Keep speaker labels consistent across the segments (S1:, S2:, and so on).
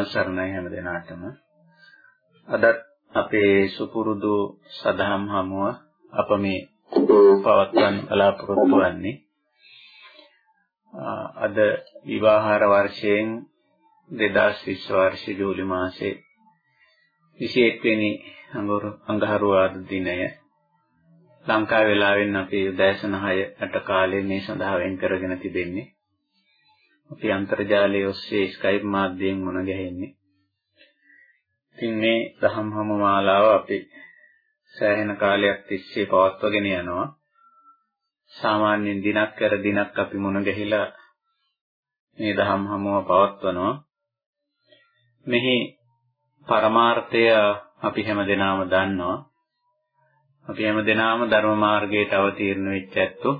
S1: තෙරුවන් සරණයි හැම දිනාටම. අදත් අපේ සුපුරුදු සදහම් හමුව අප මේ පවත්වන්න බලාපොරොත්තු වෙන්නේ. අද විවාහාර වර්ෂයෙන් 2020 වර්ෂයේ ජූලි මාසයේ 21 වෙනි අඟහරුවාද දිනය ලංකා වේලාවෙන් අපි උදෑසන 6ට කාලේ මේ සඳහා වෙන් කරගෙන තිබෙන්නේ. අපි අන්තර්ජාලය ඔස්සේ ස්කයිප් මාධ්‍යයෙන් මුණ ගැහෙන්නේ. ඉතින් මේ දහම් හමු මාලාව අපි සෑහෙන කාලයක් තිස්සේ පවත්වාගෙන යනවා. සාමාන්‍යයෙන් දිනක් කර දිනක් අපි මුණ ගැහිලා මේ දහම් හමුව පවත්වනවා. මෙහි පරමාර්ථය අපි හැමදෙනාම දන්නවා. අපි හැමදෙනාම ධර්ම මාර්ගයට අවතීර්ණ වෙච්ච ඇත්තෝ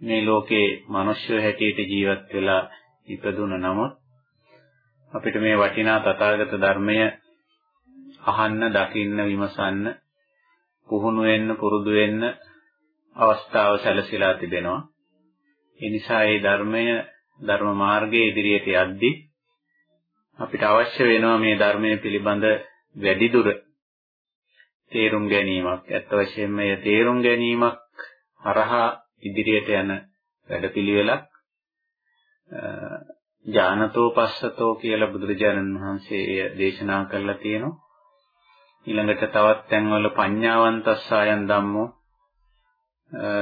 S1: මේ ලෝකේ මිනිස්සු හැටියට ජීවත් වෙලා ඉපදුන නමුත් අපිට මේ වටිනා තථාගත ධර්මය අහන්න, දකින්න, විමසන්න, පුහුණු වෙන්න, පුරුදු වෙන්න අවස්ථාව සැලසීලා තිබෙනවා. ඒ නිසා මේ ධර්මය ධර්ම මාර්ගයේ ඉදිරියට යද්දී අපිට අවශ්‍ය වෙනවා මේ ධර්මයේ පිළිබඳ වැඩිදුර තේරුම් ගැනීමක්. ඇත්ත වශයෙන්ම මේ තේරුම් ගැනීමක් හරහා ඉදිරියට යන වැඩපිළිවෙලක් ඥානතෝ පස්සතෝ කියලා බුදුරජාණන් වහන්සේ දේශනා කරලා තියෙනවා. ඊළඟට තවත් තැන්වල පඤ්ඤාවන්තස්සායන් ධම්මෝ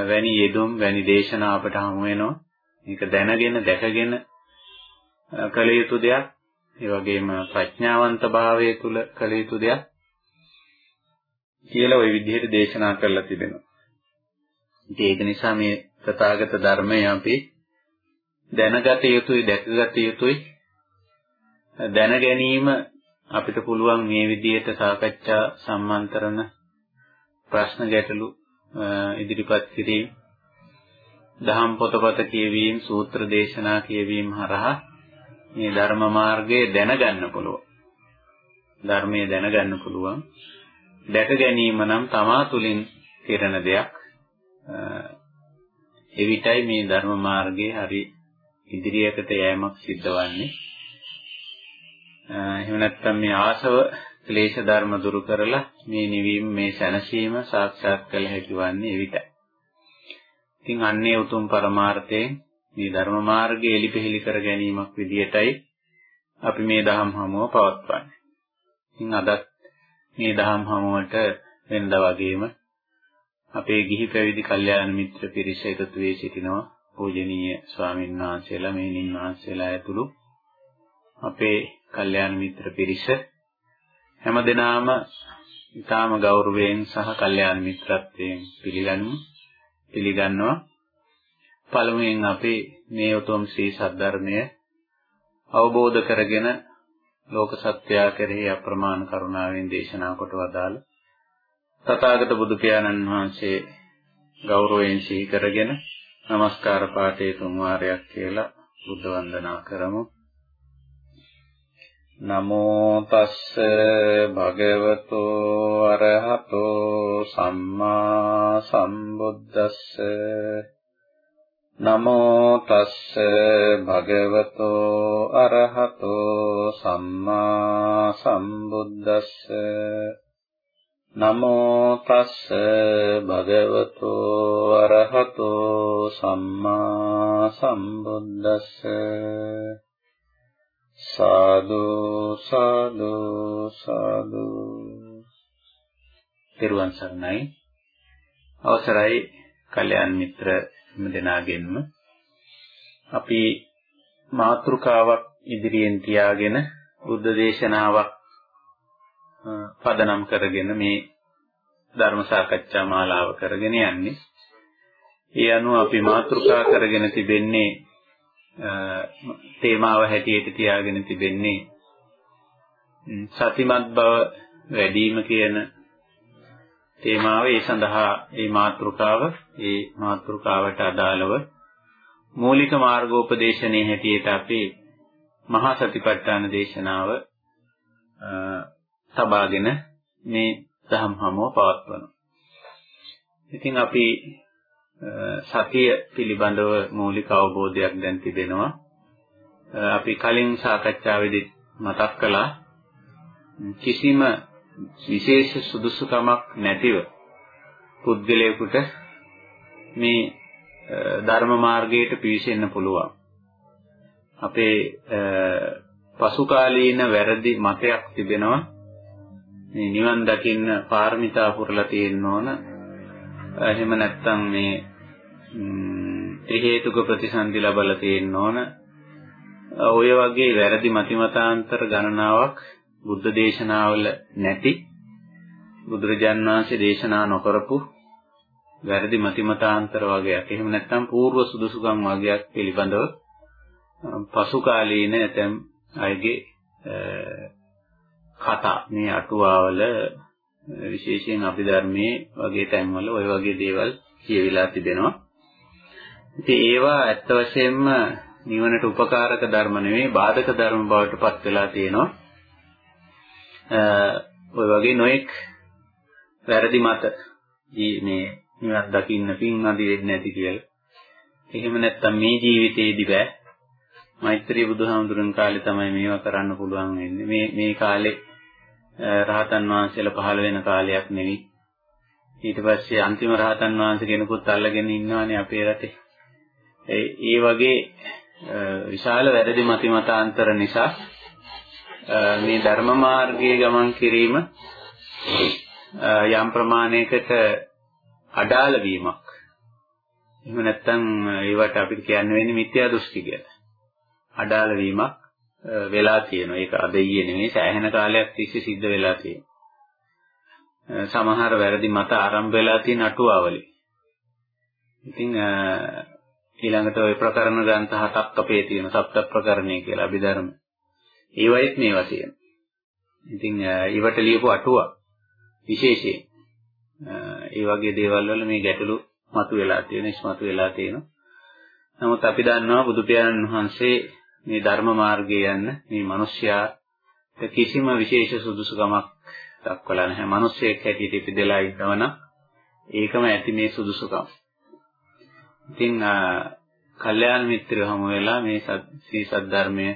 S1: වැනි යෙදුම් වැනි දේශනා අපට හමු වෙනවා. මේක දැනගෙන දැකගෙන කළ යුතු දෙයක්. ඒ වගේම ප්‍රඥාවන්ත භාවයේ තුල කළ යුතු දෙයක්. කියලා ওই විදිහට දේශනා කරලා තිබෙනවා. ඒක නිසා මේ තථාගත ධර්මය අපි දැනගත යුතුයි දැකගත යුතුයි. දැන ගැනීම අපිට පුළුවන් මේ විදිහට සාකච්ඡා සම්මන්ත්‍රණ ප්‍රශ්න ගැටලු ඉදිරිපත් කිරීම දහම් පොතපත කියවීම සූත්‍ර දේශනා කියවීම හරහා මේ ධර්ම මාර්ගය දැනගන්න පුළුවන්. ධර්මයේ දැනගන්න පුළුවන්. දැක ගැනීම නම් තමා තුලින් කෙරෙන දෙයක්. එවිටයි මේ ධර්ම මාර්ගයේ හරි ඉදිරියකට යෑමක් සිද්ධ වන්නේ. එහෙම නැත්නම් මේ ආසව ක්ලේශ ධර්ම දුරු කරලා මේ නිවීම මේ සැනසීම සාක්ෂාත් කළ හැකි වන්නේ එවිටයි. ඉතින් අන්නේ උතුම් පරමාර්ථයෙන් මේ ධර්ම මාර්ගයේ එලිපෙහෙලි කර ගැනීමක් විදියටයි අපි මේ දහම් හමුව පවත්වන්නේ. ඉතින් අදත් මේ දහම් හමුවට වෙනදා වගේම අපේ ගිහි පැවිදි කල්යාණ මිත්‍ර පිරිස එකතු වී සිටිනවා. පූජනීය ස්වාමීන් වහන්සේලා මෙහෙණින් වහන්සේලා ඇතුළු අපේ කල්යාණ මිත්‍ර පිරිස හැමදෙනාම ඊටාම ගෞරවයෙන් සහ කල්යාණ මිත්‍රත්වයෙන් පිළිගන්නු පිළිගන්නවා පළමුවෙන් අපේ මේ උතුම් ශ්‍රී සද්ධර්මය අවබෝධ කරගෙන ලෝක සත්‍යය කෙරෙහි අප්‍රමාණ කරුණාවෙන් දේශනා කොට වදාළ තථාගත බුදු පියාණන් වහන්සේ ගෞරවයෙන් සිහි කරගෙන নমස්කාර පාඨයේ තුන් වාරයක් කියලා බුද්ධ වන්දනා කරමු. නමෝ තස්ස භගවතෝ අරහතෝ සම්මා සම්බුද්දස්ස නමෝ තස්ස භගවතෝ අරහතෝ සම්මා සම්බුද්දස්ස නමෝ තස්ස භගවතෝ අරහතෝ සම්මා සම්බුද්දස්ස සාදු සාදු සාදු පෙරුවන් සරණයි. අවසරයි කල්‍යාණ මිත්‍ර දෙනාගෙන්ම. අපි මාතෘකාවක් ඉදිරියෙන් තියාගෙන බුද්ධ දේශනාවක් පදනම් කරගෙන මේ ධර්ම සාකච්ඡා මාලාව කරගෙන යන්නේ. ඒ අනුව අපි මාතෘකා කරගෙන තිබෙන්නේ තේමාව හැටියට තියාගෙන තිබෙන්නේ සතිමත් බව වැඩිම කියන තේමාව ඒ සඳහා මේ මාතෘකාව ඒ මාතෘකාවට අදාළව මූලික මාර්ගෝපදේශනයේ හැටියට අපි මහා සතිපට්ඨාන දේශනාව තබාගෙන මේ දහම් හමුව පවත්වනවා. ඉතින් අපි සතිය පිළිබඳව මූලික අවබෝධයක් දැන් තිබෙනවා. අපි කලින් සාකච්ඡාවේදී මතක් කළා කිසිම විශේෂ සුදුසුකමක් නැතිව පුද්ගලයෙකුට මේ ධර්ම මාර්ගයට පිවිසෙන්න පුළුවන්. අපේ පසුකාලීන වැරදි මතයක් තිබෙනවා මේ නිවන් දකින්න පාරමිතා පුරලා තියෙන්න ඕන. එහෙම නැත්නම් මේ ත්‍රි හේතුක ප්‍රතිසන්දි ලැබලා තියෙන්න ඕන. ඔය වගේ වැරදි මතිමතාන්තර ගණනාවක් බුද්ධ දේශනාවල නැති බුදුරජාන් වහන්සේ දේශනා නොකරපු වැරදි මතිමතාන්තර වගේක්. එහෙම නැත්නම් పూర్ව සුදුසුකම් වගේක් පිළිබඳව පසු කාලීන ඇතැම් අයගේ කතා මේ අටුවාවල විශේෂයෙන් අභිධර්මයේ වගේ තැන්වල ওই වගේ දේවල් කියවිලා තිබෙනවා. ඉතින් ඒවා ඇත්ත වශයෙන්ම නිවනට උපකාරක ධර්ම නෙවෙයි බාධක ධර්ම බවට පත් වෙලා තියෙනවා. ඔය වගේ නොඑක් වැරදි මත මේ නිවන් දකින්න පින් අදි වෙන්නේ නැති කියලා. එහෙම නැත්තම් මේ ජීවිතේදී බෑ. මෛත්‍රී බුදුහාමුදුරන් කාලේ තමයි මේවා කරන්න පුළුවන් වෙන්නේ. මේ මේ කාලේ රහතන් වහන්සේලා පහළ වෙන කාලයක් නෙවෙයි. ඊට පස්සේ අන්තිම රහතන් වහන්සේ කෙනෙකුත් අල්ලගෙන ඉන්නවානේ අපේ රටේ. ඒ වගේ විශාල වැරදි මතිමතාන්තර නිසා මේ ධර්ම මාර්ගයේ ගමන් කිරීම යම් ප්‍රමාණයකට අඩාල වීමක්. එහෙම නැත්නම් ඒවට අපිට කියන්න වෙන්නේ මිත්‍යා දෘෂ්ටි කියලා. අඩාල වීමක් වෙලා තියෙනවා. ඒක අද ඊයේ නෙමෙයි සෑහෙන කාලයක් තිස්සේ සිද්ධ වෙලා තියෙනවා. සමහර වැරදි මත ආරම්භ වෙලා තියෙන අටුවාවලි. ඉතින් ඊළඟට ওই ප්‍රකරණ ග්‍රන්ථ හතක් අපේ තියෙන සප්ත ප්‍රකරණය කියලා අභිධර්ම. ඒවයිත් මේවා තියෙනවා. ඉතින් ඊවට ලියපු අටුවා විශේෂයෙන් ඒ වගේ දේවල් වල මේ ගැටලු මතුවලා තියෙන ඉස්මතු වෙලා තියෙනවා. නමුත් අපි දන්නවා බුදු පියාණන් වහන්සේ මේ ධර්ම මාර්ගයේ යන්න මේ මිනිස්යාට කිසිම විශේෂ සුදුසුකමක් දක්වලා නැහැ. මිනිස්සෙක් හැටියට ඉපදෙලා ඉන්නවනම් ඒකම ඇති මේ සුදුසුකම. ඉතින් කල්යාණ මිත්‍රයෝ හමු වෙලා මේ සී සද්ධර්මය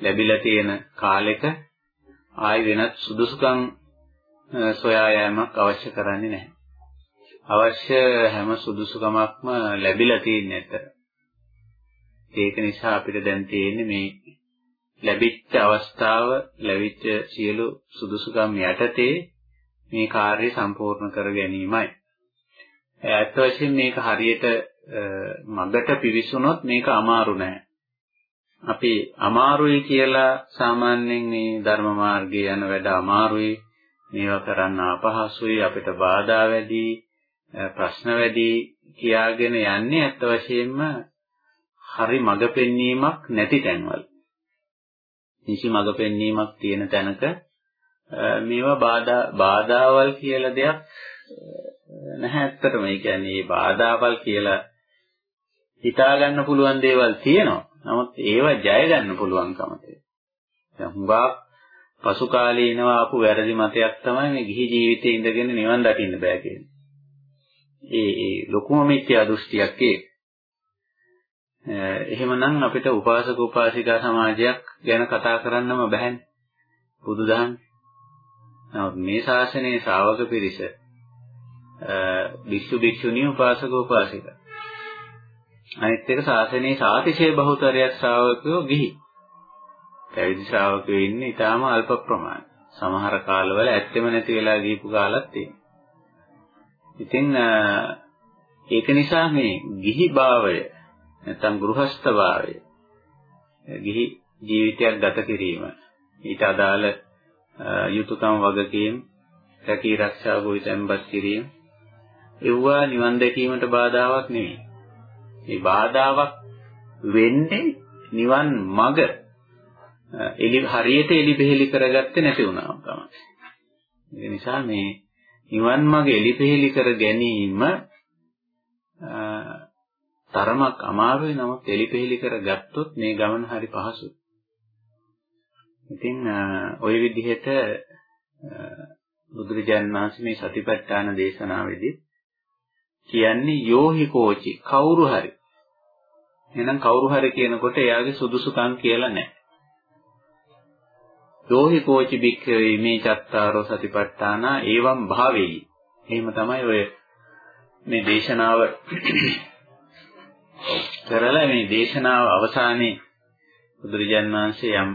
S1: ලැබිලා තියෙන කාලෙක ආයි වෙනත් සුදුසුකම් සොයා යාමක් අවශ්‍ය කරන්නේ නැහැ. අවශ්‍ය හැම සුදුසුකමක්ම ලැබිලා තියෙන ඇතර. ඒක නිසා අපිට දැන් තියෙන්නේ මේ ලැබිච්ච අවස්ථාව ලැබිච්ච සියලු සුදුසුකම් යටතේ මේ කාර්යය සම්පූර්ණ කර ගැනීමයි. ඇත්ත වශයෙන් මේක හරියට මගට පිවිසුනොත් මේක අමාරු නෑ. අපි අමාරුයි කියලා සාමාන්‍යයෙන් මේ ධර්ම මාර්ගයේ යන වැඩ අමාරුයි මේවා කරන්න අපහසුයි අපිට බාධා වැඩි ප්‍රශ්න වැඩි කියාගෙන යන්නේ ඇත්ත වශයෙන්ම හරි මඟ පෙන්වීමක් නැති තැන්වල. නිසි මඟ පෙන්වීමක් තියෙන තැනක මේවා බාධා බාධාවල් කියලා දෙයක් නැහැ ඇත්තටම. ඒ කියන්නේ මේ බාධාවල් කියලා හිතා ගන්න පුළුවන් දේවල් තියෙනවා. නමුත් ඒවා ජය ගන්න පුළුවන්කම තියෙනවා. දැන් හුඟක් පසු කාලීනව ආපු වැරදි මතයක් තමයි මේ ගිහි ජීවිතේ ඉඳගෙන නිවන් දකින්න බෑ කියන්නේ. ඒ ඒ ලොකුම මිත්‍යා දෘෂ්ටියක් ඒක. Eh, එහෙමනම් අපිට උපාසක උපාසිකා සමාජයක් ගැන කතා කරන්නම බැහැනේ. බුදුදහම. නමුත් මේ ශාසනයේ ශ්‍රාවක පිරිස eh, භික්ෂු භික්ෂුණී උපාසක උපාසිකා. අනිත් එක ශාසනයේ සාතිශය බහුතරයක් ශ්‍රාවකයෝ ගිහි. පැවිදි ශ්‍රාවකයෝ ඉන්නේ ඊටාම අල්ප ප්‍රමාණය. සමහර කාලවල ඇත්තෙම නැති වෙලා ගිහපු කාලත් තියෙනවා. ඉතින් eh, ඒක නිසා මේ ගිහි භාවය නැත්නම් ගෘහස්ථභාවය ගිහි ජීවිතයක් ගත කිරීම ඊට අදාළ යුතුයකම් වගකීම් රැකී ආරක්ෂා ගොවි තැන්පත් කිරීම ඒවා නිවන් දැකීමට බාධාවක් නෙවෙයි. මේ බාධාවක් වෙන්නේ නිවන් මඟ එලි හරියට එලි බෙහෙලි කරගත්තේ නැති වුණාම තමයි. ඒ නිසා මේ නිවන් මඟ එලි බෙහෙලි කර ගැනීම තරමක් අමාරුයි නමුත් එලි බෙහෙලි කරගත්තොත් මේ ගමන හරි පහසුයි. ඉතින් ওই විදිහට බුදුරජාණන් වහන්සේ මේ සතිපට්ඨාන දේශනාවේදී කියන්නේ යෝහි කෝචි කවුරු හරි එහෙනම් කවුරු හරි කියනකොට එයාගේ සුදුසුකම් කියලා නැහැ. යෝහි කෝචි බික්ඛවේ මේ චත්තාරෝ සතිපට්ඨාන ඒවම් භාවේයි. එහෙම තමයි ඔය මේ දේශනාව කරලා මේ දේශනාව අවසානයේ බුදුරජාන් වහන්සේ යම්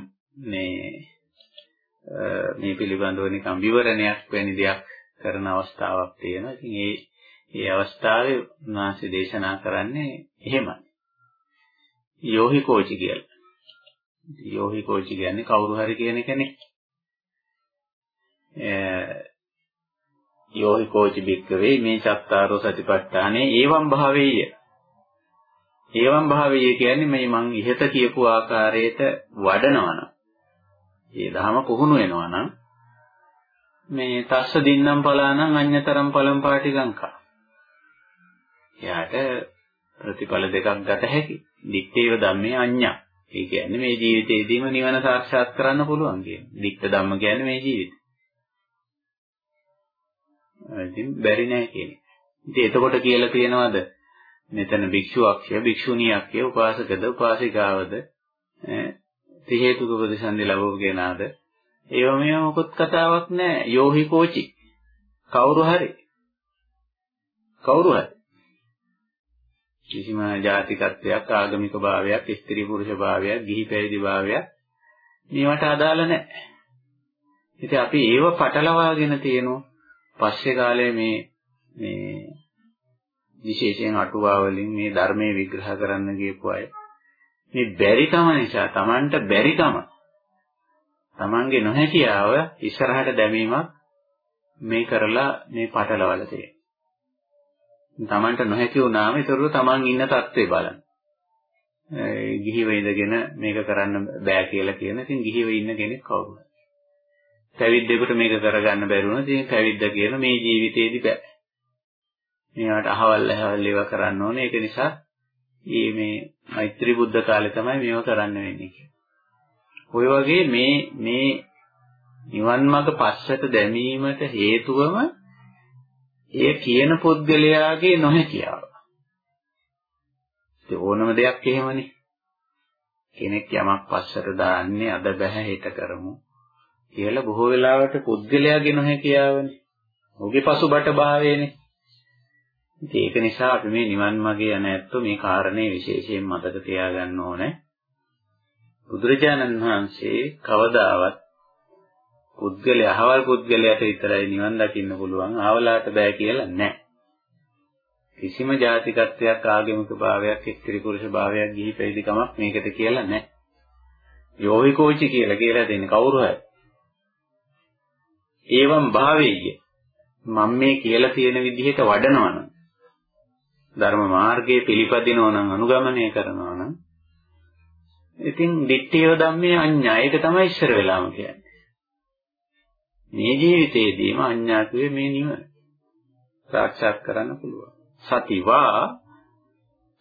S1: මේ මේ පිළිබඳව නිකම් විවරණයක් වැනි දෙයක් කරන අවස්ථාවක් තියෙනවා. ඉතින් ඒ ඒ අවස්ථාවේ උන්වහන්සේ දේශනා කරන්නේ එහෙමයි. යෝහි කෝචි කියලා. යෝහි කෝචි කියන්නේ කවුරු හරි කියන කෙනෙක්. යෝහි කෝචි බික්කවේ මේ චත්තාරෝ සතිපට්ඨානේ ඒවම් භාවේය. ඒවම් භාවේය කියන්නේ මේ මං ඉහත කියපු ආකාරයට වඩනවනම් ඒ ධහම පුහුණු වෙනවනම් මේ තස්ස දින්නම් පලානම් අඤ්‍යතරම් පලම් පාටි ගංකා. එයාට ප්‍රතිඵල දෙකක් ගත හැකි. දික්ඨේව ධම්මේ අඤ්ඤා. ඒ කියන්නේ මේ ජීවිතේදීම නිවන සාක්ෂාත් කරන්න පුළුවන් කියන්නේ. දික්ඨ ධම්ම කියන්නේ මේ ජීවිතේ. ඉතින් බැරි නෑ කියන්නේ. ඉතින් එතකොට කියලා තියෙනවද මෙතන භික්ෂුවක්ය භික්ෂුණියක්ය උපාසකද උපාසිකාවද ත්‍රි හේතුක ප්‍රතිසන්දි ලැබුව කෙනාද? ඒව මේව මොකොත් කතාවක් නෑ. යෝහි කෝචි. කවුරු හරි. කවුරු හරි. කිසිම ජාතිකත්වයක් ආගමික භාවයක් ස්ත්‍රී පුරුෂ භාවයක් ගිහි පැවිදි භාවයක් මේවට අදාළ නැහැ. ඉතින් අපි ඒව පටලවාගෙන තියෙනවා. පස්සේ කාලේ මේ මේ විශේෂයෙන් අටුවා වලින් මේ ධර්මයේ විග්‍රහ කරන්න ගියපු අය මේ බැරිකම නිසා Tamanට බැරිකම Tamanගේ නොහැකියාව ඉස්සරහට දැමීමක් මේ කරලා මේ පටලවල තියෙනවා. Tamanට නොහැකි වුණාම ඒතරු Taman ඉන්න තත්ත්වේ බලන්න. ගිහිව ඉඳගෙන මේක කරන්න බෑ කියලා කියන. ඉතින් ගිහිව ඉන්න කෙනෙක් කවුරුද? පැවිද්දෙකුට මේක කරගන්න බැරි වුණා. ඉතින් පැවිද්ද කියන මේ ජීවිතේදී බෑ. මේවට අහවල් ඇහවල් ඒවා කරන්න ඕනේ. ඒක නිසා මේ මේ මෛත්‍රී බුද්ධ කාලේ තමයි මේව කරන්න වෙන්නේ කියලා. ඔය වගේ මේ මේ නිවන් මඟ පස්සට දැමීමට හේතුවම ඒ කියන පුද්ගලයාගේ නොහැකියාව. ඒ ඕනම දෙයක් එහෙමනේ. කෙනෙක් යමක් පස්සට දාන්නේ අද බෑ හෙට කරමු කියලා බොහෝ වෙලාවට පුද්ගලයාගේ නොහැකියාවනේ. ඔහුගේ පසුබට භාවයනේ. ඉතින් ඒක නිසා අපි මේ නිවන් මාගේ යන ඇත්තෝ මේ කාරණේ විශේෂයෙන් මතක තියාගන්න ඕනේ. බුදුරජාණන් වහන්සේ කවදාවත් පුද්ගලයා අහවල් පුද්ගලයාට විතරයි නිවන් දකින්න පුළුවන් ආවලාට බෑ කියලා නැහැ. කිසිම ජාතිකත්වයක් ආගමික භාවයක් ස්ත්‍රී පුරුෂ භාවයක් ගිහි පැවිදිකමක් මේකට කියලා නැහැ. යෝහි කෝචි කියලා කියලා දෙන්නේ කවුරු හරි. ඒවම් භාවේය මම මේ කියලා තියෙන විදිහට වඩනවනම් ධර්ම මාර්ගයේ පිළිපදිනව නම් අනුගමනය කරනවා නම් ඉතින් දිට්ඨිය ධම්මේ අඤ්ඤා ඒක තමයි ඉස්සර වෙලාම කියන්නේ. මේ ජීවිතේදීම අඥාතුවේ මේ නිවන සාක්ෂාත් කරන්න පුළුවන්. සතිවා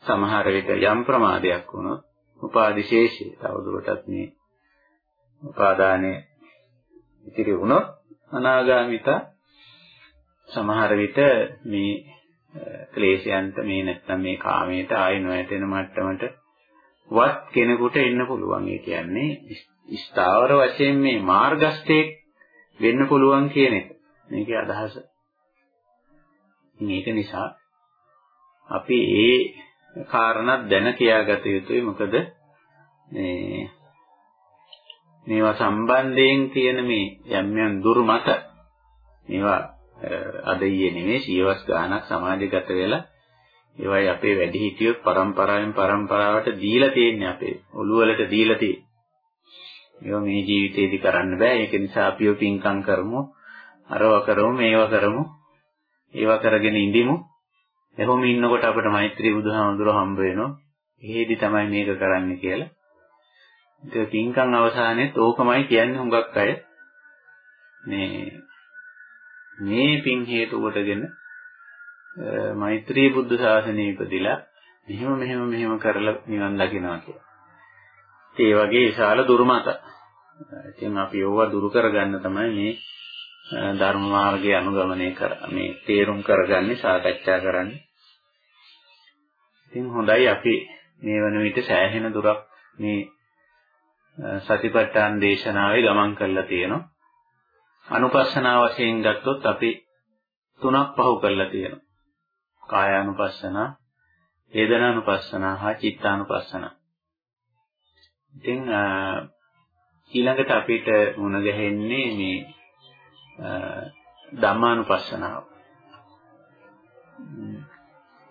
S1: සමහර විට යම් ප්‍රමාදයක් වුණොත් උපාදිශේෂය තවදුරටත් මේ උපාදානයේ ඉතිරි වුණොත් අනාගාමිත සමහර විට මේ ක්ලේශයන්ට මේ නැත්තම් මේ කාමයට ආය නොයැටෙන මට්ටමට වත් කෙනෙකුට එන්න පුළුවන්. ඒ කියන්නේ ස්ථාවර වශයෙන් මේ මාර්ගස්තේ වෙන්න පුළුවන් කියන එක. මේකේ අදහස. මේක නිසා අපි ඒ කාරණා දැන කියාගත යුතුයි. මොකද මේ මේවා සම්බන්ධයෙන් තියෙන මේ යම් යම් දුර්මත මේවා අද ඊයේ නෙමෙයි සියවස් ගාණක් සමාජගත වෙලා ඒවයි අපේ වැඩිහිටියෝ පරම්පරාවෙන් පරම්පරාවට දීලා තියෙන්නේ අපේ ඔළුවලට දීලා තියෙන්නේ. ඒවා මේ ජීවිතේදී කරන්න බෑ. ඒක නිසා අපිව පින්කම් කරමු. අරව කරමු, මේවා කරමු. ඒවා කරගෙන ඉඳිමු. එහොම ඉන්නකොට අපිට මෛත්‍රී බුදුහාමුදුරුව හම්බ වෙනවා. එහෙදි තමයි මේක කරන්න කියලා. ඒක පින්කම් අවසානයේත් ඕකමයි කියන්නේ හුඟක් අය. මේ මේ පින් හේතු කොටගෙන මෛත්‍රී බුද්ධ ශාසනය ඉපදිලා මෙහෙම මෙහෙම මෙහෙම කරලා නිවන් දකිනවා කියලා. ඒ වගේ විශාල දුර්මත. ඉතින් අපි ඒවා දුරු කරගන්න තමයි මේ ධර්ම මාර්ගය අනුගමනය කර මේ තේරුම් කරගන්නේ සාකච්ඡා කරන්නේ. ඉතින් හොඳයි අපි මේ වන විට සෑහෙන දුරක් මේ සතිපට්ඨාන දේශනාවේ ගමන් කරලා තියෙනවා. අනුපස්සනා වශයෙන් ගත්තොත් අපි තුනක් පහු කරලා තියෙනවා. කායානුපස්සනා, වේදනානුපස්සනා හා චිත්තානුපස්සනා. ඉතින් ඊළඟට අපිට මුණ ගැහෙන්නේ මේ ධම්මානුපස්සනාව.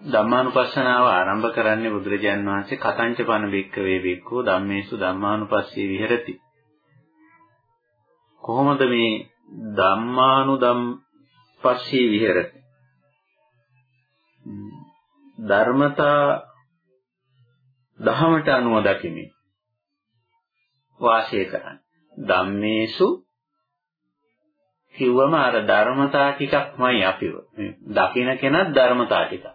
S1: ධම්මානුපස්සනාව ආරම්භ කරන්නේ බුදුරජාන් වහන්සේ කතංච පන බික්කවේ බික්කෝ ධම්මේසු ධම්මානුපස්සී විහෙරති. කොහොමද මේ ධම්මානුදම් පස්සී විහෙරති? ධර්මතා දහමට අනුව දකිමින් වාසය කරන්නේ. ධම්මේසු කිව්වම අර ධර්මතා ටිකක්මයි අපිව. දකින්න කෙනත් ධර්මතා ටිකක්.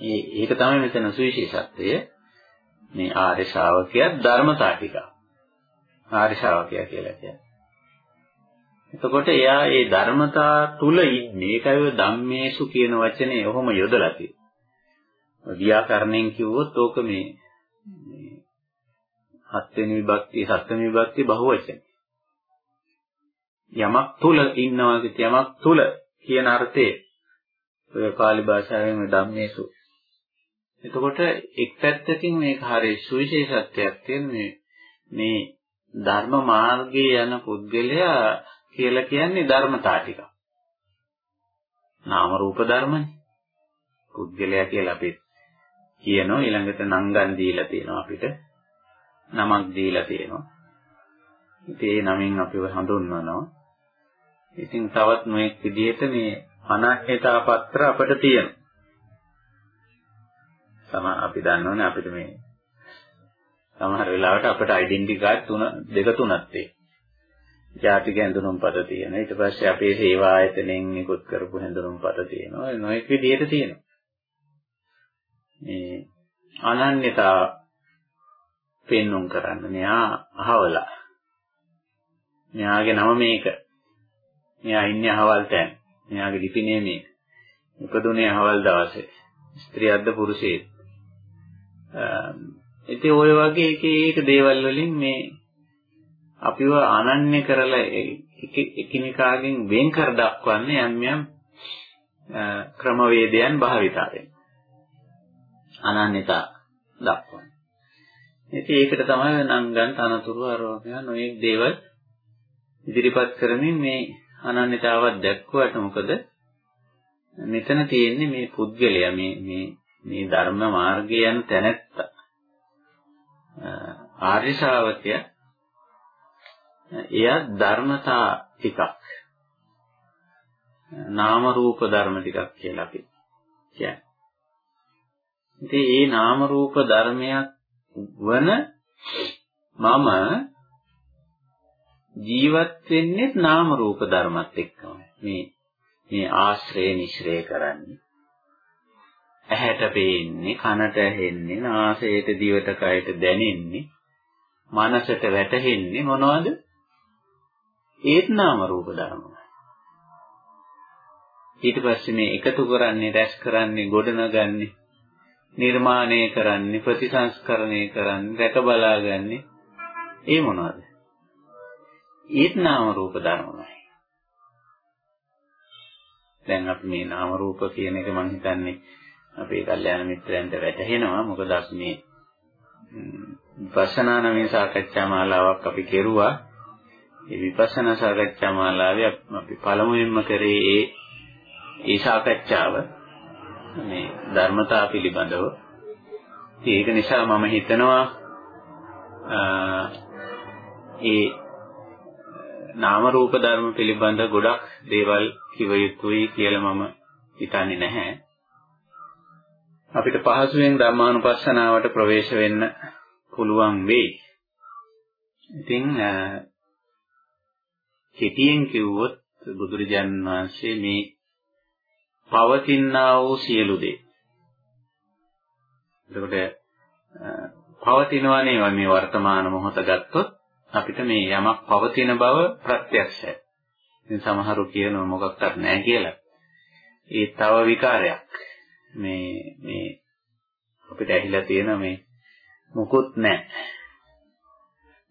S1: ඒ ඒක තමයි මෙතන සුවිශේෂත්වය. මේ ආර්ය ශ්‍රාවකයා ධර්මතා ටික. ආර්ය ශ්‍රාවකයා කියලා කියන්නේ. එතකොට එයා ඒ ධර්මතා තුල ඉන්නේ. ඒකයි ධම්මේසු කියන වචනේ ඔහොම යොදලා තියෙන්නේ. ව්‍යාකරණයෙන් කිව්වොත් ඕක මේ හත්වෙනි විභක්තිය සත්වෙනි විභක්තිය බහුවචන. යමක් තුල ඉන්නවා කිය යමක් තුල කියන අර්ථයේ ඔය පාලි භාෂාවෙන් ධම්මේසු. එතකොට එක් පැත්තකින් මේක හරිය සුවිශේෂත්වයක් තියෙන මේ මේ ධර්ම මාර්ගයේ යන පුද්ගලයා කියලා කියන්නේ ධර්මතා ටික. නාම රූප ධර්මනේ. පුද්ගලයා කියලා අපි කියනවා ඊළඟට නංගන් දීලා තියෙනවා අපිට. නමක් දීලා තියෙනවා. ඉතින් ඒ නමින් අපිව හඳුන්වනවා. ඉතින් තවත් මේක විදිහට මේ අනන්‍යතා පත්‍ර අපිට තියෙනවා. සම අපි දන්නවනේ අපිට මේ සමහර වෙලාවට අපිට ඩෙන්ටි කාඩ් තුන දෙක තුනක් තියෙනවා. ජාතික හැඳුනුම් පද තියෙනවා. ඊට පස්සේ අපේ සේවා ආයතනයෙන් නිකුත් කරපු හැඳුනුම් පද තියෙනවා. නොඑක් විදිහට තියෙනවා. මේ අනන්‍යතා පෙන්눔 කරන්න. මෙයා අහවලා. මෙයාගේ නම මේක. මෙයා ඉන්නේ අහවල් තැන. මෙයාගේ ලිපිනේ මේක. උපදුනේ අහවල් දවසේ. ස්ත්‍රියක්ද පුරුෂයෙක්ද? ඉතින් ওই වගේ එක එක දේවල් වලින් මේ අපිව අනන්‍ය කරලා එකිනෙකාගෙන් වෙන් කර දක්වන්නේ යම් යම් ක්‍රමවේදයන් භාවිතාවෙන්. අනන්‍යතා දක්වන. ඉතින් ඒකට තමයි නංගන් තනතුරු ආරෝපණ නොයෙක් දේවල් ඉදිරිපත් කරමින් මේ අනන්‍යතාවක් දැක්වුවට මොකද? මෙතන තියෙන්නේ මේ පුද්ගලයා මේ මේ මේ ධර්ම මාර්ගය යන තැනැත්තා. ආර්ය ශ්‍රාවකයා එය ධර්මතා ටිකක් නාම රූප ධර්ම ටිකක් කියලා අපි කියන්නේ. ඉතින් මේ නාම රූප ධර්මයක් වන මම ජීවත් වෙන්නේ නාම රූප ධර්මත් එක්කම. මේ මේ ආශ්‍රය නිශ්‍රය කරන්නේ. ඇහැට පේන්නේ, කනට ඇහෙන්නේ, නාසයට දිවට කයට දැනෙන්නේ, මනසට වැටහෙන්නේ මොනවද? ඒත් නාම රූප ධර්මයි. ඊට පස්සේ මේ එකතු කරන්නේ, රැස් කරන්නේ, ගොඩනගන්නේ නිර්මාණය කරන්නේ ප්‍රතිසංස්කරණය කරන්නේ රැක බලාගන්නේ ඒ මොනවද? ඒත් නාම රූප ධර්මයි. දැන් අපි මේ නාම රූප කියන එක මම හිතන්නේ අපේ කල්යාණ මිත්‍රයන්ට වැටහෙනවා මොකද අපි මේ විපස්සනා නමේ සාකච්ඡා මාලාවක් අපි කෙරුවා. ඒ විපස්සනා සාකච්ඡා මාලාවේ අපි පළමුවෙන්ම කරේ ඒ ඒ සාකච්ඡාව මේ ධර්මතා පිළිබඳව. ඒක නිසා මම හිතනවා ඒ නාම රූප ධර්ම පිළිබඳ ගොඩක් දේවල් කිව යුතුයි කියලා මම හිතන්නේ නැහැ. අපිට පහසුවෙන් ධර්මානුපස්සනාවට ප්‍රවේශ වෙන්න පුළුවන් වෙයි. ඉතින් කෙටියෙන් කිව්වොත් බුදුරජාණන් වහන්සේ මේ පවතිනා වූ සියලු දේ. එතකොට පවතිනවනේ මේ වර්තමාන මොහොත ගත්තොත් අපිට මේ යමක් පවතින බව ප්‍රත්‍යක්ෂයි. ඉතින් සමහරු කියනවා මොකක්වත් නැහැ කියලා. ඒ තව විකාරයක්. මේ මේ අපිට ඇහිලා තියෙන මේ මුකුත් නැහැ.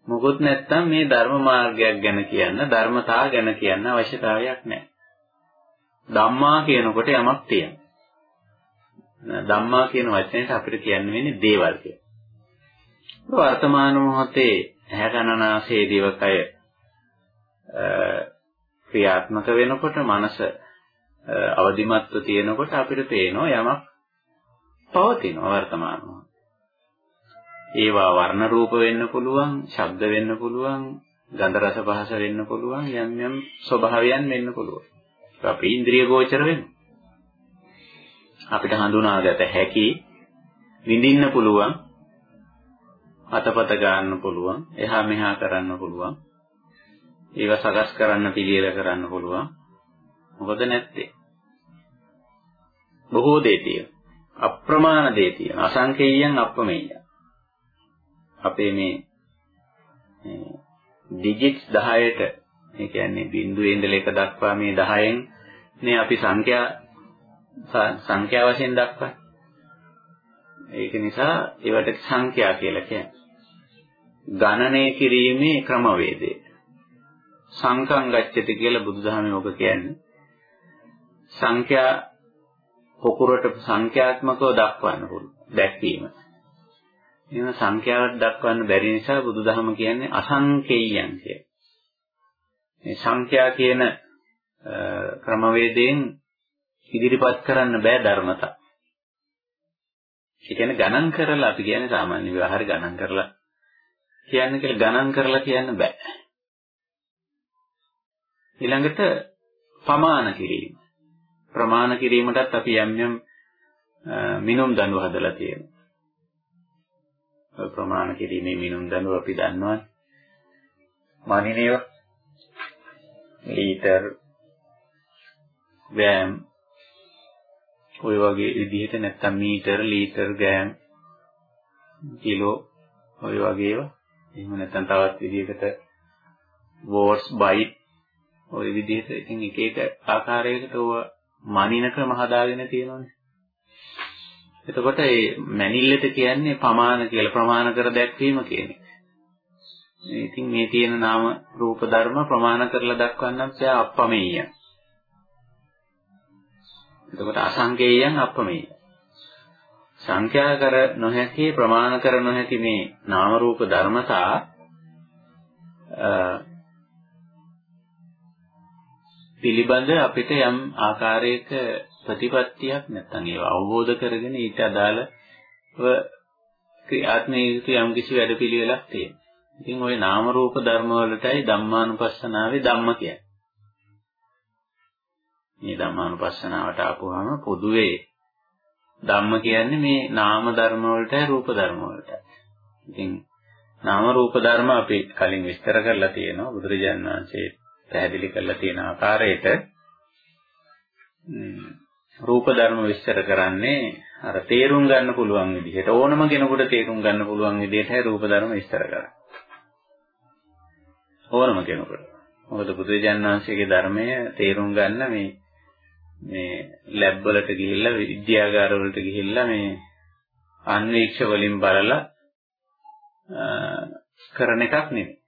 S1: මුකුත් නැත්තම් මේ ධර්ම මාර්ගයක් ගැන කියන්න ධර්මතා ගැන කියන්න අවශ්‍යතාවයක් නැහැ. ධම්මා කියනකොට යමක් තියෙනවා. ධම්මා කියන වචනයට අපිට කියන්න වෙන්නේ දේවල් කියලා. වර්තමාන මොහොතේ ඇහැ කනනාසයේ දිවකය ක්‍රියාත්මක වෙනකොට මනස අවදිමත්ව තියෙනකොට අපිට පේනවා යමක් පවතිනවා වර්තමාන මොහොතේ. ඒවා වර්ණ රූප වෙන්න පුළුවන්, ශබ්ද වෙන්න පුළුවන්, ගන්ධ රස පහස වෙන්න පුළුවන්, යම් යම් ස්වභාවයන් වෙන්න පුළුවන්. ඒක අපේ ඉන්ද්‍රිය ගෝචර වෙනවා. අපිට හඳුනාගත හැකි විඳින්න පුළුවන් අතපත ගන්න පුළුවන් එහා මෙහා කරන්න පුළුවන් ඒවා සකස් කරන්න පිළියෙල කරන්න පුළුවන් මොකද නැත්තේ බොහෝ දේ තියෙන අප්‍රමාණ දේ තියෙන අසංකේයයන් අප්‍රමේයයන් අපේ මේ ඩිජිට්ස් 10ට ඒ කියන්නේ බිංදුවේ ඉඳලා එක දක්වා මේ 10න් නේ අපි සංඛ්‍යා සංඛ්‍යා වශයෙන් දක්වන්නේ. ඒක නිසා ඒවට සංඛ්‍යා කියලා කියන්නේ. ගණනය කිරීමේ ක්‍රමවේදය. සංකම් ගච්ඡති කියලා බුදුදහමේ ඔබ කියන්නේ. සංඛ්‍යා පොකුරට සංඛ්‍යාත්මකව දක්වන්න පුළුවන්. දැක්වීම. එහෙම සංඛ්‍යාවක් දක්වන්න බැරි නිසා බුදුදහම කියන්නේ අසංකේයයන් කිය. මේ සංඛ්‍යා කියන ක්‍රමවේදයෙන් ඉදිරිපත් කරන්න බෑ ධර්මතා. ඒ කියන්නේ ගණන් කරලා අපි කියන්නේ සාමාන්‍ය විවහාර ගණන් කරලා කියන්නේ කියලා ගණන් කරලා කියන්න බෑ. ඊළඟට ප්‍රමාණ කිරීම. ප්‍රමාණ කිරීමටත් අපි යම් යම් මිනුම් දඬු හදලා තියෙනවා. ප්‍රමාණ කිරීමේ මිනුම් දඬුව අපි දන්නවනේ. මනිනේව ලීටර් ග්‍රෑම් ඔය වගේ විදිහට නැත්තම් මීටර ලීටර් ග්‍රෑම් කිලෝ ඔය වගේ ඒවා එහෙම නැත්නම් තවත් විදිහකට වෝට්ස් බයිට් ওই විදිහට ඉතින් එක එක ආකාරයකට ඕව මනින ක්‍රම හදාගෙන තියෙනවානේ එතකොට මේ මැනිල්ලට කියන්නේ ප්‍රමාණ කියලා ප්‍රමාණ කර දැක්වීම කියන්නේ. ඉතින් මේ තියෙන නාම රූප ධර්ම ප්‍රමාණ කරලා දක්වන්නම් සෑ අප්පමෙය්‍ය. එතකොට අසංකේයයන් අප්පමෙය්‍ය. සංඛ්‍යා කර නොහැකි ප්‍රමාණ කර නොහැකි මේ නාම රූප ධර්මතා පිළිබඳ අපිට යම් ආකාරයක ප්‍රතිපත්තියක් නැත්නම් ඒව අවබෝධ කරගෙන ඊට අදාළව ක්‍රියාත්මක යුතු යම් කිසි වැඩපිළිවෙලක් තියෙනවා. ඉතින් ওই නාම රූප ධර්ම වලටයි ධම්මානුපස්සනාවේ ධම්ම කියන්නේ. මේ ධම්මානුපස්සනාවට ආපුවාම පොදුවේ ධම්ම කියන්නේ මේ නාම ධර්ම වලටයි රූප ධර්ම වලටයි. ඉතින් නාම රූප ධර්ම අපි කලින් විස්තර කරලා තියෙනවා බුදුරජාණන් වහන්සේ පැහැදිලි කරලා තියෙන ආකාරයට රූප ධර්ම විස්තර කරන්නේ අර තේරුම් ගන්න පුළුවන් විදිහට ඕනම කෙනෙකුට තේරුම් ගන්න පුළුවන් විදිහටයි රූප ධර්ම විස්තර කරන්නේ. ඕනම කෙනෙකුට. මොකද බුදුරජාණන් වහන්සේගේ ධර්මය තේරුම් ගන්න මේ මේ ලැබ් වලට ගිහිල්ලා විද්‍යාගාර වලට ගිහිල්ලා මේ අන්වීක්ෂ වලින් බලලා කරන එකක් නෙමෙයි.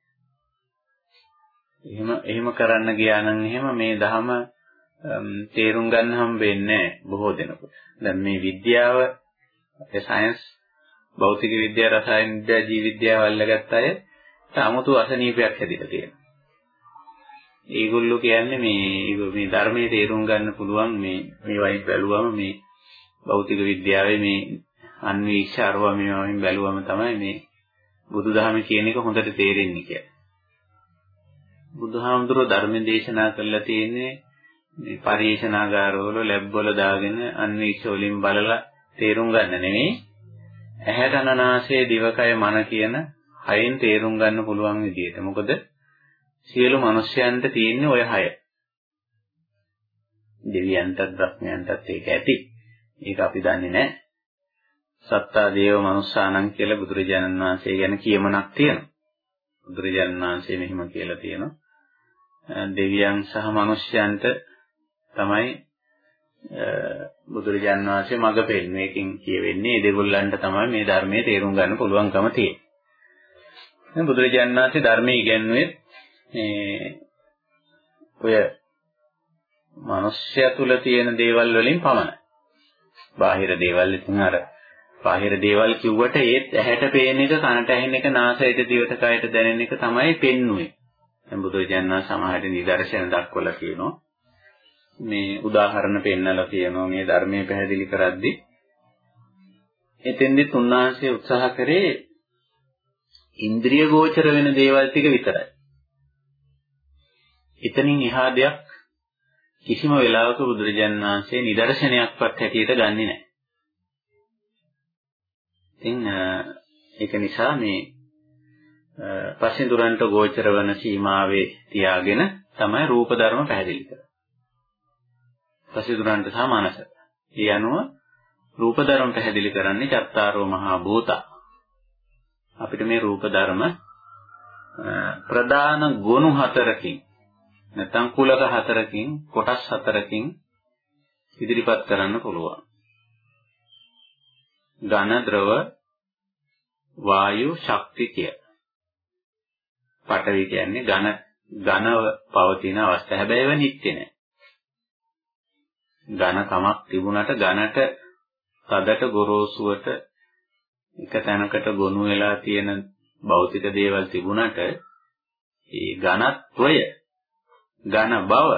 S1: එහෙම එහෙම කරන්න ගියා නම් එහෙම මේ ධහම තේරුම් ගන්න හම්බෙන්නේ බොහෝ දෙනෙකුට. දැන් මේ විද්‍යාව අපේ සයන්ස් භෞතික විද්‍යාව රසායන විද්‍යාව ජීව විද්‍යාව අල්ලගත්ත අය තාමතු අසනීපයක් හැදිලා තියෙනවා. ඒගොල්ලෝ කියන්නේ මේ මේ ධර්මයේ තේරුම් ගන්න පුළුවන් මේ මේ වයින් බැලුවම මේ භෞතික විද්‍යාවේ මේ අන්වීක්ෂ අරවා මේවායින් බැලුවම තමයි මේ බුදුදහම කියන එක හොඳට තේරෙන්නේ කියලා. බුදුහාමුදුරුවෝ ධර්ම දේශනා කළා තියෙන්නේ මේ පරිේශනාගාරවල ලැබ් වල දාගෙන අන්වීක්ෂ වලින් බලලා තේරුම් ගන්න නෙමෙයි ඇහැට අනනාසය දිවකය මන කියන හයෙන් තේරුම් ගන්න පුළුවන් විදිහට. මොකද සියලු මිනිස්යන්ට තියෙන්නේ ওই හය. දෙවියන්ටත් බ්‍රහ්මයන්ටත් ඒක ඇති. ඒක අපි දන්නේ නැහැ. සත්තා දේව මනුස්සානං කියලා බුදුරජාණන් වහන්සේ ගැන කියමනක් තියෙනවා. බුදුරජාණන් වහන්සේ මෙහිම කියලා තියෙනවා. දෙවියන් සහ මිනිස්යන්ට තමයි බුදුරජාන් වහන්සේ මඟ පෙන්වන එකකින් කියවෙන්නේ දෙගොල්ලන්ට තමයි මේ ධර්මයේ තේරුම් ගන්න පුළුවන්කම තියෙන්නේ. බුදුරජාන් වහන්සේ ධර්මයේ ඉගැන්වුවේ මේ ඔය මනුෂ්‍ය තුල තියෙන දේවල් වලින් පමණයි. බාහිර දේවල් ඉතින් අර බාහිර දේවල් කිව්වට ඒත් ඇහැට පේන එක කනට ඇහෙන එක නාසයට දිවට කයට දැනෙන එක තමයි පෙන්වුවේ. දැන් බුදුරජාණන් වහන්සේ සමහර නිදර්ශන දක්වලා කියනවා. මේ උදාහරණ පෙන්නලා කියනවා මේ ධර්මයේ පැහැදිලි කරද්දී එතෙන්දි තුන්වහන්සේ උත්සාහ කරේ ඉන්ද්‍රිය ගෝචර වෙන දේවල් ටික විතරයි. එතනින් එහා දෙයක් කිසිම වෙලාවක බුදුරජාණන් වහන්සේ නිදර්ශනයක්වත් හැටියට ගන්නෙ නැහැ. ඉතින් ඒක නිසා මේ පසින්දුරන්ට ගෝචර වන සීමාවේ තියාගෙන තමයි රූප ධර්ම පැහැදිලි කරන්නේ. පසින්දුරන්ට සහ මනස. ඒ අනුව රූප ධර්ම පැහැදිලි කරන්නේ චත්තාරෝ මහා භූත. අපිට මේ රූප ධර්ම ප්‍රධාන ගුණ හතරකින් නැත්නම් කුලක හතරකින් කොටස් හතරකින් ඉදිරිපත් කරන්න පුළුවන්. ඝන ද්‍රව වායු ශක්ති කිය. පඨවි කියන්නේ ඝන ඝනව පවතින අවස්ථා. හැබැයි ඒවා නිත්‍ය නෑ. ඝන කමක් තිබුණට ඝනට තදට ගොරෝසුවට එක තැනකට ගොනු වෙලා තියෙන භෞතික දේවල් තිබුණට ඒ ඝනත්වය ඝන බව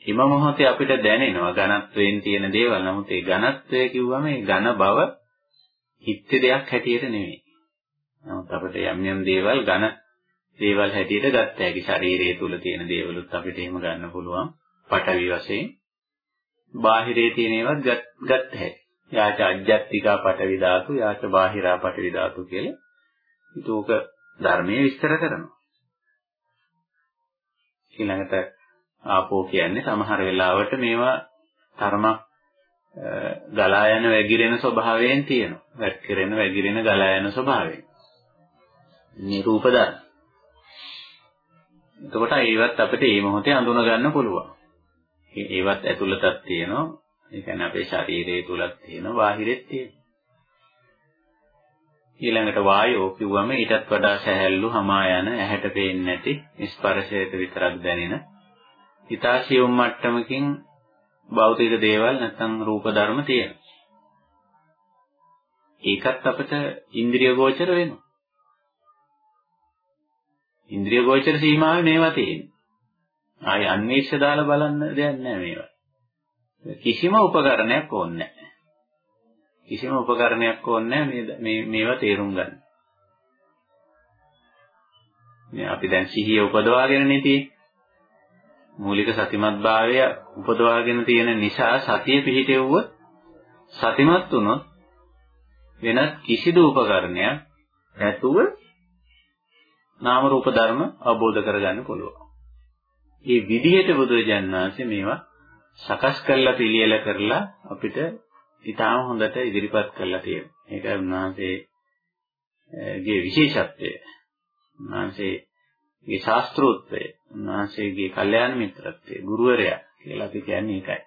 S1: හිම මොහොතේ අපිට දැනෙනවා ඝනත්වයෙන් තියෙන දේවල්. නමුත් ඒ ඝනත්වය කිව්වම ඒ ඝන බව හිත්‍ය දෙයක් හැටියට නෙමෙයි. නමුත් අපිට යම් යම් දේවල් ඝන දේවල් හැටියට ගත්ත හැකි ශරීරය තුල තියෙන දේවලුත් අපිට එහෙම ගන්න පුළුවන්. පටවි වශයෙන් බාහිරේ තියෙන ඒවත් ගත්ත හැකි. යාච අජ්ජත්තිකා පටවි ධාතු යාච බාහිරා පටවි ධාතු කියලා. ඒක ධර්මයේ විස්තර කරනවා. ඊළඟට ආපෝ කියන්නේ සමහර වෙලාවට මේවා තරමක් ගලා යන වැగిරෙන ස්වභාවයෙන් තියෙනවා. වැක්කිරෙන වැగిරෙන ගලා යන ස්වභාවයෙන්. නිරූප ධර්ම. එතකොට ඒවත් අපිට මේ මොහොතේ අඳුන ගන්න පුළුවන්. ඒවත් ඇතුළතක් තියෙනවා. ඒ කියන්නේ අපේ ශරීරයේ තුලක් තියෙනවා, බාහිරෙත් තියෙනවා. ඊළඟට වායෝ කිව්වම ඊටත් වඩා සැහැල්ලු හමා යන ඇහැට පේන්නේ නැති ස්පර්ශයට විතරක් දැනෙන හිතාසියුම් මට්ටමකින් භෞතික දේවල් නැත්නම් රූප ධර්ම තියෙනවා. ඒකත් අපිට ඉන්ද්‍රිය ගෝචර වෙනවා. ඉන්ද්‍රිය ගෝචර සීමාවේ මේවා තියෙනවා. ආයි අන්වේෂ්‍ය දාලා බලන්න දෙයක් නැහැ මේවා. කිසිම උපකරණයක් ඕනේ නැහැ. කිසිම උපකරණයක් ඕනේ නැහැ මේ මේවා තේරුම් ගන්න. මේ අපි දැන් සිහිය උපදවාගෙන නෙතියි. මූලික සතිමත්භාවය උපදවාගෙන තියෙන නිසා සතිය පිහිටෙව්වොත් සතිමත් වුණොත් වෙනත් කිසිදු උපකරණයක් නැතුව නාම රූප ධර්ම අවබෝධ කරගන්න පුළුවන්. මේ විදිහට බුදුරජාණන් වහන්සේ මේවා සකස් කරලා පිළියෙල කරලා අපිට ඊටාම හොඳට ඉදිරිපත් කරලා තියෙනවා. ඒක උන්වහන්සේගේ විශේෂත්වය. උන්වහන්සේගේ ශාස්ත්‍රෝත්වය. උන්වහන්සේගේ කල්යාණ මිත්‍රත්වය ගුරුවරයා කියලා අපි කියන්නේ ඒකයි.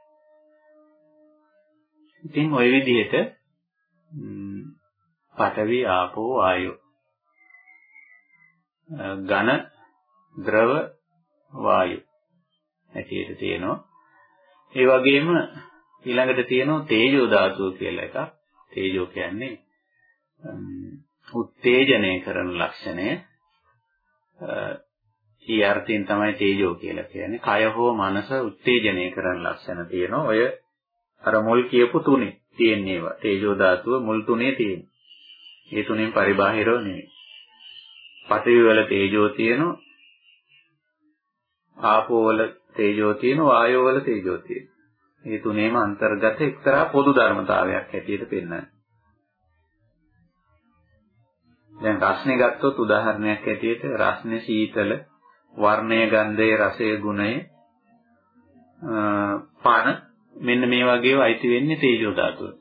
S1: ඉතින් ওই විදිහට පඨවි ආපෝ වායෝ ඝන ද්‍රව වායු හැටියට තියෙනවා. ඒ වගේම ඊළඟට තියෙනවා තේජෝ ධාතුව කියලා එකක්. තේජෝ කියන්නේ උත්තේජනය කරන ලක්ෂණය ඊ අර්ථයෙන් තමයි තේජෝ කියලා කියන්නේ. කය හෝ මනස උත්තේජනය කරන ලක්ෂණ තියෙනවා. ඔය අර මුල් කියපු තුනේ තියෙන ඒවා. තේජෝ ධාතුව මුල් තුනේ තියෙනවා. ඒ තුනෙන් පරිබාහිරව නෙවෙයි. පඨවි වල තේජෝ තියෙනවා. ආපෝ වල තේජෝ තියෙනවා. වායෝ වල තේජෝ තියෙනවා. මේ තුනේම අන්තර්ගත එක්තරා පොදු ධර්මතාවයක් හැටියට පෙන්වන්නේ. දැන් රස්නේ ගත්තොත් උදාහරණයක් ඇටියට රස්නේ සීතල වර්ණය ගන්ධය රසය ගුණය පන මෙන්න මේ වගේව අයිති වෙන්නේ තේජෝ ධාතුවට.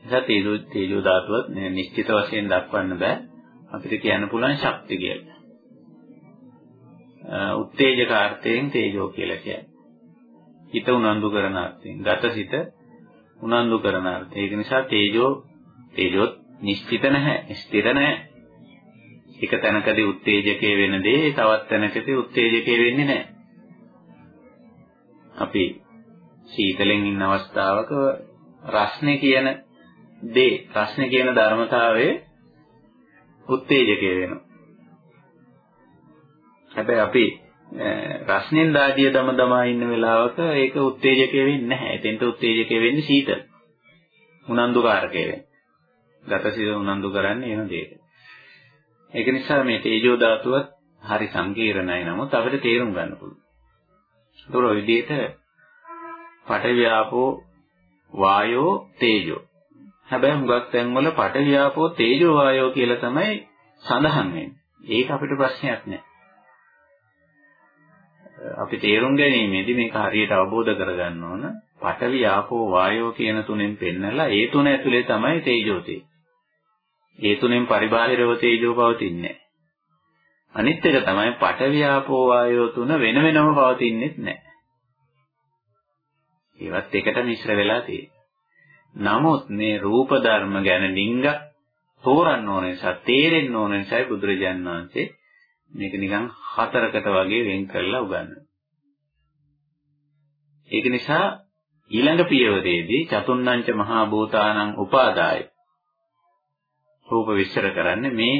S1: නිසා තේජෝ තේජෝ ධාතුවත් නිශ්චිත වශයෙන් දක්වන්න බෑ. අපිට කියන්න පුළුවන් ශක්ති කියලා. උත්තේජකාර්ථයෙන් තේජෝ කියලා කියන්නේ. හිත උනන්දු කරන අර්ථයෙන්. ගතසිත උනන්දු කරන අර්ථය. ඒක නිසා තේජෝ තේජොත් නිශ්චිත නැහැ, ස්ථිර නැහැ. එක තැනකදී උත්තේජකයේ වෙන දේ තවත් තැනකදී උත්තේජකයේ වෙන්නේ නැහැ. අපි සීතලෙන් ඉන්න අවස්ථාවක රස්නේ කියන දේ, රස්නේ කියන ධර්මතාවයේ උත්තේජකයේ වෙනවා. හැබැයි අපි රස්නෙන් දාඩිය දම දමා ඉන්න වෙලාවක ඒක උත්තේජකය වෙන්නේ නැහැ. එතෙන්ට උත්තේජකය වෙන්නේ සීතල. උනන්දුකාරකය වෙන්නේ. ගතසිත උනන්දු කරන්නේ එහෙම දෙයක. ඒක නිසා මේ තේජෝ ධාතුවත් හරි සංකීර්ණයි නමුත් අපිට තේරුම් ගන්න පුළුවන්. ඒතොර ඔය විදිහට පඨවි ආපෝ වායෝ තේජෝ. හැබැයි හුඟක් තැන්වල පඨවි ආපෝ තේජෝ වායෝ කියලා තමයි සඳහන් වෙන්නේ. ඒක අපිට ප්‍රශ්නයක් නෑ. අපි තේරුම් ගැනීමේදී මේක හරියට අවබෝධ කරගන්න ඕන. පඨවි ආපෝ වායෝ කියන තුනෙන් පෙන්නලා ඒ තුන ඇතුලේ තමයි තේජෝ තියෙන්නේ. ඒ තුනෙන් පරිබාහිරව තේජෝ පවතින්නේ නැහැ. අනිත් එක තමයි පඨවි ආපෝ වායෝ තුන වෙන වෙනම පවතින්නේ නැහැ. ඒවත් එකට මිශ්‍ර වෙලා තියෙනවා. නමුත් මේ රූප ධර්ම ගැන ඩිංග තෝරන්න ඕන නිසා තේරෙන්න ඕන නිසා බුදුරජාන් වහන්සේ මේක නිකන් හතරකට වගේ වෙන් කරලා උගන්වනවා. ඒක නිසා ඊළඟ පියවරේදී චතුන්නංච මහා භූතානං උපාදාය රූප විස්තර කරන්නේ මේ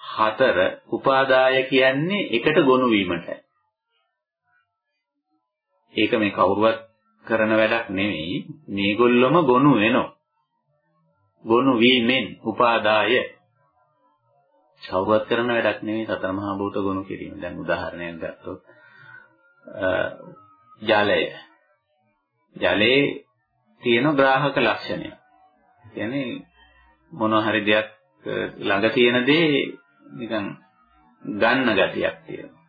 S1: හතර උපාදාය කියන්නේ එකට ගොනු වීමටයි. ඒක මේ කවුරුවත් කරන වැඩක් නෙවෙයි මේගොල්ලොම ගොනු වෙනවා. ගොනු වීමෙන් උපාදාය කවුරුවත් කරන වැඩක් නෙවෙයි සතර මහා භූත ගොනු කිරීම. දැන් උදාහරණයක් ගත්තොත් ජලය. ජලයේ තියෙන ග්‍රාහක ලක්ෂණය. කියන්නේ මොනවා හරි දෙයක් ළඟ තියෙන දේ නිකන් ගන්න ගතියක් තියෙනවා.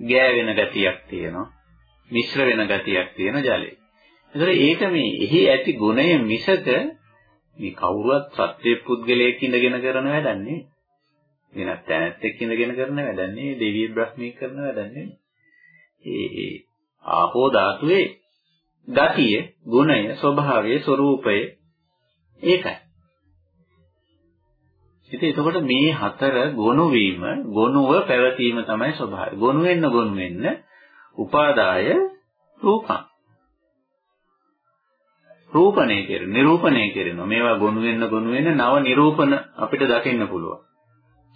S1: ගෑවෙන ගතියක් තියෙනවා. මිශ්‍ර වෙන ගතියක් තියෙන ජලයේ. ඒතර ඒක මේ එහි ඇති ගුණය මිසක මේ කවුරුවත් සත්‍ය පුද්ගලයෙක් ඉඳගෙන කරන වැඩක් නෙවෙයි. වෙනත් තැනැත්තෙක් ඉඳගෙන කරන වැඩක් නෙවෙයි. දෙවියන් බ්‍රහ්මීක කරන වැඩක් නෙවෙයි. ඒ ආපෝ ධාතුවේ ගතිය, ගුණය, ස්වභාවය, ස්වરૂපය ඒකයි. ඉතින් එතකොට මේ හතර ගොනු වීම, ගොනුව පැවතීම තමයි ස්වභාවය. ගොනු වෙන්න ගොනු වෙන්න උපාදාය රූපං. රූපණය කෙරෙන, නිරූපණය කෙරෙනවා. මේවා ගොනු වෙන්න ගොනු වෙන්න නව නිරූපණ අපිට දකින්න පුළුවන්.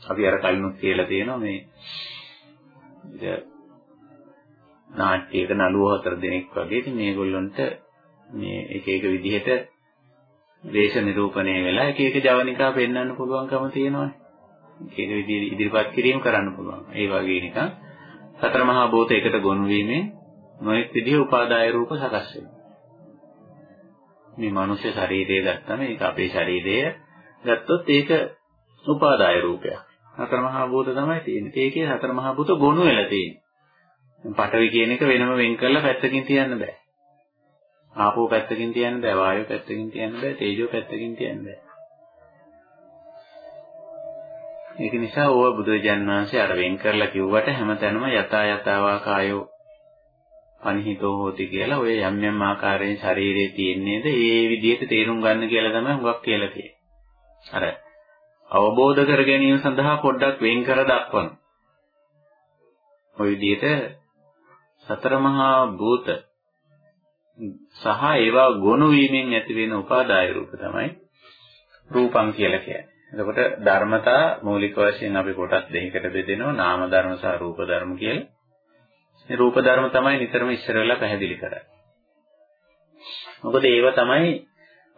S1: අපි අර කලිනුත් කියලා තියෙනවා මේ නාට්‍යයක නළුවෝ හතර දෙනෙක් වගේ ඉතින් මේගොල්ලන්ට මේ එක එක විදිහට දේශ නිරූපණය වෙලා එක එක ජවනිකා පෙන්වන්න පුළුවන්කම තියෙනවානේ. එක එක විදිහට ඉදිරිපත් කිරීම කරන්න පුළුවන්. ඒ වගේ නිකන් සතර මහා භූත එකට ගොනු වීමෙන් නොඑක් විදිහේ උපාදාය රූප සකස් වෙනවා. මේ මනුෂ්‍ය ශරීරය ගත්තම ඒක අපේ ශරීරය ගත්තොත් ඒක උපාදාය රූපයක්. සතර මහා භූත තමයි තියෙන්නේ. ඒකේ සතර මහා භූත ගොනු වෙලා තියෙන්නේ. පඨවි කියන එක වෙනම වෙන් කරලා පැත්තකින් තියන්න බෑ. ආපෝ පැත්තකින් තියන්න බෑ, වායෝ පැත්තකින් තියන්න බෑ, තේජෝ පැත්තකින් තියන්න බෑ. ඒක නිසා ඕව බුදුරජාන් වහන්සේ අර වෙන් කරලා කිව්වට හැමතැනම යතා යතාවා කායෝ අනිහිතෝ හෝති කියලා ඔය යම් යම් ආකාරයෙන් ශරීරයේ තියෙන්නේද ඒ විදිහට තේරුම් ගන්න කියලා තමයි හුඟක් කියලා තියෙන්නේ. අර අවබෝධ කර ගැනීම සඳහා පොඩ්ඩක් වෙන් කර දක්වනවා. ඔය විදිහට සතර මහා භූත සහ ඒවා ගොනු වීමෙන් ඇති වෙන උපාදාය රූප තමයි රූපං කියලා කියන්නේ. එතකොට ධර්මතා මූලික වශයෙන් අපි කොටස් දෙකකට බෙදෙනවා නාම ධර්ම සහ රූප ධර්ම කියලා. මේ රූප ධර්ම තමයි නිතරම ඉස්සර වෙලා පැහැදිලි කරන්නේ. මොකද ඒව තමයි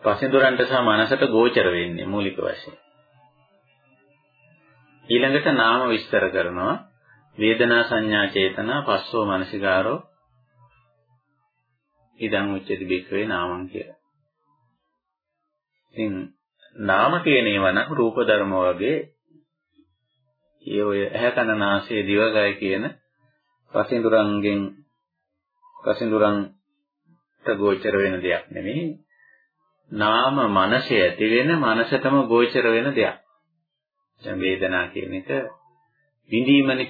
S1: පසින්දුරන්ට සහ මනසට ගෝචර වෙන්නේ මූලික වශයෙන්. ඊළඟට නාම විස්තර කරනවා වේදනා සංඥා චේතනා පස්සෝ මනසිකාරෝ ඉදං උච්චති බික්කවේ නාමං කියලා. ඉතින් නාම කියන ඒවා නම් රූප ධර්ම වගේ ඒ ඔය ඇහැ කන නාසය දිවකය කියන පසින්දුරන්ගෙන් පසින්දුරන්ට ගෝචර වෙන දෙයක් නෙමෙයි. නාම මනසේ ඇති වෙන මනසටම ගෝචර වෙන දෙයක්. දැන් වේදනා කියන එක විඳීමනේ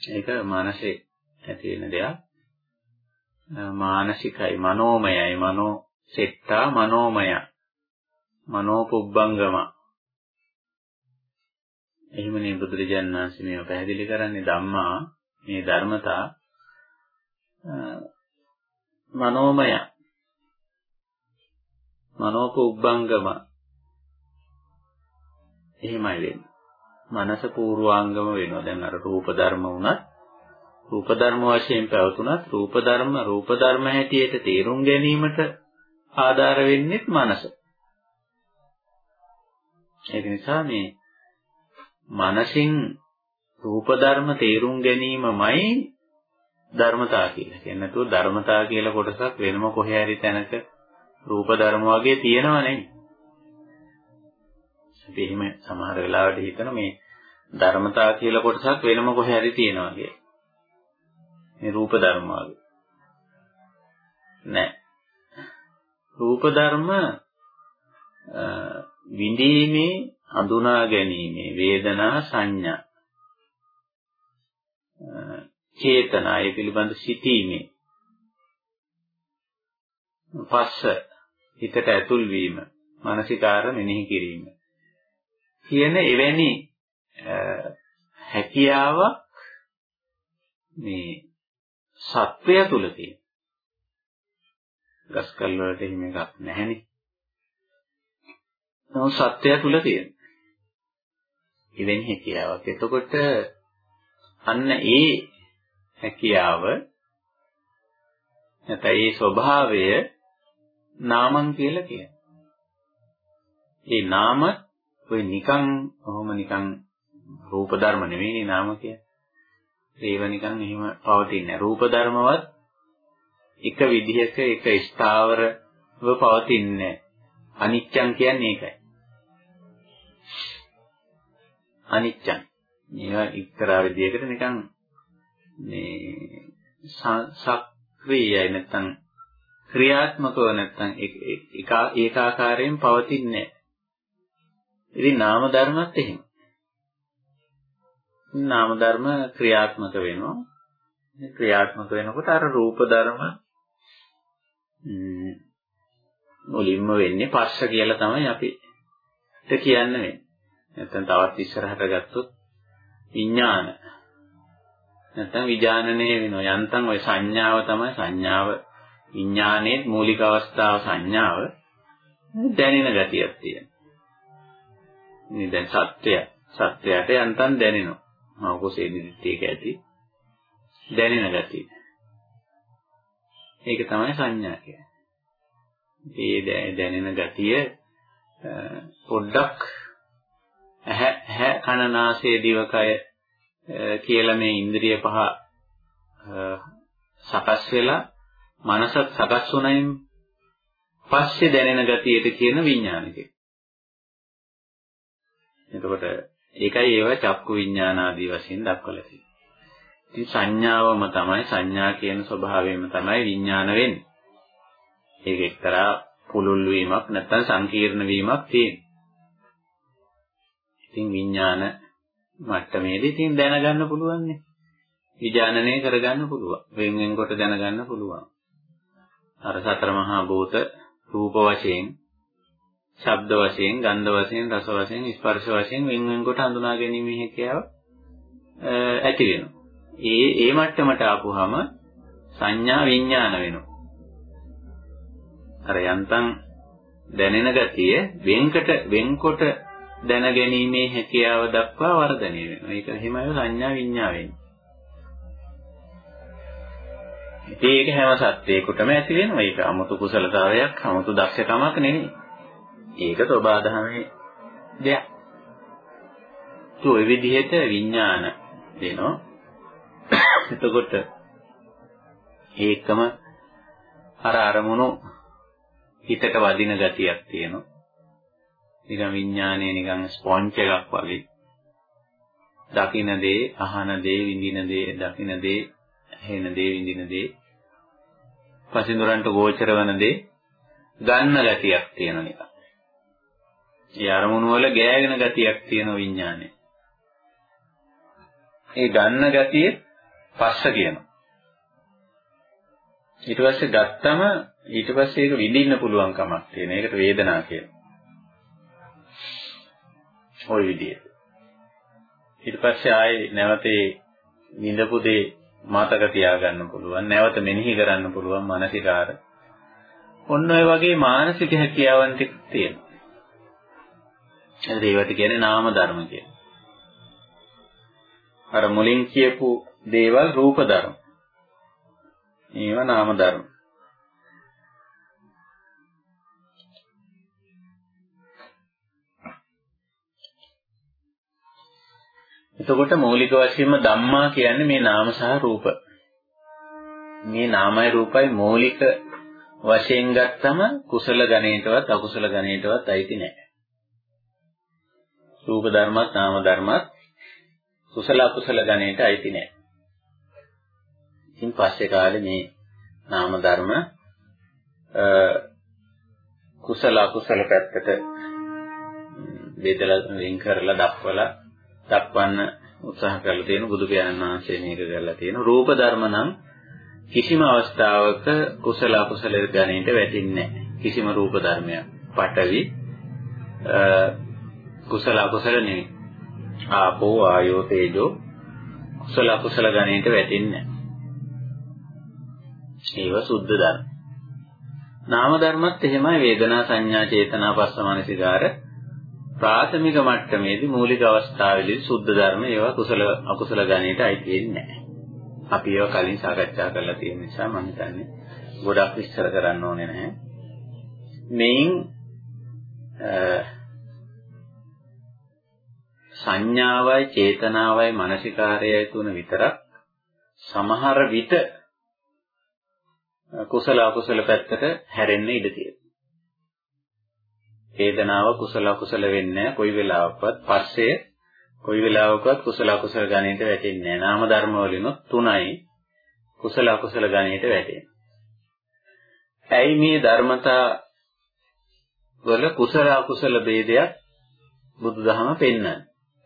S1: ඒක මානසේ ඇති වෙන දෙයක්. මානසිකයි මනෝමයයි මනෝ සෙට්ටා මනෝමය මනෝපුබ්බංගම එහෙමනේ බුදුරජාණන් වහන්සේ මේව පැහැදිලි කරන්නේ ධම්මා මේ ධර්මතා මනෝමය මනෝපුබ්බංගම එහෙමයි වෙන්නේ. මනස පූර්වාංගම වෙනවා. දැන් අර රූප ධර්ම වුණත් රූප ධර්ම වශයෙන් පැවතුනත් රූප ධර්ම රූප ධර්ම හැටියට තේරුම් ගැනීමට ආධාර වෙන්නේ මනස. ඒක නිසා මේ මනසින් රූප ධර්ම තේරුම් ගැනීමමයි ධර්මතා කියලා. කියන්නේ නැතුව ධර්මතා කියලා කොටසක් වෙනම කොහේ හරි තැනක රූප ධර්ම වගේ තියෙනව නෙමෙයි. අපි එහෙම සමහර වෙලාවට හිතන මේ ධර්මතා කියලා කොටසක් වෙනම කොහේ හරි තියෙනවා කියලා. මේ රූප ධර්ම වගේ. නෑ. රූප ධර්ම විඳීමේ හඳුනා ගැනීමේ වේදනා සංඥා චේතනා ඒ පිළිබඳ සිටීමේ පස්ස හිතට ඇතුල් වීම මානසිකාර මෙනෙහි කිරීම කියන එවැනි හැකියාවක් මේ සත්වය තුල තියෙන. ගස්කල් වලට එහෙම එකක් නැහැනේ. නමුත් සත්‍යය තුල තියෙන. එවැනි හැකියාවක්. එතකොට අන්න ඒ හැකියාව නැත්නම් ඒ ස්වභාවය නාමං කියලා කියනවා. ඒ නාම ඔය නිකන් ඔහොම නිකන් රූප ධර්ම නෙවෙයි නාම කියන්නේ. ඒව නිකන් එහෙම පවතින්නේ රූප ධර්මවත් එක විදිහක එක ස්ථාවරව පවතින්නේ අනිච්චං කියන්නේ ඒකයි. අනිච්චං. මේවා එක්තරා විදිහකට නිකන් මේ සක්‍රීයයි නැත්තම් ක්‍රියාත්මකව නැත්තම් ඒකාකාරයෙන් පවතින්නේ ඉතින් නාම ධර්මත් එහෙම. නාම ධර්ම ක්‍රියාත්මක වෙනවා. ක්‍රියාත්මක වෙනකොට අර රූප ධර්ම මුලින්ම වෙන්නේ පස්ස කියලා තමයි අපිට කියන්නේ. නැත්නම් තවත් ඉස්සරහට ගත්තොත් විඥාන. නැත්නම් විඥානනේ වෙනවා. යන්තම් ওই සංඥාව තමයි සංඥාව විඥානයේ මූලික අවස්ථාව සංඥාව දැනෙන ගතියක් තියෙනවා. මේ දැන් සත්‍යය සත්‍යයට යන්තම් දැනෙනවා. මම කොසේ නිදිත් ඒක ඇති දැනෙන ගතිය. ඒක තමයි සංඥා කියන්නේ. මේ දැනෙන ගතිය පොඩ්ඩක් ඇහැ ඇහැ කන නාසය දිවකය කියලා මේ ඉන්ද්‍රිය පහ සකස් වෙලා මනසත් සකස් වුණයින් පස්සේ දැනෙන ගතියට කියන විඥානික. එතකොට ඒකයි ඒව චක්කු විඥාන ආදී වශයෙන් දක්වලා තියෙන්නේ. ඉතින් සංඥාවම තමයි සංඥා කියන ස්වභාවයම තමයි විඥාන වෙන්නේ. ඒක එක්තරා පුළුල් වීමක් නැත්නම් සංකීර්ණ වීමක් තියෙනවා. ඉතින් විඥාන මට්ටමේදී ඉතින් දැනගන්න පුළුවන් නේ. විඥානනය කරගන්න පුළුවන්. වෙන් වෙන් කොට දැනගන්න පුළුවන්. අර සතර මහා භූත රූප වශයෙන්, ශබ්ද වශයෙන්, ගන්ධ වශයෙන්, රස වශයෙන්, ස්පර්ශ වශයෙන් වෙන් වෙන් කොට හඳුනා ගැනීමේ හැකියාව ඇති වෙනවා. ඒ ඒ මට්ටමට ආපුවාම සංඥා විඥාන වෙනවා. අර යන්තම් දැනෙන ගතිය වෙන්කට වෙන්කොට දැනගැනීමේ හැකියාව දක්වා වර්ධනය වෙනවා. ඒක එහෙමයි සංඥා විඤ්ඤාණයෙන්. ඉතින් ඒක හැම සත්‍යයකටම ඇති වෙනවා. ඒක 아무තු කුසලතාවයක්, 아무තු දක්ෂකමක් නෙමෙයි. ඒක සබාධමයේ දෙයක්. ඒ ඔය විදිහට විඥාන දෙනවා. එතකොට ඒකම අර අරමුණු හිතට වදින ගතියක් තියෙනවා. නිකන් විඥානය නිකන් ස්පොන්ජ් එකක් වගේ. දකින දේ, අහන දේ, විඳින දේ, දකින දේ, ඇහෙන දේ, විඳින දේ, පසින්දුරන්ට ගෝචර වන දේ ගන්න ගතියක් තියෙන නිකන්. ඒ අරමුණු වල ගෑගෙන ගතියක් තියෙන විඥානය. ඒ ගන්න ගතිය පස්ස කියනවා. ඊට පස්සේ ගත්තම ඊට පස්සේ ඒක විඳින්න පුළුවන් කමක් තියෙන. ඒකට වේදනා කියනවා. ওই විදිහට. ඊට පස්සේ ආයේ නැවතේ විඳපු දේ මතක තියාගන්න පුළුවන්. නැවත මෙනෙහි කරන්න පුළුවන් මානසිකාර. ඔන්න ඔය වගේ මානසික හැකියාවන් ටික තියෙනවා. ඒකට ඒවට කියන්නේ නාම ධර්ම කියලා. අර මුලින් කියපු දේවල් රූප ධර්ම. ඒවා නාම ධර්ම. එතකොට මৌলিක වශයෙන්ම ධම්මා කියන්නේ මේ නාම සහ රූප. මේ නාමයි රූපයි මৌলিක වශයෙන් ගත්තම කුසල ගණේටවත් අකුසල ගණේටවත් අයිති නැහැ. රූප ධර්මත් නාම ධර්මත් කුසල අකුසල ගණේට අයිති නැහැ. ඉතින් පස්සේ කාලේ මේ නාම ධර්ම කුසල අකුසල පැත්තට බෙදලා වෙන් කරලා දක්වලා දක්වන්න උත්සාහ කරලා තියෙන බුදු පියාණන් වහන්සේ මේක කරලා තියෙන රූප ධර්ම නම් කිසිම අවස්ථාවක කුසල අකුසල ගණයට වැටෙන්නේ නැහැ. කිසිම රූප ධර්මයක්. පඨවි කුසල අකුසල නෙවෙයි. ආපෝ ආයෝ තේජෝ කුසල අකුසල ගණයට වැටෙන්නේ නැහැ. ඒව සුද්ධ ධර්ම. නාම ධර්මත් එහෙමයි වේදනා සංඥා චේතනා පස්සමනසිකාර ප්‍රාථමික මට්ටමේදී මූලික අවස්ථාවේදී සුද්ධ ධර්ම ඒවා කුසල අකුසල ගණයට අයිති වෙන්නේ නැහැ. අපි ඒවා කලින් සාකච්ඡා කරලා තියෙන නිසා මම හිතන්නේ ගොඩක් විස්තර කරන්න ඕනේ නැහැ. මේන් සංඥාවයි චේතනාවයි මානසිකාරයයි තුන විතරක් සමහර විට කුසල අකුසල පැත්තට හැරෙන්න ඉඩ තියෙනවා. වේදනාව කුසල අකුසල වෙන්නේ කොයි වෙලාවකවත් පස්සේ කොයි වෙලාවකවත් කුසල අකුසල ගණයට වැටෙන්නේ නැහැ. නාම ධර්ම වලිනුත් තුනයි කුසල අකුසල ගණයට වැටෙන්නේ. ඇයි මේ ධර්මතා වල කුසල අකුසල ભેදයක් බුදුදහම පෙන්වන්නේ?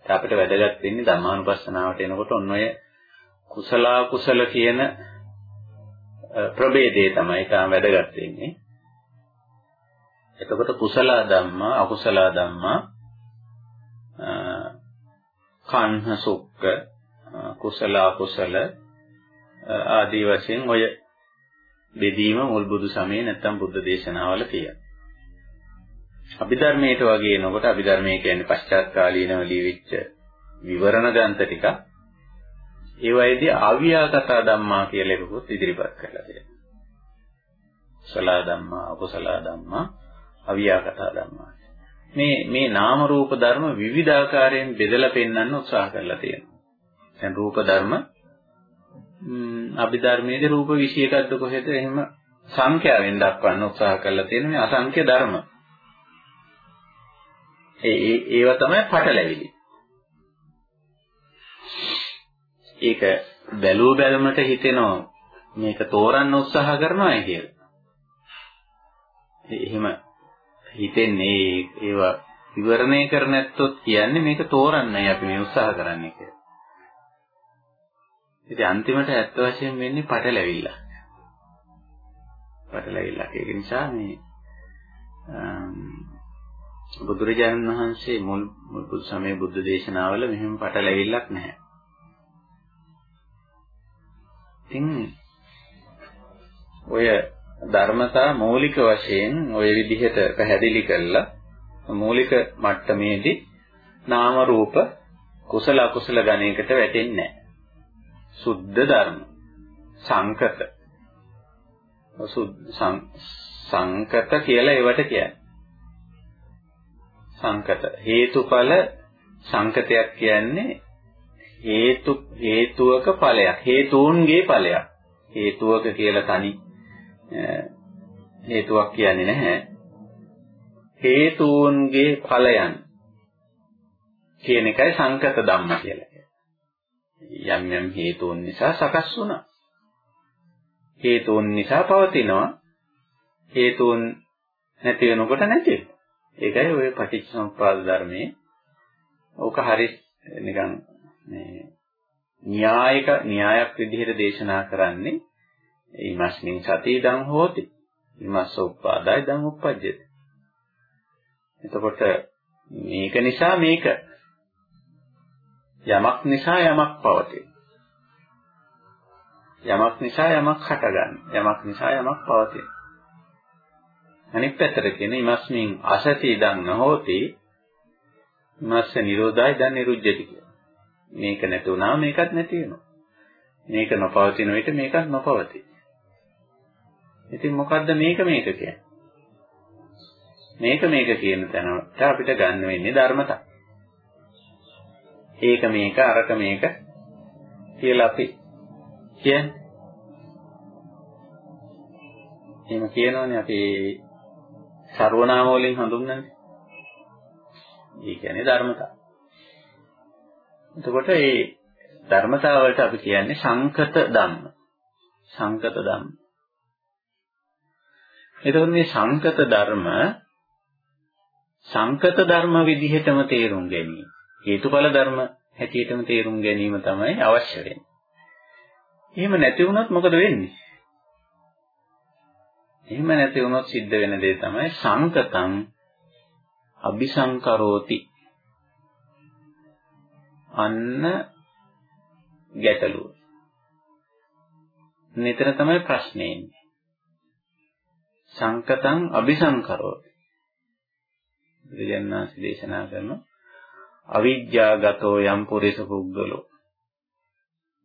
S1: අපිට වැදගත් වෙන්නේ ධර්මානුපස්සනාවට එනකොට ඔන්න ඔය කුසල අකුසල කියන ප්‍රභේදය තමයි තාම වැදගත් වෙන්නේ. එතකොට කුසල ධම්මා අකුසල ධම්මා කන්හ සුක්ක කුසල අකුසල ආදී වශයෙන් ඔය බෙදීම මුල් බුදු සමයේ නැත්තම් බුද්ධ දේශනාවල තියෙනවා. අභිධර්මයට වගේ එනකොට අභිධර්මයේ කියන්නේ පශ්චාත් කාලීනව ලියවිච්ච විවරණ ග්‍රන්ථ ටික ඒ වයිදී ආවියා කතා ධම්මා කියලා එකකුත් ඉදිරිපත් කරලා තියෙනවා. කුසල ධම්මා අකුසල ධම්මා අවියා කතා ධම්මා. මේ මේ නාම රූප ධර්ම විවිධාකාරයෙන් බෙදලා පෙන්වන්න උත්සාහ කරලා තියෙනවා. දැන් රූප ධර්ම අභිධර්මයේදී රූප 21ක්ද කොහෙද එහෙම සංඛ්‍යාවෙන් දක්වන්න උත්සාහ කරලා තියෙන මේ අසංඛ්‍ය ධර්ම. ඒ ඒවා තමයි පටලැවිලි. ඒක බැලුව බැලමට හිතෙනවා මේක තෝරන්න උත්සාහ කරනවා කියලා. එහෙම හිතෙන්නේ ඒවා විවරණය කර නැත්තොත් කියන්නේ මේක තෝරන්නයි අපි මේ උත්සාහ කරන්නේ කියලා. ඉතින් අන්තිමට ඇත්ත වශයෙන් වෙන්නේ පටලැවිල්ල. පටලැවිල්ල. ඒක නිසා මේ බුදුරජාණන් වහන්සේ මුල් බුදු සමයේ බුද්ධ දේශනාවල මෙහෙම පටලැවිල්ලක් නැහැ. ඉතින් ඔය ධර්මතා මූලික වශයෙන් ওই විදිහට පැහැදිලි කළා. මූලික මට්ටමේදී නාම රූප කුසල අකුසල ගණයකට වැටෙන්නේ නැහැ. සුද්ධ ධර්ම. සංකත. සංකත කියලා ඒවට කියන්නේ. සංකත. හේතුඵල සංකතයක් කියන්නේ හේතු හේතුවක ඵලයක්. හේතුන්ගේ ඵලයක්. හේතුවක කියලා තනි හේතුවක් කියන්නේ නැහැ. හේතුන්ගේ ඵලයන් කියන එකයි සංකත ධම්ම කියලා කියන්නේ. යම් යම් හේතුන් නිසා සකස් වුණා. හේතුන් නිසා පවතිනවා. හේතුන් නැති වෙනකොට නැති වෙනවා. ඒකයි ඔය පටිච්චසමුප්පාද ධර්මයේ ඕක හරි නිකන් මේ න්‍යායික න්‍යායක් විදිහට දේශනා කරන්නේ ඊමස්මින් සති ඉදං හෝති. ඊමස්ස උප්පාදයි ඉදං උප්පජ්ජති. එතකොට මේක නිසා මේක යමක් නිසා යමක් පවතී. යමක් නිසා යමක් හටගන්න. යමක් නිසා යමක් පවතී. අනිත් පැත්තට කියන ීමස්මින් අසති ඉදං නොහෝති. ීමස්ස නිරෝධයි දැන් නිරුද්ධති කියලා. මේක නැති වුණා මේකත් නැති වෙනවා. මේක නොපවතින විට මේකත් නොපවතී. ඉතින් මොකද්ද මේක මේක කියන්නේ? මේක මේක කියන තැනට අපිට ගන්න වෙන්නේ ධර්මතා. ඒක මේක අරක මේක කියලා අපි කියන්නේ. එහෙම කියනවනේ අපි ਸਰවනාම වලින් හඳුන්වන්නේ. ඒ කියන්නේ ධර්මතා. එතකොට මේ ධර්මතාවලට අපි කියන්නේ සංකත ධම්ම. සංකත ධම්ම. එතකොට මේ සංකත ධර්ම සංකත ධර්ම විදිහටම තේරුම් ගැනීම. හේතුඵල ධර්ම හැටියටම තේරුම් ගැනීම තමයි අවශ්‍ය වෙන්නේ. එහෙම නැති වුණොත් මොකද වෙන්නේ? එහෙම නැති වුණොත් සිද්ධ වෙන දේ තමයි සංකතං අபிසංකරෝති. අන්න ගැටලුව. මෙතන තමයි ප්‍රශ්නේ ඉන්නේ. සංකතං අபிසංකරෝති. බුදුජානනාංශ දේශනා කරන අවිද්‍යාගතෝ යම් පුරිස පුද්ගලෝ.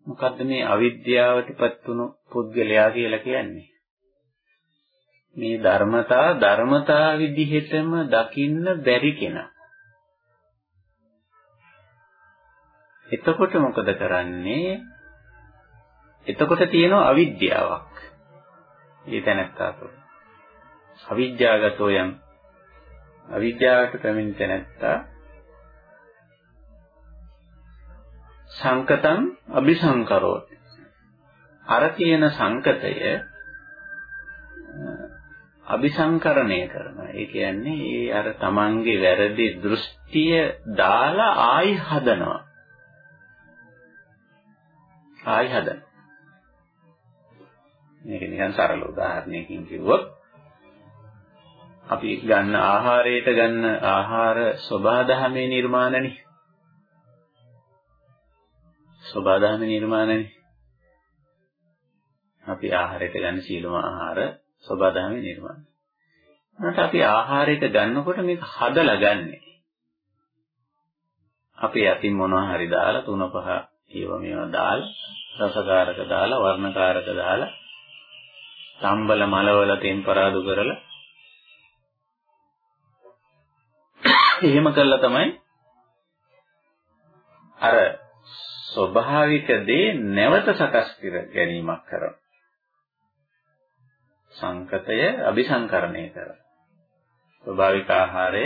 S1: මොකද්ද මේ අවිද්‍යාවටපත් වුණු පුද්ගලයා කියලා කියන්නේ? මේ ධර්මතා ධර්මතා විදිහටම දකින්න බැරි කෙනා. එතකොට මොකද කරන්නේ? එතකොට තියෙනවා අවිද්‍යාවක්. ඒ තැනත්තා තුළ අවිද්‍යාවගතෝ යම් අවිද්‍යාවට පැමිණ තැනැත්තා සංකතං අபிසංකරෝති. අර කියන සංකතය අபிසංකරණය කරනවා. ඒ කියන්නේ ඒ අර තමන්ගේ වැරදි දෘෂ්ටිය දාලා ආයි හදනවා. ආයි හදනවා. මේක නිකන් සරල උදාහරණයකින් කිව්වොත් අපි ගන්න ආහාරයට ගන්න ආහාර සබාධමේ නිර්මාණනේ. සබාධමේ නිර්මාණනේ. අපි ආහාරයට ගන්න සීලම ආහාර සබාධමේ නිර්මාණ. නැත්නම් අපි ආහාරයට ගන්නකොට මේක හදලා ගන්නෙ. අපි යටින් මොනවා හරි දාලා තුන පහ ඒව මේවා දාලා රසකාරක දාලා වර්ණකාරක දාලා තම්බල මලවල ටෙම්පරාදු කරලා එහෙම කළා තමයි අර ස්වභාවික දේ නැවත සකස් කර ගැනීමක් කරන. සංකතය අபிසංකරණය කර. ස්වභාවික ආහාරය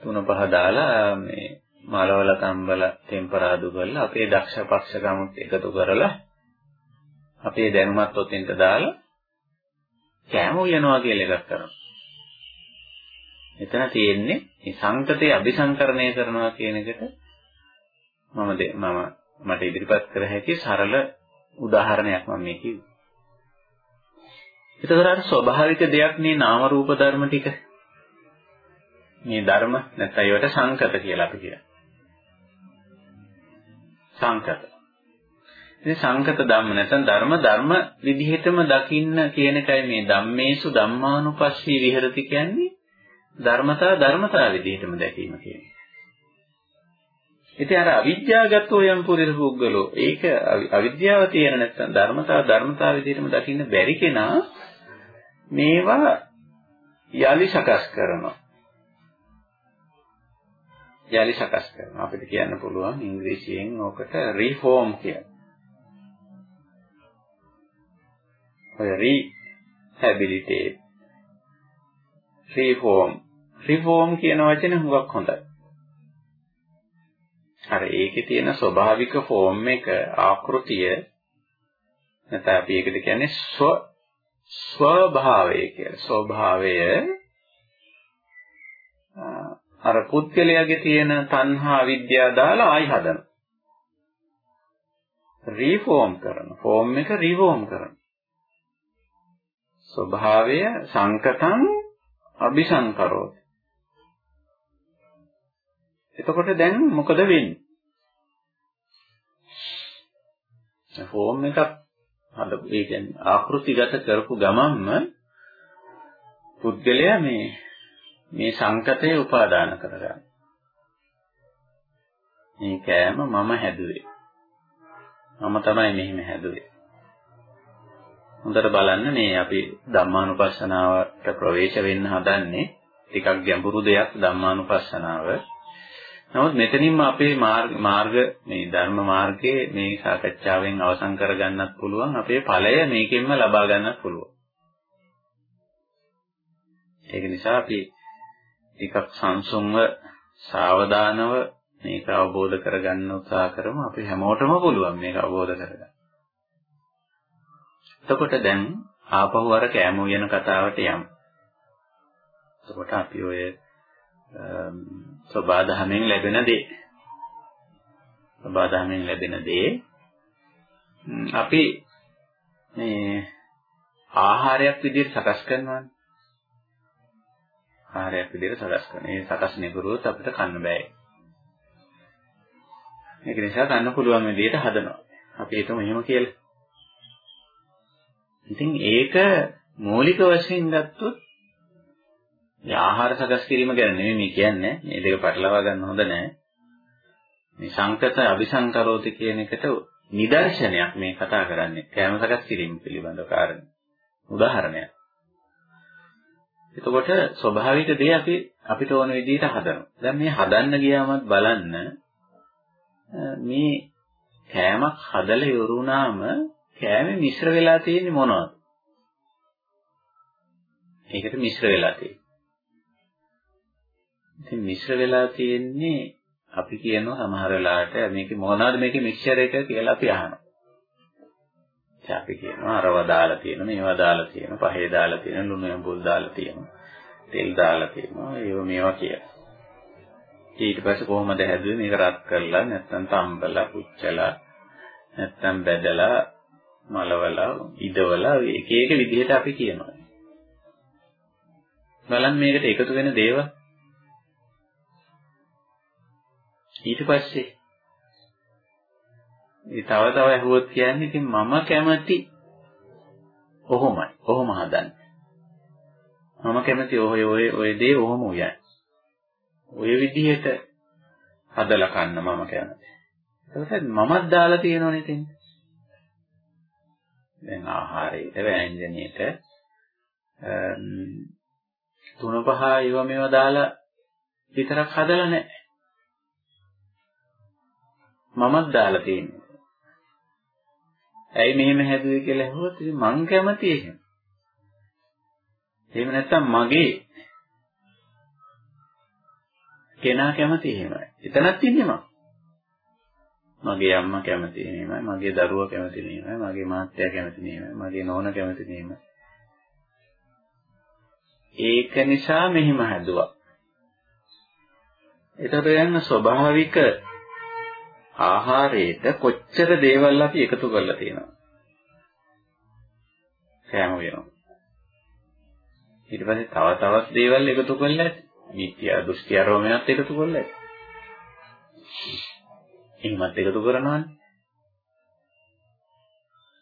S1: තුන පහ දාලා මේ මලවල තම්බල ටෙම්පරාදු කරලා අපේ දක්ෂ පක්ෂකමුත් එකතු කරලා අපේ දැනුමත් ඔතෙන්ට දාලා කෑම උයනවා කියලා එකක් කරනවා. එතන තියෙන්නේ මේ සංකතේ අபிසංකරණය කරනවා කියන එකට මම මම මට ඉදිරිපත් කර හැකි සරල උදාහරණයක් මම මේ කිව්වේ. ඒතකොට අර ස්වභාවික දෙයක් නේ නාම රූප ධර්ම ටික. මේ ධර්ම නැත්නම් ඒවට සංකත කියලා අපි කියනවා. සංකත. ඉතින් සංකත ධම්ම නැත්නම් ධර්ම ධර්ම විදිහටම දකින්න කියන එකයි මේ ධම්මේසු ධම්මානුපස්සී විහෙරති කියන්නේ ධර්මතා ධර්මතා විදිහටම දැකීම කියන්නේ. ඉතින් අර අවිද්‍යාවගතෝ යම් පුරිස පුද්ගලෝ ඒක අවිද්‍යාව තියෙන නැත්නම් ධර්මතා ධර්මතා විදිහටම දකින්න බැරි කෙනා මේවා යලි සකස් කරනවා. යලි සකස් කරනවා. අපිට කියන්න පුළුවන් ඉංග්‍රීසියෙන් ඕකට රිෆෝම් කියලා. ඔය රීහැබිලිටේට් රිෆෝම් රිෆෝම් කියන වචනේ හුඟක් හොඳයි. අර ඒකේ තියෙන ස්වභාවික ෆෝම් එක ආකෘතිය නැත්නම් අපි ඒකද කියන්නේ ස්ව ස්වභාවය කියලා. ස්වභාවය අර පුද්ගලයාගේ තියෙන තණ්හා විද්‍යාව දාලා ආයි හදනවා. රීෆෝම් කරන ෆෝම් එක රිවෝම් කරන ස්වභාවය සංකතං අபிසංකරෝති එතකොට දැන් මොකද වෙන්නේ ෆෝම් එකක් හද ඒ කියන්නේ ආකෘතිගත කරපු ගමන්ම පුද්ගලයා මේ මේ සංකතය උපාදාන කරගන්න. මේ කෑම මම හැදුවේ. මම තමයි මෙහිම හැදුවේ. හොඳට බලන්න මේ අපි ධම්මානුපස්සනාවට ප්‍රවේශ වෙන්න හදන්නේ ටිකක් ගැඹුරු දෙයක් ධම්මානුපස්සනාව. නමුත් මෙතනින්ම අපේ මාර්ග මේ ධර්ම මාර්ගයේ මේ සාකච්ඡාවෙන් අවසන් කරගන්නත් පුළුවන් අපේ ඵලය මේකෙන්ම ලබා ගන්නත් පුළුවන්. ඒක නිසා අපි ටිකක් සංසුන්ව සාවධානව මේක අවබෝධ කරගන්න උත්සාහ කරමු. අපි හැමෝටම පුළුවන් මේක අවබෝධ කරගන්න. එතකොට දැන් ආපහු අර කෑම උයන කතාවට යමු. එතකොට අපි ඔය සබාධමෙන් ලැබෙන දේ සබාධමෙන් ලැබෙන දේ අපි මේ ආහාරයක් විදිහට සකස් කරනවානේ ආහාරයක් විදිහට සකස් කරන. ඒ සකස් නෙකරුවොත් අපිට කන්න බෑ. ඒක නිසා ගන්න පුළුවන් විදිහට හදනවා. අපි හිතමු එහෙම කියලා. ඉතින් ඒක මූලික වශයෙන් ගත්තොත් මේ ආහාර සකස් කිරීම ගැන නෙමෙයි මේ කියන්නේ. මේ දෙක පටලවා ගන්න හොඳ නෑ. මේ සංකත අபிසංකරෝති කියන එකට නිදර්ශනයක් මේ කතා කරන්නේ. කෑම සකස් කිරීම පිළිබඳ කාරණේ. උදාහරණයක්. එතකොට ස්වභාවික දේ අපි අපිට ඕන විදිහට හදනවා. දැන් මේ හදන්න ගියාමත් බලන්න මේ කෑමක් හදලා ඉවරුනාම කෑමේ මිශ්‍ර වෙලා තියෙන්නේ මොනවද? ඒකට මිශ්‍ර වෙලා තියෙන්නේ. ඉතින් මිශ්‍ර වෙලා තියෙන්නේ අපි කියනවා සමහර වෙලාවට මේක මොනවද මේකේ මික්ස්චර් එක කියලා අපි අහනවා. අපි කියනවා අරව දාලා තියෙන මේවා දාලා තියෙන පහේ දාලා තියෙන ලුණු එඹුල් දාලා තියෙනවා තෙල් දාලා තියෙනවා ඒව මේවා කියලා ඊට පස්සේ කොහොමද හැදුවේ මේක රත් කරලා නැත්නම් තම්බලා පුච්චලා නැත්නම් බැදලා මලවලා ඉදවලා එක එක විදිහට අපි කියනවා බලන්න මේකට එකතු වෙන දේවල් ඊට පස්සේ ඒ තව තව ඇහුවොත් කියන්නේ ඉතින් මම කැමති ඔහොමයි. ඔහොම හදන්න. මම කැමති ඔය ඔය ඔය දේ ඔහොම උයයි. ඔය විදිහට හදලා කන්න මම කැමති. ඒකත් මමත් දාලා තියෙනවනේ ඉතින්. දැන් ආහාරයට ව්‍යංජනයට තුන පහ ඒව මේවා දාලා විතරක් හදලා නැහැ. මමත් දාලා තියෙනවා. ඇයි මෙහෙම හැදුවේ කියලා ඇහුවොත් ඉතින් මං කැමති එහෙම. එහෙම නැත්තම් මගේ කෙනා කැමති එහෙමයි. එතනත් ඉන්නේ මං. මගේ අම්මා කැමති එහෙමයි, මගේ දරුවා කැමති එහෙමයි, මගේ මාත්‍යා කැමති එහෙමයි, මගේ නෝනා කැමති එහෙමයි. ඒක නිසා මෙහිම හැදුවා. ඒතර යන ස්වභාවික ආහාරයට කොච්චර දේවල් අපි එකතු කරලා තියෙනවද? කෑම වෙනවා. ඊට පස්සේ තව තවත් දේවල් එකතු කරලා ඇති. මිත්‍යා දෘෂ්ටි ආරෝමණයත් එකතු කරලා ඇති. එහෙමත් එකතු කරනවානේ.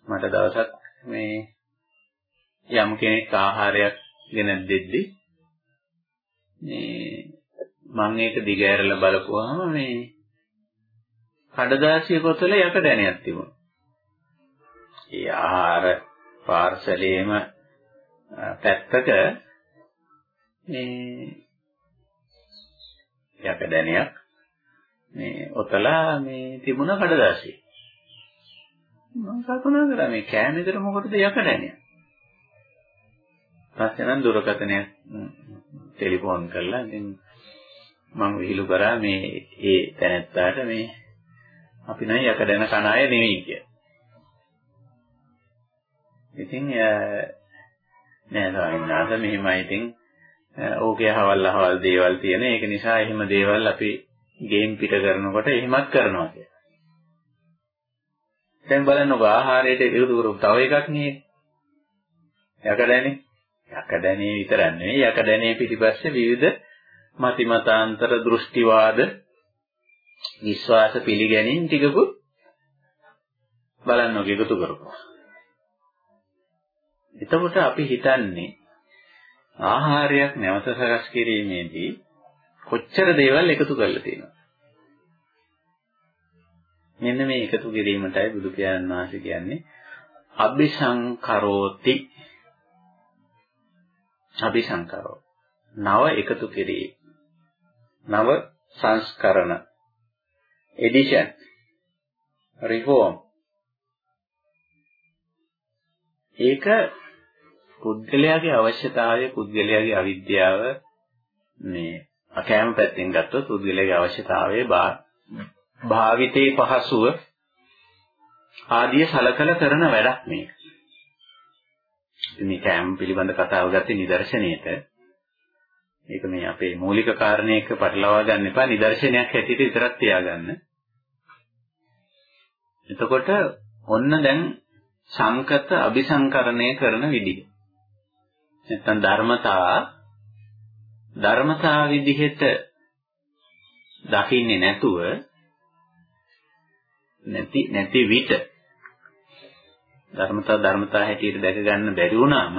S1: මට දවසක් මේ යම් කෙනෙක් ආහාරයක් ගෙන දෙද්දි මේ මම ඒක දිගහැරලා බලපුවාම මේ කඩදාසිය පොතල යට දැනයක් තිබුණා. ඒ ආහාර පාර්සලේම පැත්තක මේ යට දැනයක් මේ ඔතලා මේ තිබුණ කඩදාසිය. මම කල්පනා කරා මේ කෑමේකට මොකටද යට දැනයක්? පස්සේ නම් දුරකථනයක් ටෙලිෆෝන් කරලා ඉතින් මම විහිළු කරා මේ ඒ තැනැත්තාට මේ අපි නම් යකඩන කන අය නෙවෙයි කිය. ඉතින් නෑ සාමිනාස මෙහෙමයි ඉතින් ඕකේ අහවල් අහවල් දේවල් තියෙන ඒක නිසා එහෙම දේවල් අපි ගේම් පිට කරනකොට එහෙමත් කරනවා කියලා. දැන් බලන්නකෝ ආහාරයට එකතු කරපු තව එකක් නේ. යකඩනේ. යකඩනේ විතරක් නෙවෙයි යකඩනේ පිටිපස්සේ විවිධ මතිමතාන්තර දෘෂ්ටිවාද විශ්වාස පිළිගැනීම් ටිකකුත් බලන්නකෝ එකතු කරපුවා. එතකොට අපි හිතන්නේ ආහාරයක් නැවත සකස් කිරීමේදී කොච්චර දේවල් එකතු කරලා තියෙනවද? මෙන්න මේ එකතු කිරීමටයි බුදු පියාණන් වහන්සේ කියන්නේ අபிසංකරෝති. අபிසංකරෝ. නව එකතු කිරීම. නව සංස්කරණ. එඩිෂන්. රිෆෝම්. ඒක පුද්ගලයාගේ අවශ්‍යතාවය පුද්ගලයාගේ අවිද්‍යාව මේ අකෑම පැත්තෙන් ගත්තොත් පුද්ගලයාගේ අවශ්‍යතාවය භාවිතේ පහසුව ආදිය සලකල කරන වැඩක් මේක. මේ කෑම පිළිබඳ කතාව ගත්තේ නිදර්ශනයේට ඒක මේ අපේ මූලික කාරණේක පටලවා ගන්න එපා නිදර්ශනයක් හැටියට විතරක් තියාගන්න. එතකොට ඔන්න දැන් සංකත අபிසංකරණය කරන විදිහ. නැත්තම් ධර්මතා ධර්මතා විදිහට දකින්නේ නැතුව නැති නැති විට ධර්මතා ධර්මතා හැටියට දැක ගන්න බැරි වුණාම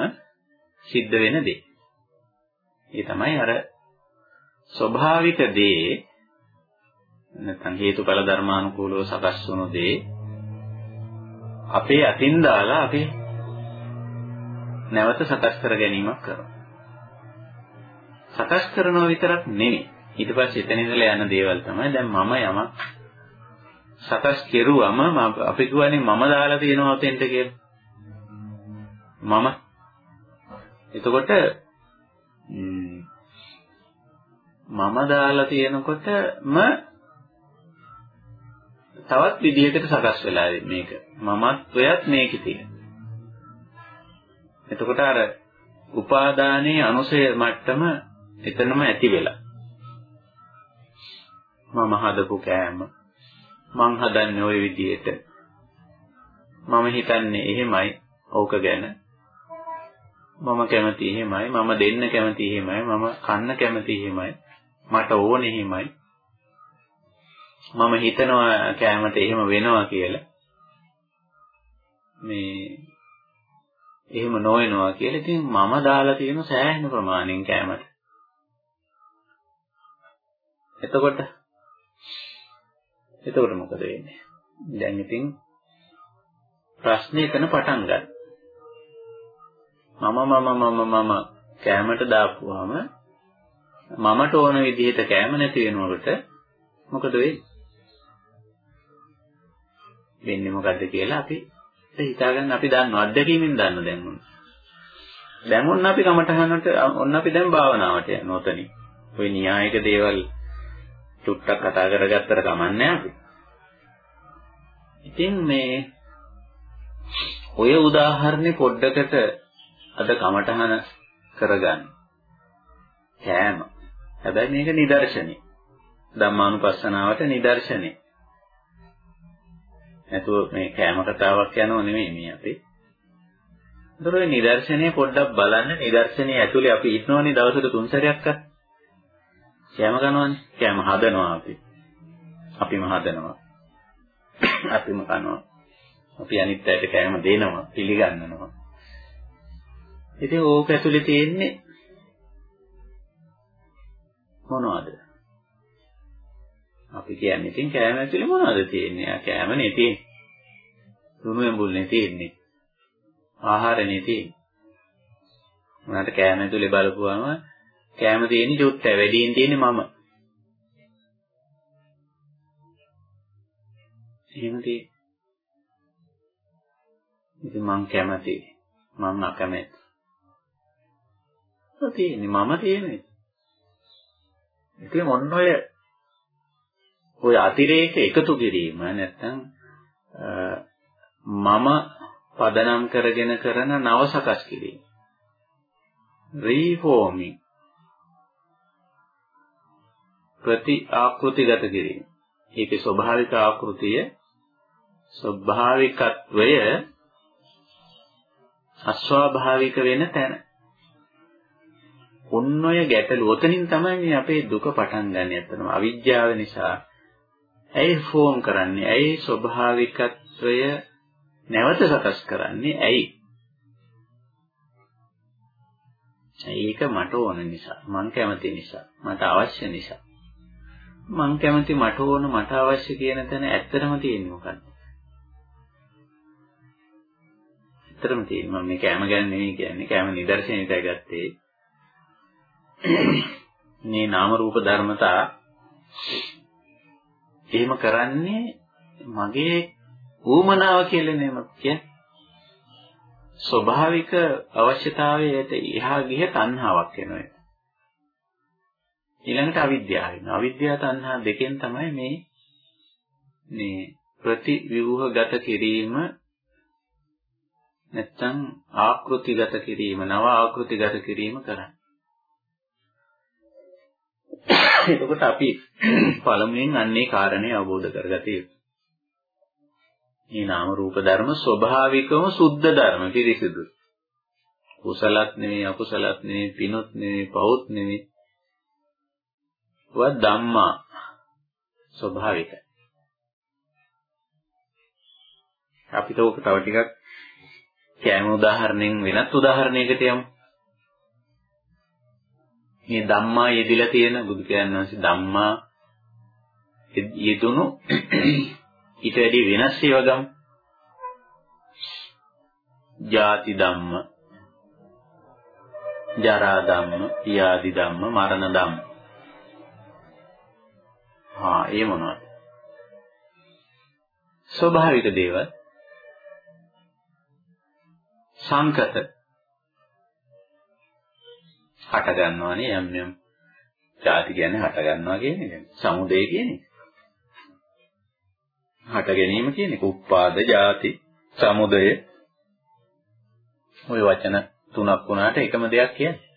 S1: සිද්ධ වෙන දේ. ඒ තමයි අර ස්වභාවික දේ නැත්නම් හේතුඵල ධර්මානුකූලව සකස් වුණු දේ අපේ අතින් දාලා අපි නැවත සකස් කර ගැනීමක් කරනවා. සකස් කරනවා විතරක් නෙමෙයි. ඊට පස්සේ එතන ඉඳලා යන දේවල් තමයි දැන් මම යමක් සකස් කෙරුවම අපි කියන්නේ මම දාලා තියෙනවා උතෙන්ට කියලා. මම එතකොට මම දාලා තියෙනකොටම තවත් විදිහකට සකස් වෙලා මේක. මමත්වයත් මේකේ තියෙන. එතකොට අර උපාදානයේ අනුසය මට්ටම එතනම ඇති වෙලා. මම හදපු කෑම මං හදන්නේ ওই විදිහට. මම හිතන්නේ එහෙමයි ඕක ගැන. මම කැමති එහෙමයි මම දෙන්න කැමති එහෙමයි මම කන්න කැමති එහෙමයි මට ඕනේ එහෙමයි මම හිතනවා කෑමට එහෙම වෙනවා කියලා. මේ එහෙම නොවෙනවා කියලා ඉතින් මම දාලා තියෙන සෑහෙන ප්‍රමාණයෙන් කෑමට. එතකොට එතකොට මොකද වෙන්නේ? දැන් ඉතින් ප්‍රශ්නේ එතන පටන් ගන්න. මම මම මම මම කෑමට දාපුවාම මමට ඕන විදිහට කෑම නැති වෙනකොට මොකද වෙන්නේ? වෙන්නේ මොකද්ද කියලා අපි හිතාගන්න අපි දන්නවා අත්දැකීමෙන් දන්න දැන් උන්. දැන් ඔන්න අපි කමටහනට ඔන්න අපි දැන් භාවනාවට යනවා ඔතනින්. ওই න්‍යායික දේවල් චුට්ටක් කතා කරගත්තට කමන්නේ අපි. ඉතින් මේ ඔය උදාහරණේ පොඩ්ඩකට අද කමටහන කරගන්න. කෑම. හැබැයි මේක නිදර්ශනේ. ධම්මානුපස්සනාවට නිදර්ශනේ. නැතුව මේ කෑම කතාවක් යනව නෙමෙයි මේ අපි. ඒතර ඔය නිදර්ශනය පොඩ්ඩක් බලන්න නිදර්ශනයේ ඇතුලේ අපි ඉන්නවනේ දවසට තුන් සැරයක් අත්. කෑම කනවනේ. කෑම හදනවා අපි. අපිම හදනවා. අපිම කනවා. අපි අනිත් අයට කෑම දෙනවා, පිළිගන්නනවා. ඉතින් ඕක ඇතුලේ තියෙන්නේ මොනවද? අපි කියන්නේ ඉතින් කෑම ඇතුලේ මොනවද තියෙන්නේ? කෑමනේ තියෙන්නේ. ලුණු එඹුල්නේ තියෙන්නේ. ආහාරනේ තියෙන්නේ. උනාට කෑම ඇතුලේ බලපුවම කෑම තියෙන්නේ චුට්ට වැඩියෙන් තියෙන්නේ මම. එහෙම තියෙන්නේ. ඉතින් මං කැමති. මං අකමැති. ඔය තියෙන්නේ මම තියෙන්නේ. ඉතින් මොන්න ඔය ওই අතිරේක එකතු කිරීම නැත්නම් මම පදනම් කරගෙන කරන නව සකස් කිරීම රීෆෝමින් ප්‍රති ආකෘතිගත කිරීම ඒකේ ස්වභාවික ආකෘතිය ස්වභාවිකත්වය අස්වාභාවික වෙන තැන. ඔන්න ඔය ගැටලු ඔතනින් තමයි මේ අපේ දුක පටන් ගන්න ඇත්තම අවිද්‍යාව නිසා. ඇයි ෆෝම් කරන්නේ? ඇයි ස්වභාවිකත්වය නැවත සකස් කරන්නේ? ඇයි? ඒක මට ඕන නිසා, මං කැමති නිසා, මට අවශ්‍ය නිසා. මං කැමති මට ඕන මට අවශ්‍ය කියන තැන ඇත්තටම තියෙන්නේ මොකක්ද? ඇත්තටම තියෙන්නේ මම මේ කැම ගැන නෙවෙයි කියන්නේ කැම නිදර්ශනයට ගත්තේ. මේ නාම රූප ධර්මතා එහෙම කරන්නේ මගේ ඌමනාව කියලා නෙමෙයි කියන්නේ. ස්වභාවික අවශ්‍යතාවයට එහා ගිය තණ්හාවක් වෙනවා. ඊළඟට අවිද්‍යාව වෙනවා. අවිද්‍යාව තණ්හා දෙකෙන් තමයි මේ මේ ප්‍රතිවිවුහගත කිරීම නැත්තම් ආකෘතිගත කිරීම නව ආකෘතිගත කිරීම කරන්නේ. එතකොට අපි පළමුවෙන් අන්නේ කාරණේ අවබෝධ කරගත යුතුයි. මේ නාම රූප ධර්ම ස්වභාවිකවම සුද්ධ ධර්ම පිරිසිදු. කුසලත් නෙවෙයි අකුසලත් නෙවෙයි පිනොත් නෙවෙයි පවුත් නෙවෙයි. වා ධම්මා ස්වභාවිකයි. අපිට ඕක තව ටිකක් කෑම උදාහරණයෙන් වෙනත් උදාහරණයකට යමු. මේ ධම්මා යෙදිලා තියෙන බුදු පියාණන් වහන්සේ ධම්මා යෙදුණු ඊට වැඩි වෙනස් ඒවා ගමු. ජාති ධම්ම, ජරා ධම්ම, පියාදි ධම්ම, මරණ ධම්ම. ආ ඒ මොනවද? ස්වභාවික දේවල් සංකත. හට ගන්නවනේ යම් යම් ಜಾති කියන්නේ හට ගන්නවා කියන්නේ සමුදේ කියන්නේ හට ගැනීම කියන්නේ උප්පාද ಜಾති සමුදය. ওই වචන තුනක් වුණාට එකම දෙයක් කියන්නේ.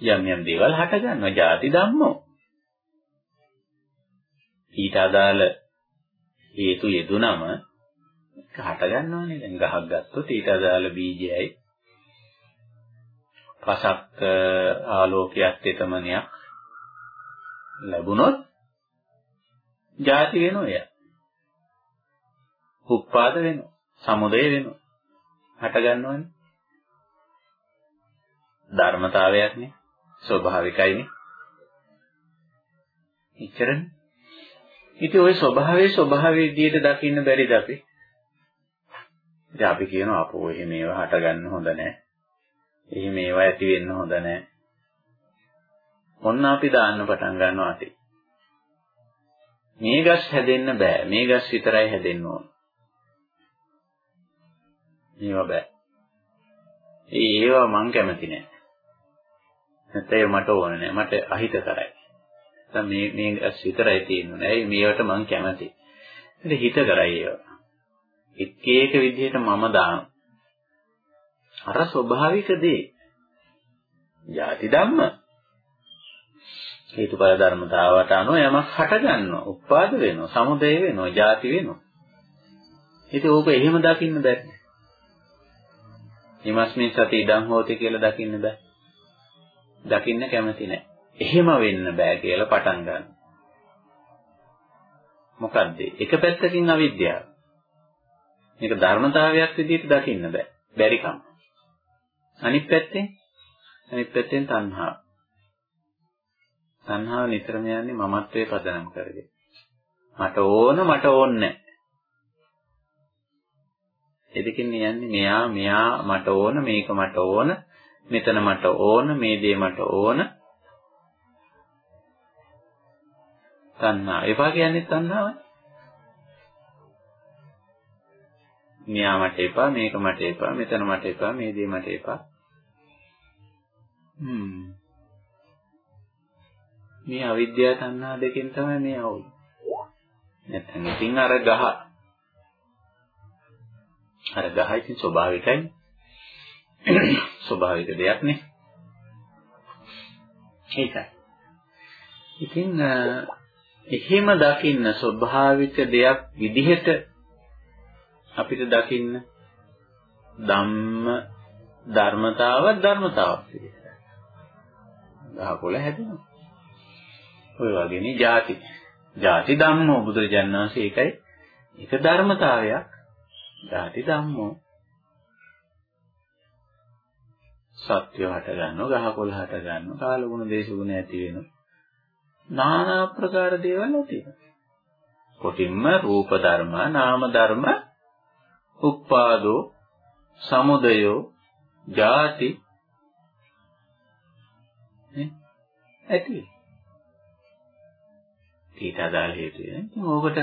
S1: යම් යම් දේවල් හට ගන්නවා ಜಾති ධම්මෝ. ඊට අදාළ හේතු යෙදුනම හට ගන්නවානේ දැන් ගහක් ගත්තොත් ඊට අදාළ බීජයයි පසක් ආලෝකයක් තෙතමනයක් ලැබුණොත් ಜಾති වෙනවා එය. උත්පාද වෙනවා. සමුදය වෙනවා. හට ගන්නවනේ. ධර්මතාවයක්නේ. ස්වභාවිකයිනේ. ඉච්චරනේ. ඉතින් ওই ස්වභාවයේ ස්වභාවයේ විදියට දකින්න බැරිද අපි? ඉතින් අපි කියනවා අපෝ එහෙම ඒවා හට ගන්න හොඳ නැහැ. එහෙම ඒවා ඇති වෙන්න හොඳ නැහැ. ඔන්න අපි දාන්න පටන් ගන්නවා ඇති. මේ ගස් හැදෙන්න බෑ. මේ ගස් විතරයි හැදෙන්න ඕන. මේවා බෑ. ඒ ඒවා මං කැමති නෑ. නැත්නම් මට ඕන නෑ. මට අහිත කරයි. නැත්නම් මේ මේ ගස් විතරයි තියෙන්නේ. ඇයි මේවට මං කැමති. ඉතින් හිත කරයි ඒවා. එක එක විදිහට මම දාන. අර ස්වභාවික දේ. යටි ධම්ම. හේතුඵල ධර්මතාවට අනුව යමක් හට ගන්නවා, උත්පාද වෙනවා, සමුදය වෙනවා, ජාති වෙනවා. ඉතින් ඕක එහෙම දකින්න බෑ. හිමස්මින් සති ඉඩම් හෝති කියලා දකින්න බෑ. දකින්න කැමති නෑ. එහෙම වෙන්න බෑ කියලා පටන් ගන්න. මොකද්ද? එක පැත්තකින් අවිද්‍යාව. මේක ධර්මතාවයක් විදිහට දකින්න බෑ. බැරිකම. අනිත් පැත්තෙන් අනිත් පැත්තෙන් තණ්හාව. තණ්හාව නිතරම යන්නේ මමත්වයේ පදනම් කරගෙන. මට ඕන මට ඕනේ එදකින් යන්නේ මෙයා මෙයා මට ඕන මේක මට ඕන මෙතන මට ඕන මේ දේ මට ඕන තණ්හා එපා කියන්නේ තණ්හාවයි මෙයා මට එපා මේක මට එපා මෙතන මට එපා මේ දේ මට එපා හ්ම් මේ අවිද්‍යාව තණ්හා දෙකෙන් තමයි මේ අවුල්. නැත්නම් ඉතින් අර ගහ අර ගහ ඉතින් ස්වභාවිකයි. ස්වභාවික දෙයක් නේ. ඒකයි. ඉතින් එහෙම දකින්න ස්වභාවික දෙයක් විදිහට අපිට දකින්න ධම්ම ධර්මතාව ධර්මතාවක් විදිහට. 10 හැදෙනවා. ඔය වගේනේ ಜಾති. ಜಾති ධම්මෝ බුදුරජාණන් වහන්සේ ඒකයි ඒක ධර්මතාවයක්. ಜಾති ධම්මෝ සත්‍ය හට ගන්නවා ගහ කොළ හට ගන්නවා කාල ගුණ දේශ ගුණ ඇති වෙනවා নানা ආකාර දේවල් තියෙනවා. කොටින්ම රූප ධර්ම, නාම ධර්ම, උප්පාදෝ, සමුදයෝ, ජාති ඇති. ඊට අදාළ හේතු වෙන. ඕකට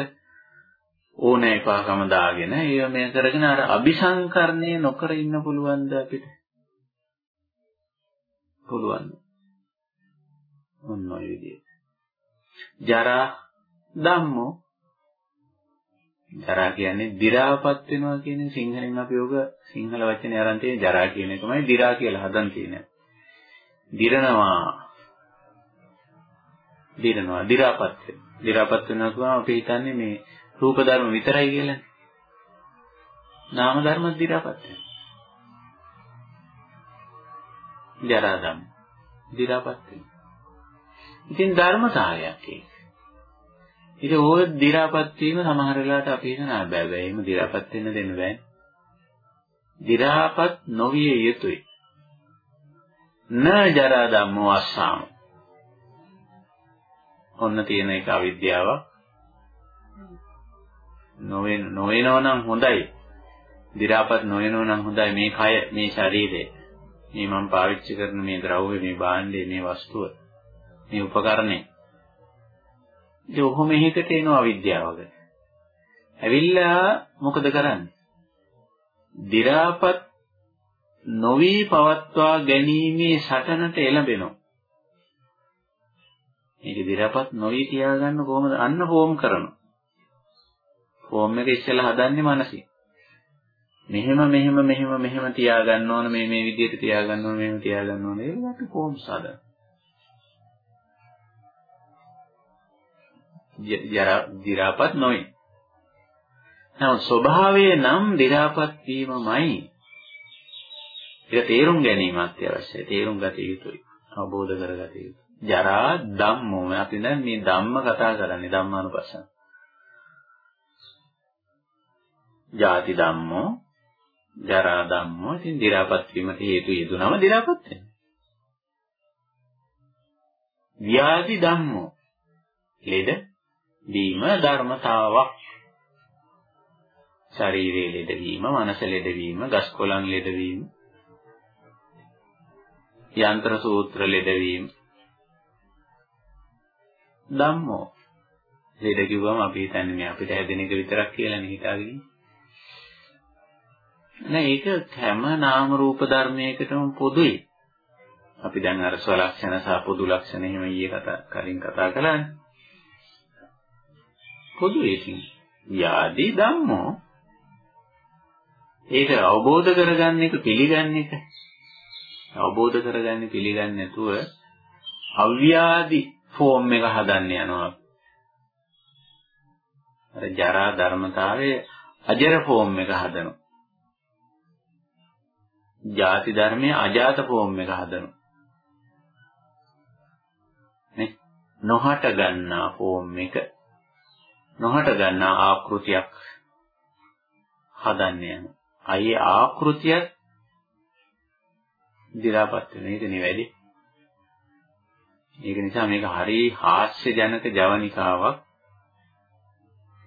S1: ඕනෑ පාකම දාගෙන ඒව මේ කරගෙන අර අபிසංකරණය නොකර ඉන්න පුළුවන්ද අපිට? පුළුවන්. මොන විදියට? ජරා ධම්මෝ ජරා කියන්නේ දි รา පත් වෙනවා කියන්නේ සිංහලෙන් අපි ඔබ සිංහල වචනේ අරන් තියෙන ජරා කියන එකමයි දි รา කියලා හදන් තියෙන්නේ. දිරනවා. දිරනවා දි รา පත් වෙනවා. දි รา පත් වෙනවා කියවම අපි හිතන්නේ මේ රූප ධර්ම විතරයි කියලානේ. නාම ධර්ම දි รา පත් වෙනවා. ජරා ධම්ම. දි รา පත් වෙනවා. ඉතින් ධර්මතාවයක් ඒක. ඉතින් ඕක දි รา පත් වීම සමහර වෙලාවට අපි හිතන බෑ බෑ එහෙම දි รา පත් වෙන්න දෙන්න බෑ. දි รา පත් නොවිය යුතුයි. න ජරා ධම්මෝ අස්සාම. ඔන්න තියෙන එක අවිද්‍යාවක්. නොවෙන නොවෙනව නම් හොඳයි. දි รา පත් නොවෙනව නම් හොඳයි මේ කය මේ ශරීරය. මේ මම පාවිච්චි කරන මේ ද්‍රව්‍ය මේ භාණ්ඩය මේ වස්තුව මේ උපකරණේ. ඉතින් ඔහොම එහෙකට එනවා අවිද්‍යාවක. ඇවිල්ලා මොකද කරන්නේ? දි รา පත් නොවි පවත්වා ගැනීමේ සටනට එළඹෙනවා. මේක දි รา පත් නොවි තියාගන්න කොහොමද? අන්න ෆෝම් කරනවා. ෆෝම් එක ඉස්සෙල්ලා හදන්නේ මනසින්. මෙහෙම මෙහෙම මෙහෙම මෙහෙම තියාගන්න ඕන මේ මේ විදිහට තියාගන්න ඕන මෙහෙම තියාගන්න ඕන ඒකට ෆෝම් සාදා. දි รา පත් නොවේ. නමුත් ස්වභාවයේ නම් දි รา පත් වීමමයි ඒක තේරුම් ගැනීම අත්‍යවශ්‍යයි. තේරුම් ගත යුතුයි. අවබෝධ කරගත යුතුයි. ජරා ධම්මෝ අපි දැන් මේ ධම්ම කතා කරන්නේ ධම්මානුපස්සන. ජාති ධම්මෝ ජරා ධම්මෝ ඉතින් දි รา පත් වීමට හේතු යෙදුනම දි รา පත් වෙනවා. ව්‍යාධි ධම්මෝ ලෙඩ වීම ධර්මතාවක්. ශරීරයේ ලෙඩවීම, මනස ලෙඩවීම, ගස් කොළන් ලෙඩවීම, යන්ත්‍ර සූත්‍ර ලෙඩවීම. ධම්මෝ ලෙඩ කිව්වම අපි හිතන්නේ මේ අපිට හැදෙන එක විතරක් කියලා නේ හිතාගෙන. නෑ ඒක හැම නාම රූප ධර්මයකටම පොදුයි. අපි දැන් අර ස්වලක්ෂණ සහ පොදු ලක්ෂණ එහෙම ඊයේ කතා කලින් කතා කළානේ. පොදු ඒකින් යාදි ධම්මෝ. ඒක අවබෝධ කරගන්න එක පිළිගන්න එක. අවබෝධ කරගන්න පිළිගන්නේ නැතුව අව්‍යාදි ෆෝම් එක හදන්න යනවා. අර ජරා ධර්මතාවයේ අජර ෆෝම් එක හදනවා. ಜಾති ධර්මයේ අජාත ෆෝම් එක හදනවා. නේ? නොහට ගන්නා ෆෝම් එක නොහට ගන්නා ආකෘතියක් හදන්න යන. අයි ආකෘතියක් දි รา පත් වෙන එක නෙවෙයි. ඒක නිසා මේක හරි හාස්‍යජනක ජවනිකාවක්.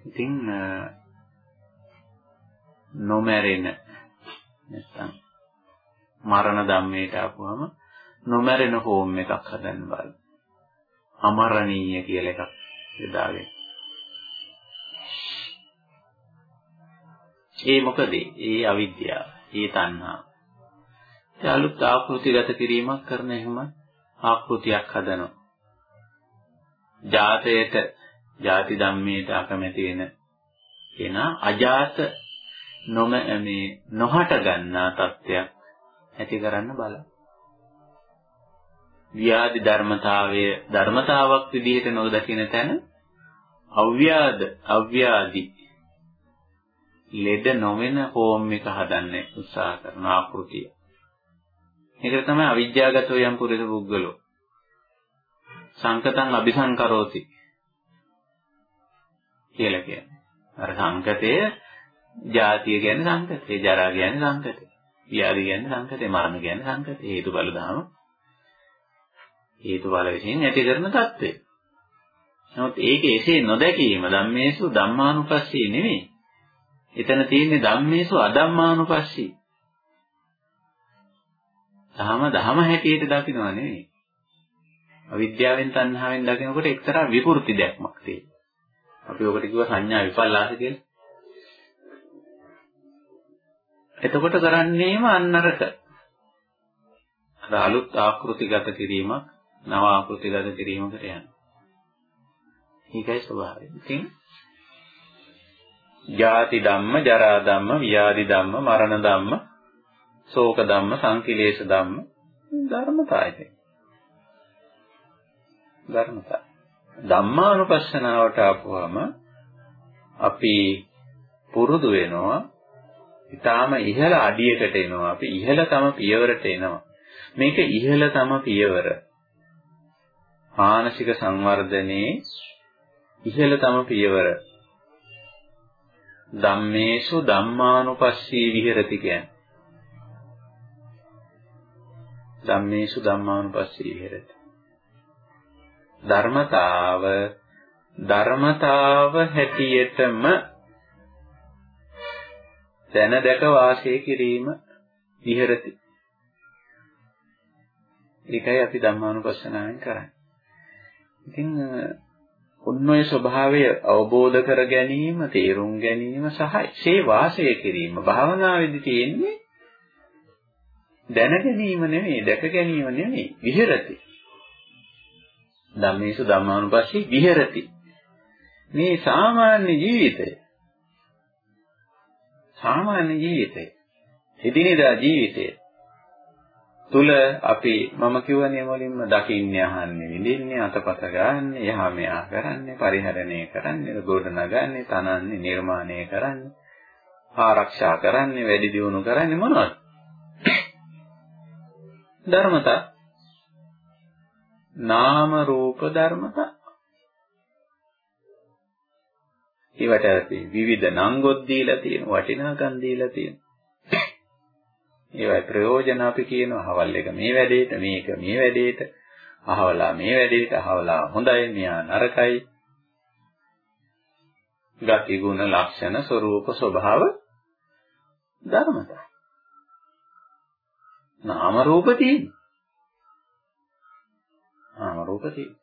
S1: ඉතින් නොමැරෙන නැත්තම් මරණ ධම්මයට ආපුවම නොමැරෙන හෝම් එකක් හදන්න බලන්න. අමරණීය කියලා එකක් යදාගෙන. ඒ මොකද? ඒ අවිද්‍යාව, ඒ තණ්හා. ඒ අලුත් ආකෘතිගත කිරීමක් කරන එහෙම ආකෘතියක් හදනවා. ජාතයට, ಜಾති ධම්මයට අකමැති වෙන කෙනා අජාත නොම මේ නොහට ගන්නා තත්ත්වයක් ඇති කරන්න බල. ව්‍යාධි ධර්මතාවය ධර්මතාවක් විදිහට නොදකින තැන අව්‍යාද අව්‍යාදි ලෙඩ නොවන හෝම් එක හදන්න උත්සාහ කරන ආකෘතිය. මේක තමයි අවිද්‍යාවගතෝ යම් පුරිස පුද්ගලෝ. සංකතං අபிසංකරෝති කියලා කියන්නේ. අර සංකතය ජාතිය කියන්නේ සංකතය, ජරා කියන්නේ සංකතය, ව්‍යාධි කියන්නේ සංකතය, මරණ කියන්නේ සංකතය. හේතුඵල ධම හේතුඵල විසින් ඇති කරන தත්ත්වය. නමුත් ඒක එසේ නොදැකීම ධම්මේසු ධම්මානුපස්සී නෙමෙයි. එතන තියෙන්නේ ධම්මේසු අධම්මානුපස්සී. ධම ධම හැටියට දකින්නව නෙමෙයි. අවිද්‍යාවෙන් තණ්හාවෙන් දකිනකොට එක්තරා විකෘති දැක්මක් තියෙනවා. අපි ඔකට කිව්වා සංඥා විපල්ලාස කියලා. එතකොට කරන්නේම අන්නරක. අර අලුත් ආකෘතිගත කිරීමක්, නව ආකෘතිගත කිරීමකට යනවා. ඒකයි ස්වභාවය. ඉතින් ජාති ධම්ම, ජරා ධම්ම, ව්‍යාධි ධම්ම, මරණ ධම්ම, ශෝක ධම්ම, සංකිලේශ ධම්ම ධර්මතාවයි. ධර්මතාව. ධම්මානුපස්සනාවට ආපුවම අපි පුරුදු වෙනවා ඊටාම ඉහළ අඩියකට එනවා අපි ඉහළතම පියවරට එනවා මේක ඉහළතම පියවර මානසික සංවර්ධනයේ ඉහළතම පියවර ධම්මේසු ධම්මානුපස්සී විහෙරති කියන්නේ ධම්මේසු ධම්මානුපස්සී විහෙරති ධර්මතාව ධර්මතාව හැටියටම දැන දැක වාසය කිරීම විහෙරති. ඒකයි අපි ධම්මානුපස්සනාවෙන් කරන්නේ. ඉතින් උන්වය ස්වභාවය අවබෝධ කර ගැනීම, තේරුම් ගැනීම සහ ඒ වාසය කිරීම භාවනාවේදී තියෙන්නේ දැන ගැනීම නෙමෙයි, දැක ගැනීම නෙමෙයි, විහෙරති. ධම්මේසු ධම්මානුපස්සී විහෙරති. මේ සාමාන්‍ය ජීවිතය සාමාන්‍ය ජීවිතය එදිනෙදා ජීවිතය තුල අපි මම කියවනේ මුලින්ම දකින්නේ අහන්නේ විඳින්නේ අතපත ගන්නන්නේ යහ මෙහා කරන්නේ පරිහරණය කරන්නේ ගොඩ නගන්නේ තනන්නේ නිර්මාණය කරන්නේ ආරක්ෂා කරන්නේ වැඩි දියුණු කරන්නේ මොනවද? ධර්මතා. නාම රූප ධර්මතා. ඒවට අපි විවිධ නංගොත් දීලා තියෙන වටිනාකම් දීලා තියෙන. ඒවයි ප්‍රයෝජන අපි කියනවා. අහවල් එක මේ වැඩේට, මේක මේ වැඩේට, අහවලා මේ වැඩේට, අහවලා හොඳයි, මෙයා නරකයි. ගති ගුණ ලක්ෂණ ස්වરૂප ස්වභාව ධර්මතා. නාම රූප තියෙනවා. නාම රූප තියෙනවා.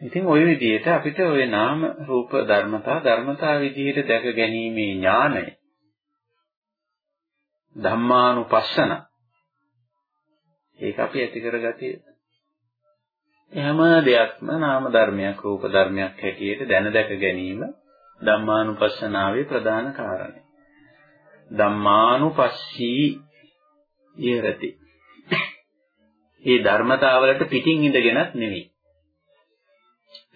S1: ඉතින් ওই විදිහට අපිට ওই නාම රූප ධර්මතා ධර්මතා විදිහට දැක ගැනීමේ ඥානය ධම්මානුපස්සන. ඒක අපි ඇති කරගatiya හැම දෙයක්ම නාම ධර්මයක් රූප ධර්මයක් හැටියට දැන දැක ගැනීම ධම්මානුපස්සනාවේ ප්‍රධාන කාරණය. ධම්මානුපස්සී ඉරති මේ ධර්මතාවලට පිටින් ඉඳගෙනත් නෙවෙයි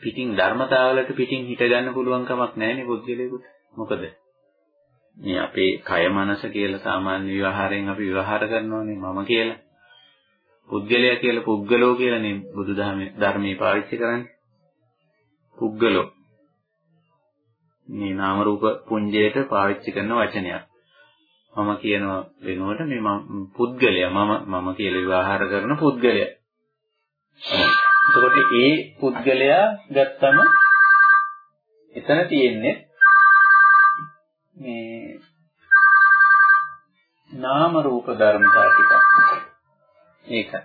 S1: පිටින් ධර්මතාවලට පිටින් හිට ගන්න පුළුවන් කමක් නැහැනේ පුද්ගලයෙකුට. මොකද? මේ අපේ කය මනස කියලා සාමාන්‍ය විවහාරයෙන් අපි විවහාර කරනෝනේ මම කියලා. පුද්ගලයා කියලා පුද්ගලෝ කියලානේ බුදුදහමේ ධර්මයේ පාවිච්චි කරන්නේ. පුද්ගලෝ. මේ නාම රූප පුඤ්ජයට පාවිච්චි කරන වචනයක්. මම කියනවා වෙනුවට මේ පුද්ගලයා මම මම කියලා විවහාර කරන පුද්ගලයා. එතකොට ඒ පුද්ගලයා ගත්තම එතන තියෙන්නේ මේ නාම රූප ධර්මතා ටික. ඒකයි.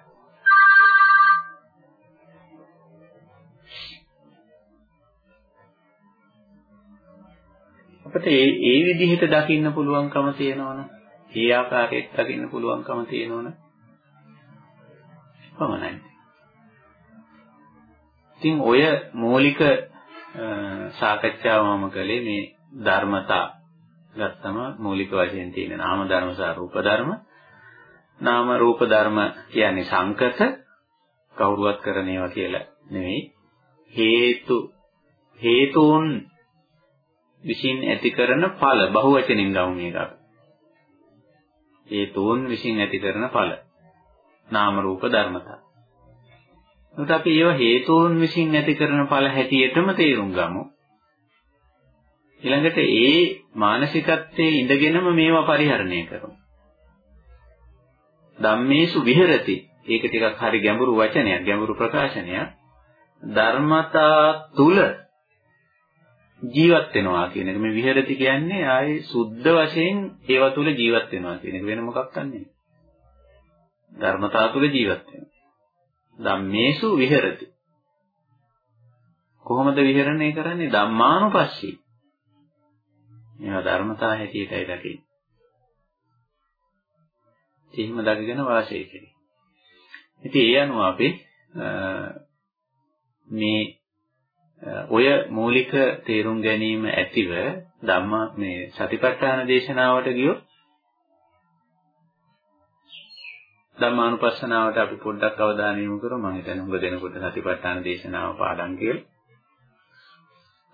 S1: අපිට ඒ ඒ විදිහට දකින්න පුළුවන්කම තියෙනවනේ. ඒ ආකාරයට දකින්න පුළුවන්කම තියෙනවනේ. පමණයි. ඉතින් ඔය මූලික සාකච්ඡාව මම කළේ මේ ධර්මතා ගත්තම මූලික වශයෙන් තියෙන නාම ධර්ම සහ රූප ධර්ම. නාම රූප ධර්ම කියන්නේ සංකත කවුරුවත් කරන ඒවා කියලා නෙවෙයි. හේතු හේතුන් විසින් ඇති කරන ඵල බහුවචනින් ගමු මේක. හේතුන් විසින් ඇති කරන ඵල. නාම රූප ධර්මතා. එතකොට අපි ඒව හේතුන් විසින් ඇති කරන ඵල හැටියටම තේරුම් ගමු. ඊළඟට ඒ මානසිකත්වයේ ඉඳගෙනම මේවා පරිහරණය කරමු. ධම්මේසු විහෙරති. ඒක ටිකක් හරි ගැඹුරු වචනයක්, ගැඹුරු ප්‍රකාශනයක්. ධර්මතා තුල ජීවත් වෙනවා කියන එක මේ විහෙරති කියන්නේ ආයේ සුද්ධ වශයෙන් ඒව තුල ජීවත් වෙනවා කියන එක වෙන මොකක්ද නෙමෙයි. ධර්මතා තුල ජීවත් වෙනවා. ධම්මේසු විහෙරති. කොහොමද විහෙරණය කරන්නේ? ධම්මානුපස්සී. මේවා ධර්මතා හැටියටයි දකින්නේ. එහෙම දකිගෙන වාසය කෙරේ. ඉතින් ඒ අනුව අපි මේ ඔය මූලික තේරුම් ගැනීම ඇතිව ධම්ම මේ සතිපට්ඨාන දේශනාවට ගියොත් ධම්මානුපස්සනාවට අපි පොඩ්ඩක් අවධානය යොමු කරමු මම හිතන්නේ උඟ දෙනකොට සතිපට්ඨාන දේශනාව පාඩම් කියලා.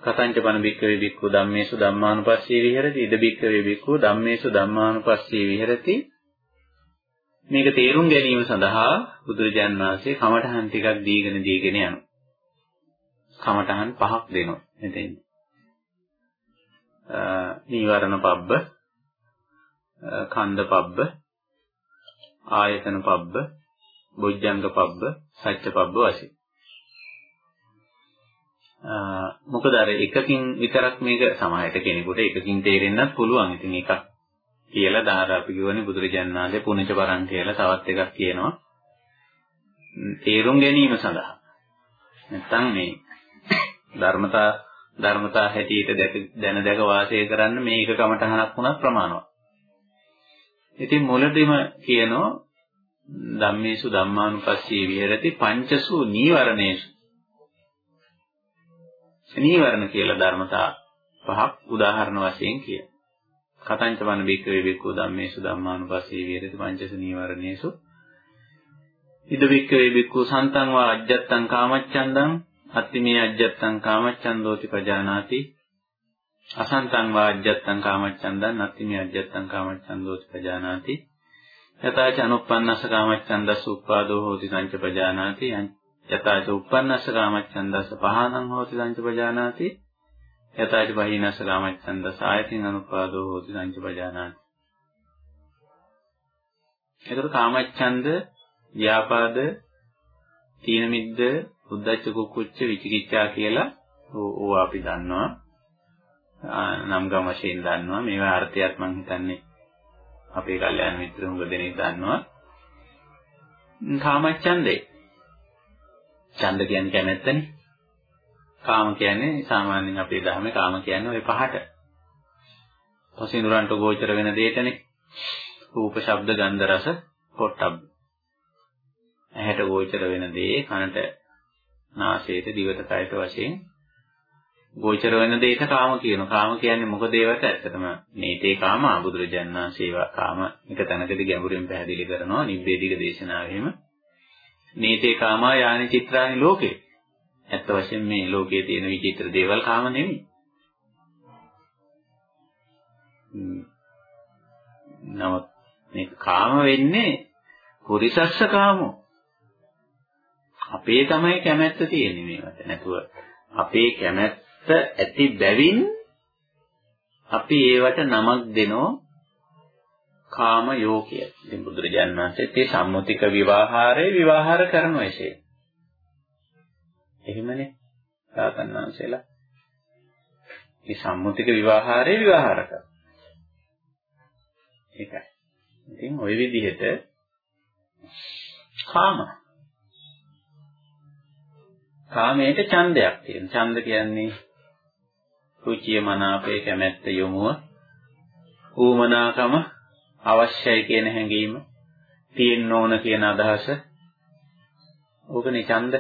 S1: කතංච පන බික්කවේ බික්කු ධම්මේසු ධම්මානුපස්සී විහෙරති ඉද බික්කවේ බික්කු ධම්මේසු ධම්මානුපස්සී විහෙරති මේක තේරුම් ගැනීම සඳහා බුදුරජාන් වහන්සේ කමඨහන් ටිකක් දීගෙන දීගෙන යනවා. කමඨහන් පහක් දෙනවා මෙතෙන්. නීවරණ පබ්බ, කන්ද පබ්බ, ආයතන පබ්බ, බොජ්ජංග පබ්බ, සත්‍ය පබ්බ වශයෙන්. මොකද අර එකකින් විතරක් මේක සමාහයට කෙනෙකුට එකකින් තේරෙන්නත් පුළුවන්. ඉතින් එකක් කියලා දාර අපි කියවනේ බුදුරජාණන් වහන්සේ පුණජ පරන් කියලා තවත් එකක් කියනවා. තේරුම් ගැනීම සඳහා. නැත්තම් මේ ධර්මතා ධර්මතා හැටියට දැන දැක වාසය කරන්න මේ එක කමටහනක් වුණත් ප්‍රමාණවත්. ඉතින් මුලදීම කියනවා ධම්මේසු ධම්මානුපස්සී විහෙරති පංචසු නීවරණේසු. නීවරණ කියලා ධර්මතා පහක් උදාහරණ වශයෙන් කිය. කතංච වන බික්කවේ බික්කෝ ධම්මේසු ධම්මානුපස්සී විහෙරති පංචසු නීවරණේසු. ඉද බික්කවේ බික්කෝ සන්තං වා අජ්ජත්තං කාමච්ඡන්දං අත්තිමේ අජ්ජත්තං කාමච්ඡන්දෝති පජානාති අසන්තං වාජ්ජත්තං කාමච්ඡන්දං නත්තිමේ අජ්ජත්තං කාමච්ඡන්දෝති පජානාති යතාච අනුප්පන්නස්ස කාමච්ඡන්දස්ස උප්පාදෝ හෝති සංච පජානාති යතාච උප්පන්නස්ස කාමච්ඡන්දස්ස පහනං හෝති සංච පජානාති. යතාච බහිනස්ස කාමච්ඡන්දස්ස ආයතින් අනුප්පාදෝ හෝති සංච පජානාති. එතකොට කාමච්ඡන්ද ව්‍යාපාද තීන මිද්ද උද්දච්ච කුක්කුච්ච විචිකිච්ඡා කියලා ඕවා අපි දන්නවා. නම් ගම වශයෙන් දන්නවා. මේවා අර්ථයත් මම හිතන්නේ අපේ කල්යාණ මිත්‍රුන් දෙනෙක් දන්නවා. කාමච්ඡන්දේ. ඡන්ද කියන්නේ කැමැත්තනේ කාම කියන්නේ සාමාන්‍යයෙන් අපේ ධර්මයේ කාම කියන්නේ ওই පහට පසිනුරන්ට ගෝචර වෙන දෙයටනේ රූප ශබ්ද ගන්ධ රස පොට්ටබ්බ ඇහැට ගෝචර වෙන දේ කනට නාසයට දිවට කයට වශයෙන් ගෝචර වෙන දෙයට කාම කියනවා. කාම කියන්නේ මොකද ඒවට? ඇත්තටම නීතේ කාම බුදුරජාණන් වහන්සේ කාම එක තැනකදී ගැඹුරින් පැහැදිලි කරනවා නිබ්බේධික දේශනාවෙම. නීතේ කාමා යානි චිත්‍රානි ලෝකේ. ඇත්ත වශයෙන් මේ ලෝකයේ තියෙන විචිත්‍ර දේවල් කාම නෙමෙයි. නමුත් මේ කාම වෙන්නේ පුරිසස්ස කාමෝ. අපේ තමයි කැමැත්ත තියෙන්නේ මේවට. නැතුව අපේ කැමැත්ත ඇති බැවින් අපි ඒවට නමක් දෙනෝ කාම යෝගය. ඉතින් බුදුරජාණන් වහන්සේ මේ සම්මුතික විවාහාරේ විවාහාර කරනවා එසේ. එහෙමනේ. රාතන් වහන්සේලා. මේ සම්මුතික විවාහාරේ විවාහාර කරනවා. ඒකයි. ඉතින් ওই විදිහට කාම කාමයට ඡන්දයක් තියෙනවා. ඡන්ද කියන්නේ රුචිය මනාපේ කැමැත්ත යොමුව ඌමනාකම අවශ්‍යයි කියන හැඟීම තියෙන්න ඕන කියන අදහස. ඕකනේ ඡන්ද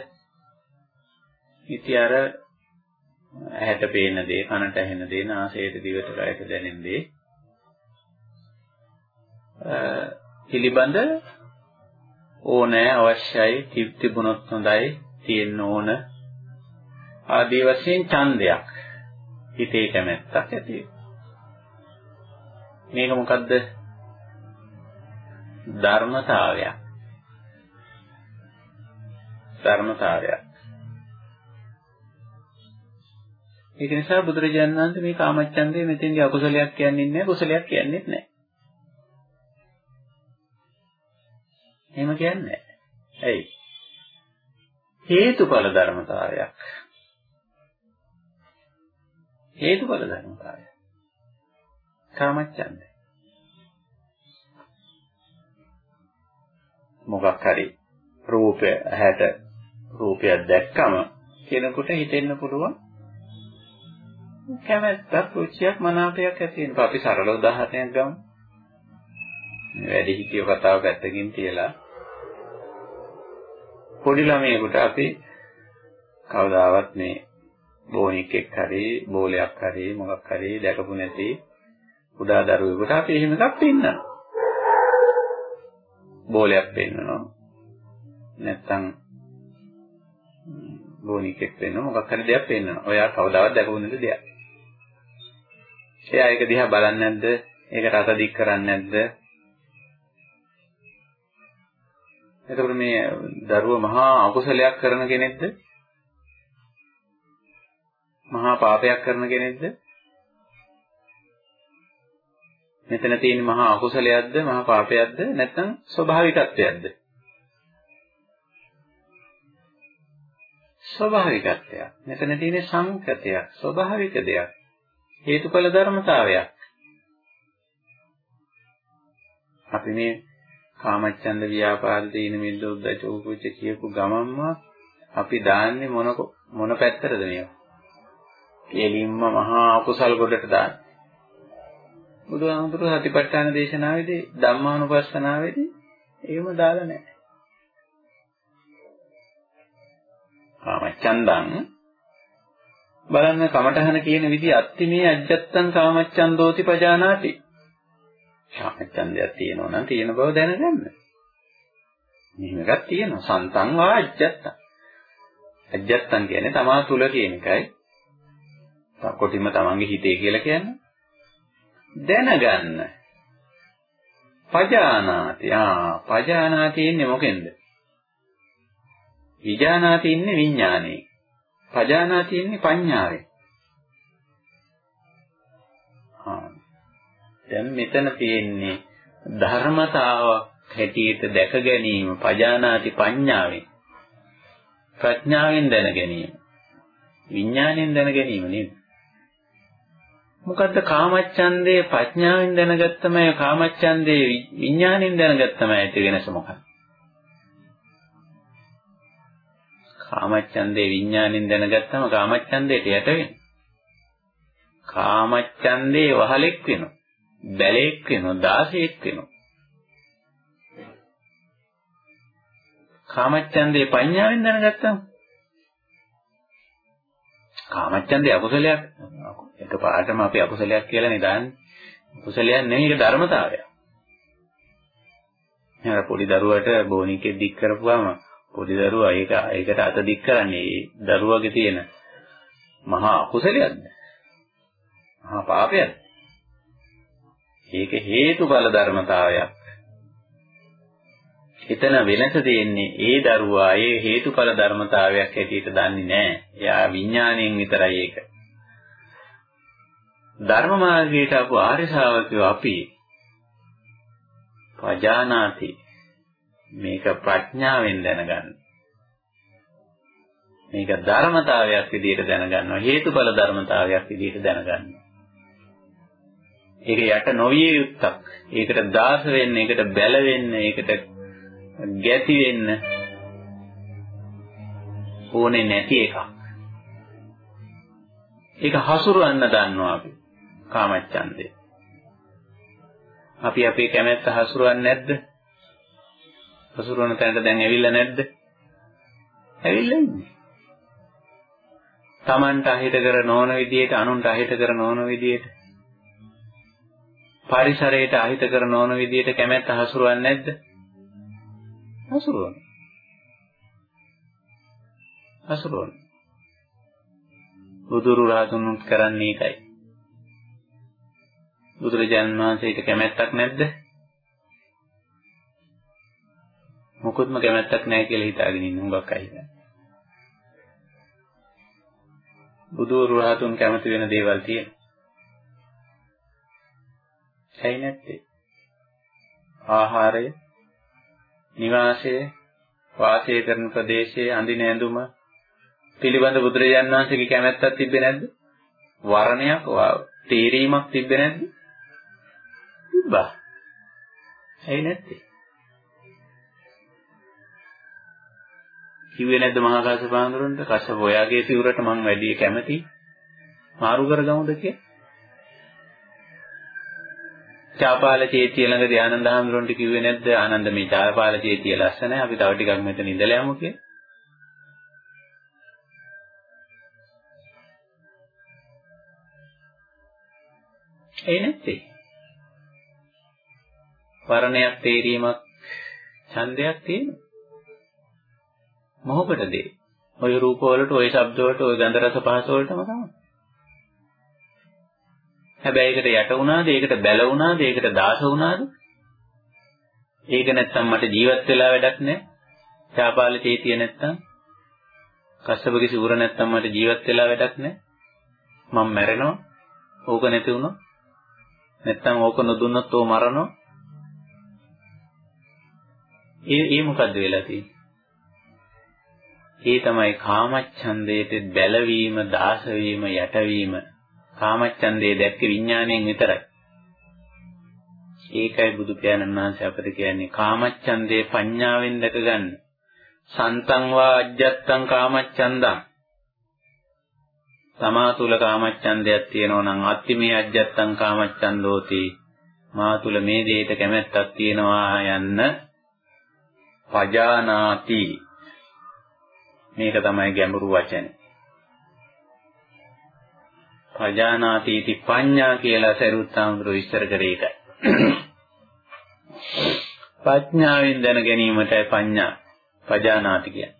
S1: ඉතින් අර ඇහැට පේන දේ කනට ඇහෙන දේ නාසයට දිවට කයට දැනෙන දේ. පිළිබඳ ඕනෑ අවශ්‍යයි තිබුණොත් හොඳයි තියෙන්න ඕන. ආදී වශයෙන් ඡන්දයක් හිතේ කැමැත්තක් ඇති මේක මොකද්ද? ධර්මතාවයක් ධර්මතාවයක් ඒක නිසා බුදුරජාණන් වහන්සේ මේ කාමච්ඡන්දේ මෙතෙන්දී අකුසලයක් කියන්නේ නැහැ කුසලයක් කියන්නේ නැහැ. එහෙම කියන්නේ නැහැ. ඇයි? හේතුඵල ධර්මතාවයක්. හේතුඵල ධර්මතාවය. කාමච්ඡන්දේ. මොකක් හරි රූපය ඇහැට රූපයක් දැක්කම කෙනෙකුට හිතෙන්න පුළුවන් කැමැත්තක් රුචියක් මනාපයක් ඇති වෙනවා. අපි සරල උදාහරණයක් ගමු. වැඩි හිතියෝ කතාව පැත්තකින් තියලා පොඩි ළමයෙකුට අපි කවදාවත් මේ බෝනික්ෙක් හරි බෝලයක් හරි මොකක් හරි දැකපු නැති උදා දරුවෙකුට අපි එහෙම එකක් පෙන්නනවා. බෝලයක් පෙන්නනවා. නැත්තම් බෝනික්ෙක් පෙන්නනවා මොකක් හරි දෙයක් පෙන්නනවා. ඔයා කවදාවත් දැකපු නැති දෙයක්. එයා ඒක දිහා බලන්නේ නැද්ද? ඒකට අත දික් කරන්නේ නැද්ද? එතකොට මේ දරුව මහා අකුසලයක් කරන කෙනෙක්ද? මහා පාපයක් කරන කෙනෙක්ද? මෙතන තියෙන මහා අකුසලයක්ද මහා පාපයක්ද නැත්නම් ස්වභාවිකත්වයක්ද? ස්වභාවිකත්වයක්. මෙතන තියෙන සංකතයක්, ස්වභාවික දෙයක්. හේතුඵල ධර්මතාවයක්. අපි මේ කාමච්ඡන්ද ව්‍යාපාද දීන මිද්ද උද්දච්ච උකුච්ච කියපු ගමන්ම අපි දාන්නේ මොන මොන පැත්තටද මේවා? කෙලින්ම මහා අකුසල් ගොඩට දාන්නේ. බුදුහාමුදුරුවෝ සතිපට්ඨාන දේශනාවේදී ධම්මානුපස්සනාවේදී එහෙම දාලා නැහැ. කාමච්ඡන්දං බලන්න කමඨහන කියන විදිහ අත්තිමේ අජ්ජත්තං කාමච්ඡන්දෝති පජානාති. කාමච්ඡන්දයක් තියෙනවා නම් තියෙන බව දැනගන්න. මෙහෙම එකක් තියෙනවා. සන්තං වා අජ්ජත්තං. අජ්ජත්තං කියන්නේ තමා තුල කියන එකයි. කොටිම තමන්ගේ හිතේ කියලා කියන්නේ. දැනගන්න. පජානාති. ආ පජානාති ඉන්නේ මොකෙන්ද? විජානාති ඉන්නේ විඥානේ. පජානාති ඉන්නේ පඤ්ඤාවෙන්. දැන් මෙතන තියෙන්නේ ධර්මතාවක් හැටියට දැක ගැනීම පජානාති පඤ්ඤාවෙන්. ප්‍රඥාවෙන් දැන ගැනීම. විඥාණයෙන් දැන ගැනීම නේද? මොකද්ද කාමච්ඡන්දේ ප්‍රඥාවෙන් දැනගත්තම කාමච්ඡන්දේ විඥාණයෙන් දැනගත්තම ඇති වෙනස මොකක්ද? කාමච්ඡන්දේ විඥාණයෙන් දැනගත්තම කාමච්ඡන්දේට යට වෙනවා. කාමච්ඡන්දේ වහලෙක් වෙනවා. බැලෙක් වෙනවා, දාසෙක් වෙනවා. කාමච්ඡන්දේ පඤ්ඤාවෙන් දැනගත්තම කාමච්ඡන්දේ අකුසලයක් එකපාරටම අපි අකුසලයක් කියලා නිදාන්නේ. කුසලයක් නෙමෙයි ඒක ධර්මතාවයක්. නේද පොඩි දරුවට බෝනිකෙක් දික් කරපුවාම පොඩි දරුවා ඒක ඒකට අත දික් කරන්නේ දරුවගේ තියෙන මහා අකුසලයක්ද? මහා පාපයක්ද? ඒක හේතුඵල ධර්මතාවයක්. එතන වෙනස තියෙන්නේ ඒ දරුවා ඒ හේතුඵල ධර්මතාවයක් හැටියට දන්නේ නැහැ. එයා විඥාණයෙන් විතරයි ඒක. ධර්ම මාර්ගයට ආපු ආර්ය ශ්‍රාවකයෝ අපි පජානාති මේක ප්‍රඥාවෙන් දැනගන්න. මේක ධර්මතාවයක් විදිහට දැනගන්නවා හේතුඵල ධර්මතාවයක් විදිහට දැනගන්නවා. ඒක යට නොවිය යුත්තක්. ඒකට දාස වෙන්න, ඒකට බැල වෙන්න, ඒකට ගැති වෙන්න ඕනේ නැති එකක්. ඒක හසුරවන්න දන්නවා අපි. කාමච්ඡන්දේ. අපි අපේ කැමැත්ත හසුරවන්නේ නැද්ද? හසුරවන තැනට දැන් ඇවිල්ලා නැද්ද? ඇවිල්ලා ඉන්නේ. Tamanට අහිත කර නොවන විදියට අනුන්ට අහිත කර නොවන විදියට පරිසරයට අහිත කර නොවන විදියට කැමැත්ත හසුරවන්නේ නැද්ද? හසුරවන. හසුරවන. බුදුරු රහතුන් කරන්නේ ඒකයි. බුදුරජාණන් වහන්සේට කැමැත්තක් නැද්ද? මොකොත්ම කැමැත්තක් නැහැ කියලා හිතාගෙන ඉන්න හුඟක් අය. බුදුරු රහතුන් කැමති වෙන දේවල් තියෙනවා. ඇයි නැත්තේ? ආහාරය, නිවාසය, වාසය කරන ප්‍රදේශයේ අඳින ඇඳුම පිළිබඳ බුදුරජාණන් වහන්සේගේ කැමැත්තක් තිබ්බේ නැද්ද? වර්ණයක් තීරීමක් තිබ්බේ නැද්ද? තිබ්බා. ඇයි නැත්තේ? කිව්වේ නැද්ද මහා කාශ්‍යප ආඳුරන්ට කශ්‍යප ඔයාගේ සිවුරට මං වැඩි කැමති මාරු කරගමුද කියලා? චාපාල චේතිය ළඟදී ආනන්ද හාමුදුරන්ට කිව්වේ නැද්ද ආනන්ද මේ චාපාල චේතිය ලස්සනයි අපි තව ටිකක් මෙතන ඉඳලා යමු කියලා? ඒ නැත්තේ. වර්ණයක් තේරීමක් ඡන්දයක් තියෙනවා. මොහොකටද? ඔය රූප වලට, ඔය ශබ්ද වලට, ඔය ගන්ධ රස පහස වලටම තමයි. හැබැයි ඒකට යට වුණාද? ඒකට බැල වුණාද? ඒකට දාස වුණාද? ඒක නැත්තම් මට ජීවත් වෙලා වැඩක් නැහැ. චාපාල චේතිය නැත්තම් කස්සපගේ සිවුර නැත්තම් මට ජීවත් වෙලා වැඩක් නැහැ. මම මැරෙනවා. ඕක නැති වුණොත් නැත්තම් ඕක නොදුන්නොත් ඕ මරනවා. ඒ ඒ මොකද්ද වෙලා තියෙන්නේ? ඒ තමයි කාමච්ඡන්දයට බැලවීම, දාස වීම, යටවීම. කාමච්ඡන්දේ දැක්ක විඥාණයෙන් විතරයි. ඒකයි බුදු පියාණන් වහන්සේ අපිට කියන්නේ කාමච්ඡන්දේ පඤ්ඤාවෙන් දැක ගන්න. සන්තං වා අජ්ජත්තං කාමච්ඡන්දං. තමා තුල කාමච්ඡන්දයක් තියෙනවා නම් අත්තිමේ අජ්ජත්තං කාමච්ඡන්දෝති. මා තුල මේ දෙයට කැමැත්තක් තියෙනවා යන්න පජානාති මේක තමයි ගැඹුරු වචනේ. පජානාතිති පඤ්ඤා කියලා සරුත්තාඳුර විස්තර කරේ ඒකයි. ප්‍රඥාවෙන් දැන ගැනීමටයි පඤ්ඤා පජානාති කියන්නේ.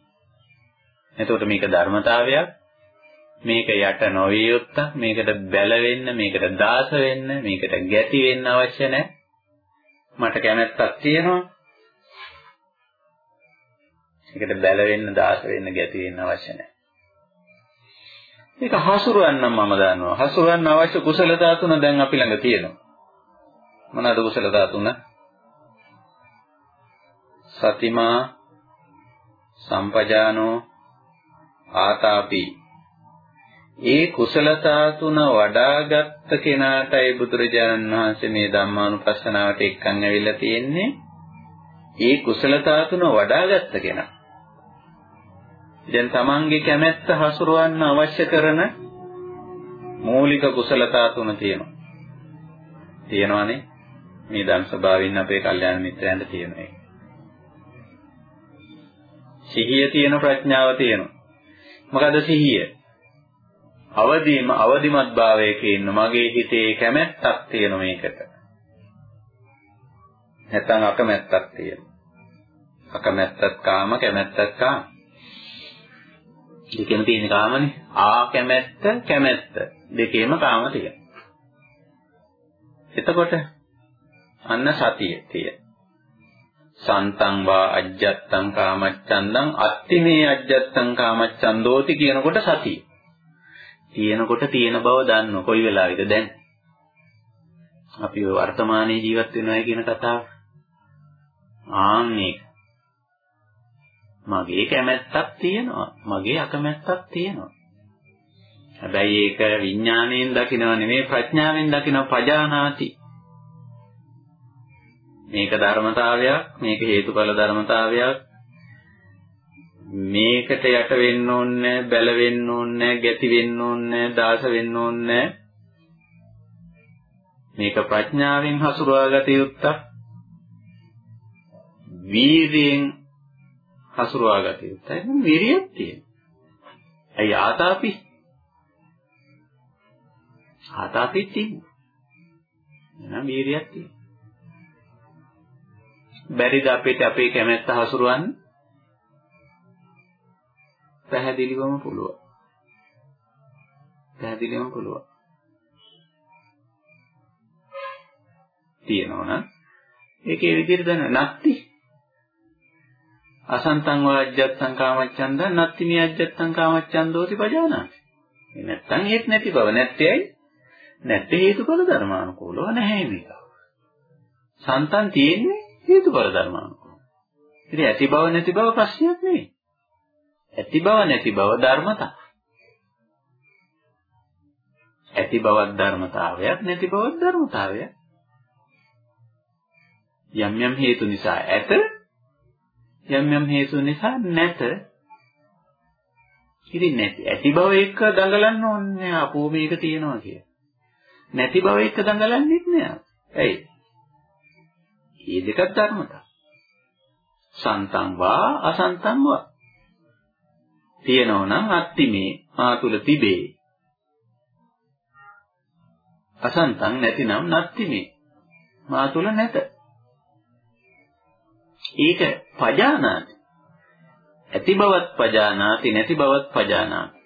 S1: එතකොට මේක ධර්මතාවයක්. මේක යට නොවිය යුත්තක්. මේකට බැල වෙන්න, මේකට දාස වෙන්න, මේකට ගැති වෙන්න අවශ්‍ය නැහැ. මට කැමැත්තක් තියෙනවා. ඒකට බැල වෙන්න, දාස වෙන්න, ගැති වෙන්න අවශ්‍ය නැහැ. මේක හසුරවන්නම් මම දන්නවා. හසුරවන්න අවශ්‍ය කුසලතා තුන දැන් අපි ළඟ තියෙනවා. මොනවාද කුසලතා තුන? සතිමා සම්පජානෝ ආතාපි ඒ කුසලතා තුන වඩාගත් කෙනාටයි බුදුරජාණන් වහන්සේ මේ ධම්මානුපස්සනාවට එක්කන් ඇවිල්ලා තියෙන්නේ. ඒ කුසලතා තුන වඩාගත් කෙනා. දැන් තමන්ගේ කැමැත්ත හසුරවන්න අවශ්‍ය කරන මූලික කුසලතා තුන තියෙනවා. තියෙනවානේ. මේ ධම් ස්වභාවයෙන් අපේ කල්යාණ මිත්‍රයන්ට තියෙනවා. සිහිය තියෙන ප්‍රඥාව තියෙනවා. මොකද සිහිය? අවදීම අවදිමත් භාවයක ඉන්න මගේ හිතේ කැමැත්තක් තියෙන මේකට. නැත්නම් අකමැත්තක් තියෙනවා. අකමැත්තක් කාම කැමැත්තක් කාම. දෙකෙම තියෙන කාමනේ. ආ කැමැත්ත කැමැත්ත. දෙකේම කාම තියෙනවා. එතකොට අන්න සතිය තියෙන. සන්තං වා අජ්ජත්තං කාමච්ඡන්දං අත්තිමේ අජ්ජත්තං කාමච්ඡන්දෝති කියනකොට සතිය. තියෙනකොට තියෙන බව දන්නව කොයි වෙලාවෙද දැන්. අපි ඔය වර්තමානයේ ජීවත් වෙනවා කියන කතාව. ආන්නේ මගේ කැමැත්තක් තියෙනවා. මගේ අකමැත්තක් තියෙනවා. හැබැයි ඒක විඥාණයෙන් දකිනව නෙමෙයි ප්‍රඥාවෙන් දකිනව පජානාති. මේක ධර්මතාවයක්, මේක හේතුඵල ධර්මතාවයක්. මේකට යට වෙන්න ඕනේ, බැල වෙන්න ඕනේ, ගැති වෙන්න ඕනේ, දාස වෙන්න ඕනේ. මේක ප්‍රඥාවෙන් හසුරවාගත යුත්තක්. වීර්යයෙන් හසුරවාගත යුත්තයි. විරියක් තියෙනවා. ඇයි ආතාපි? ආතාපිත් තියෙනවා. එහෙනම් වීරියක් තියෙනවා. බැරිද අපිට අපේ කැමැත්ත හසුරවන්න? පැහැදිලිවම පුළුවන්. පැහැදිලිවම පුළුවන්. තියෙනවනම් ඒකේ විදිහට දැන නැත්ති අසන්තං වාජ්ජත්තං කාමච්ඡන්දං නත්ති මේ අජ්ජත්තං කාමච්ඡන්දෝති පජානාති. ඒ නැත්තම් ඒත් නැති බව නැත්තේයි නැත්තේ හේතුඵල ධර්මානුකූලව නැහැ මේක. සන්තන් තියෙන්නේ හේතුඵල ධර්මානුකූලව. ඉතින් ඇති බව නැති බව ප්‍රශ්නයක් නෙවෙයි. ඇති බව නැති බව ධර්මතා. ඇති බවක් ධර්මතාවයක් නැති බවක් ධර්මතාවයක්. යම් යම් හේතු නිසා ඇත යම් යම් හේතු නිසා නැත. ඉතින් නැති ඇති බව එක්ක දඟලන්න ඕනේ අපෝ මේක තියෙනවා කිය. නැති බව එක්ක දඟලන්නෙත් නෑ. ඇයි? මේ දෙකක් ධර්මතා. සන්තං වා අසන්තං වා. තියෙනවා නම් අත්ති මේ මා තුල තිබේ. අසන්තං නැතිනම් නැත්ති මේ මා තුල නැත. ඒක පජානාති. ඇති බවත් පජානාති නැති බවත් පජානාති.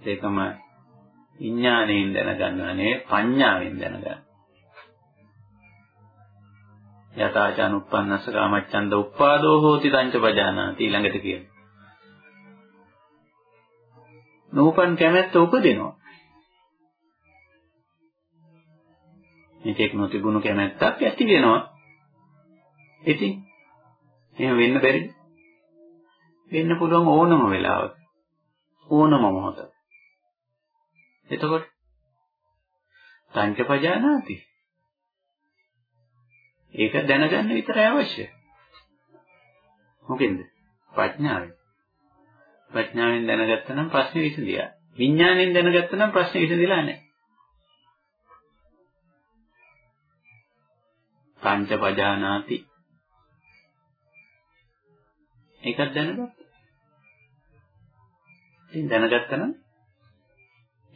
S1: ඒකම විඥාණයෙන් දැනගන්නවා නෙවෙයි පඤ්ඤාවෙන් දැනගන්න. යතාචාන උප්පන්නස්ස කාමච්ඡන්ද උප්පාදෝ හෝති තංච පජානාති ඊළඟට කියන. නූපන් කැමැත්ත උපදිනවා. මේක නොතිබුණු කැමැත්තක් ඇති වෙනවා. ඉතින් එහෙම වෙන්න බැරිද? වෙන්න පුළුවන් ඕනම වෙලාවක. ඕනම මොහොතක. එතකොට පංචපජානාති. ඒක දැනගන්න විතරයි අවශ්‍ය. මොකෙන්ද? ප්‍රඥාවෙන්. ප්‍රඥාවෙන් දැනගත්තා නම් ප්‍රශ්නේ විසඳියා. විඥාණයෙන් දැනගත්තා නම් ප්‍රශ්නේ විසඳිලා නැහැ. පංචපජානාති ඒකත් දැනගත්තා. ඉතින් දැනගත්තා නම්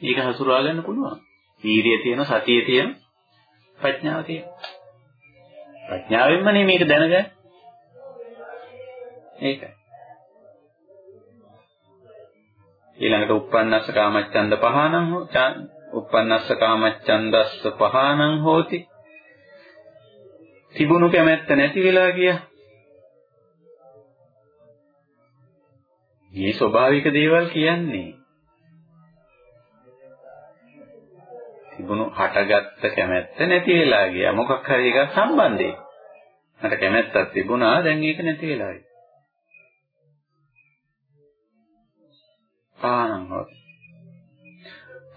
S1: ඒක හසුරවා ගන්න පුළුවන්. වීරිය තියෙන, සතිය තියෙන, ප්‍රඥාව තියෙන. ප්‍රඥාවෙන්මනේ මේක දැනගන්නේ. ඒකයි. ඊළඟට uppannassa කාමච්ඡන්ද පහනං හෝ uppannassa කාමච්ඡන්දස්ස පහනං හෝති. තිබුණු කැමැත්ත නැති වෙලා ගියා. මේ ස්වභාවික දේවල් කියන්නේ තිබුණු හටගත්ත කැමැත්ත නැති වෙලා ගියා. මොකක් හරි එකක් සම්බන්ධයෙන්. මට කැමැත්තක් තිබුණා දැන් ඒක නැති වෙලා ගියා. පානං හොත්.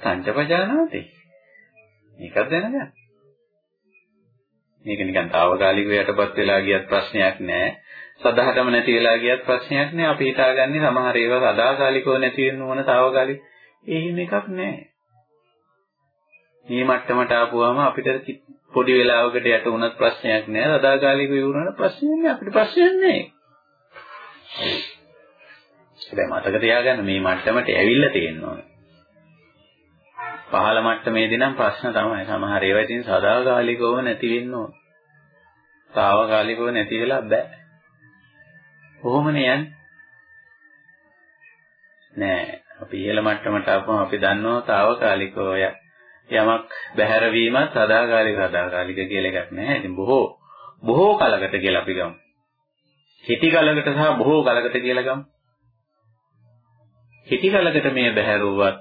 S1: සංජපජානාති. මේක දැනගන්න. මේක නිකන් తాවකාලිකව යටපත් වෙලා ගියත් ප්‍රශ්නයක් නෑ. සදාහටම නැති වෙලා ගියත් ප්‍රශ්නයක් නෑ. අපි හිතාගන්නේ සමහර ඒවා සදාකාලිකව නැති වෙන්න ඕන తాවකාලික. එහෙම එකක් නෑ. මේ මට්ටමට ආපුවම අපිට පොඩි වෙලාවකට යට වුණත් ප්‍රශ්නයක් නෑ. සදාකාලිකව ඉවරන ප්‍රශ්නයක් නෑ. අපිට ප්‍රශ්නයක් නෑ. හැබැයි මතක තියාගන්න මේ මට්ටමට ඇවිල්ලා තියෙනවා. පහළ මට්ටමේදී නම් ප්‍රශ්න තමයි. සමහර ඒවා ඉතින් සදාකාලිකව නැති වෙන්න ඕන. తాවකාලිකව නැති වෙලා බෑ. කොහොමනේ යන්නේ? නෑ. අපි ඉහළ මට්ටමට ආපුවම අපි දන්නවා తాවකාලිකව යමක් බැහැරවීමත් සදාකාලික සදාකාලික කියලා එකක් නෑ. ඉතින් බොහෝ බොහෝ කලකට කියලා අපි ගමු. හිටි කලකට සහ බොහෝ කලකට කියලා ගමු. හිටි කලකට මේ බැහැරුවත්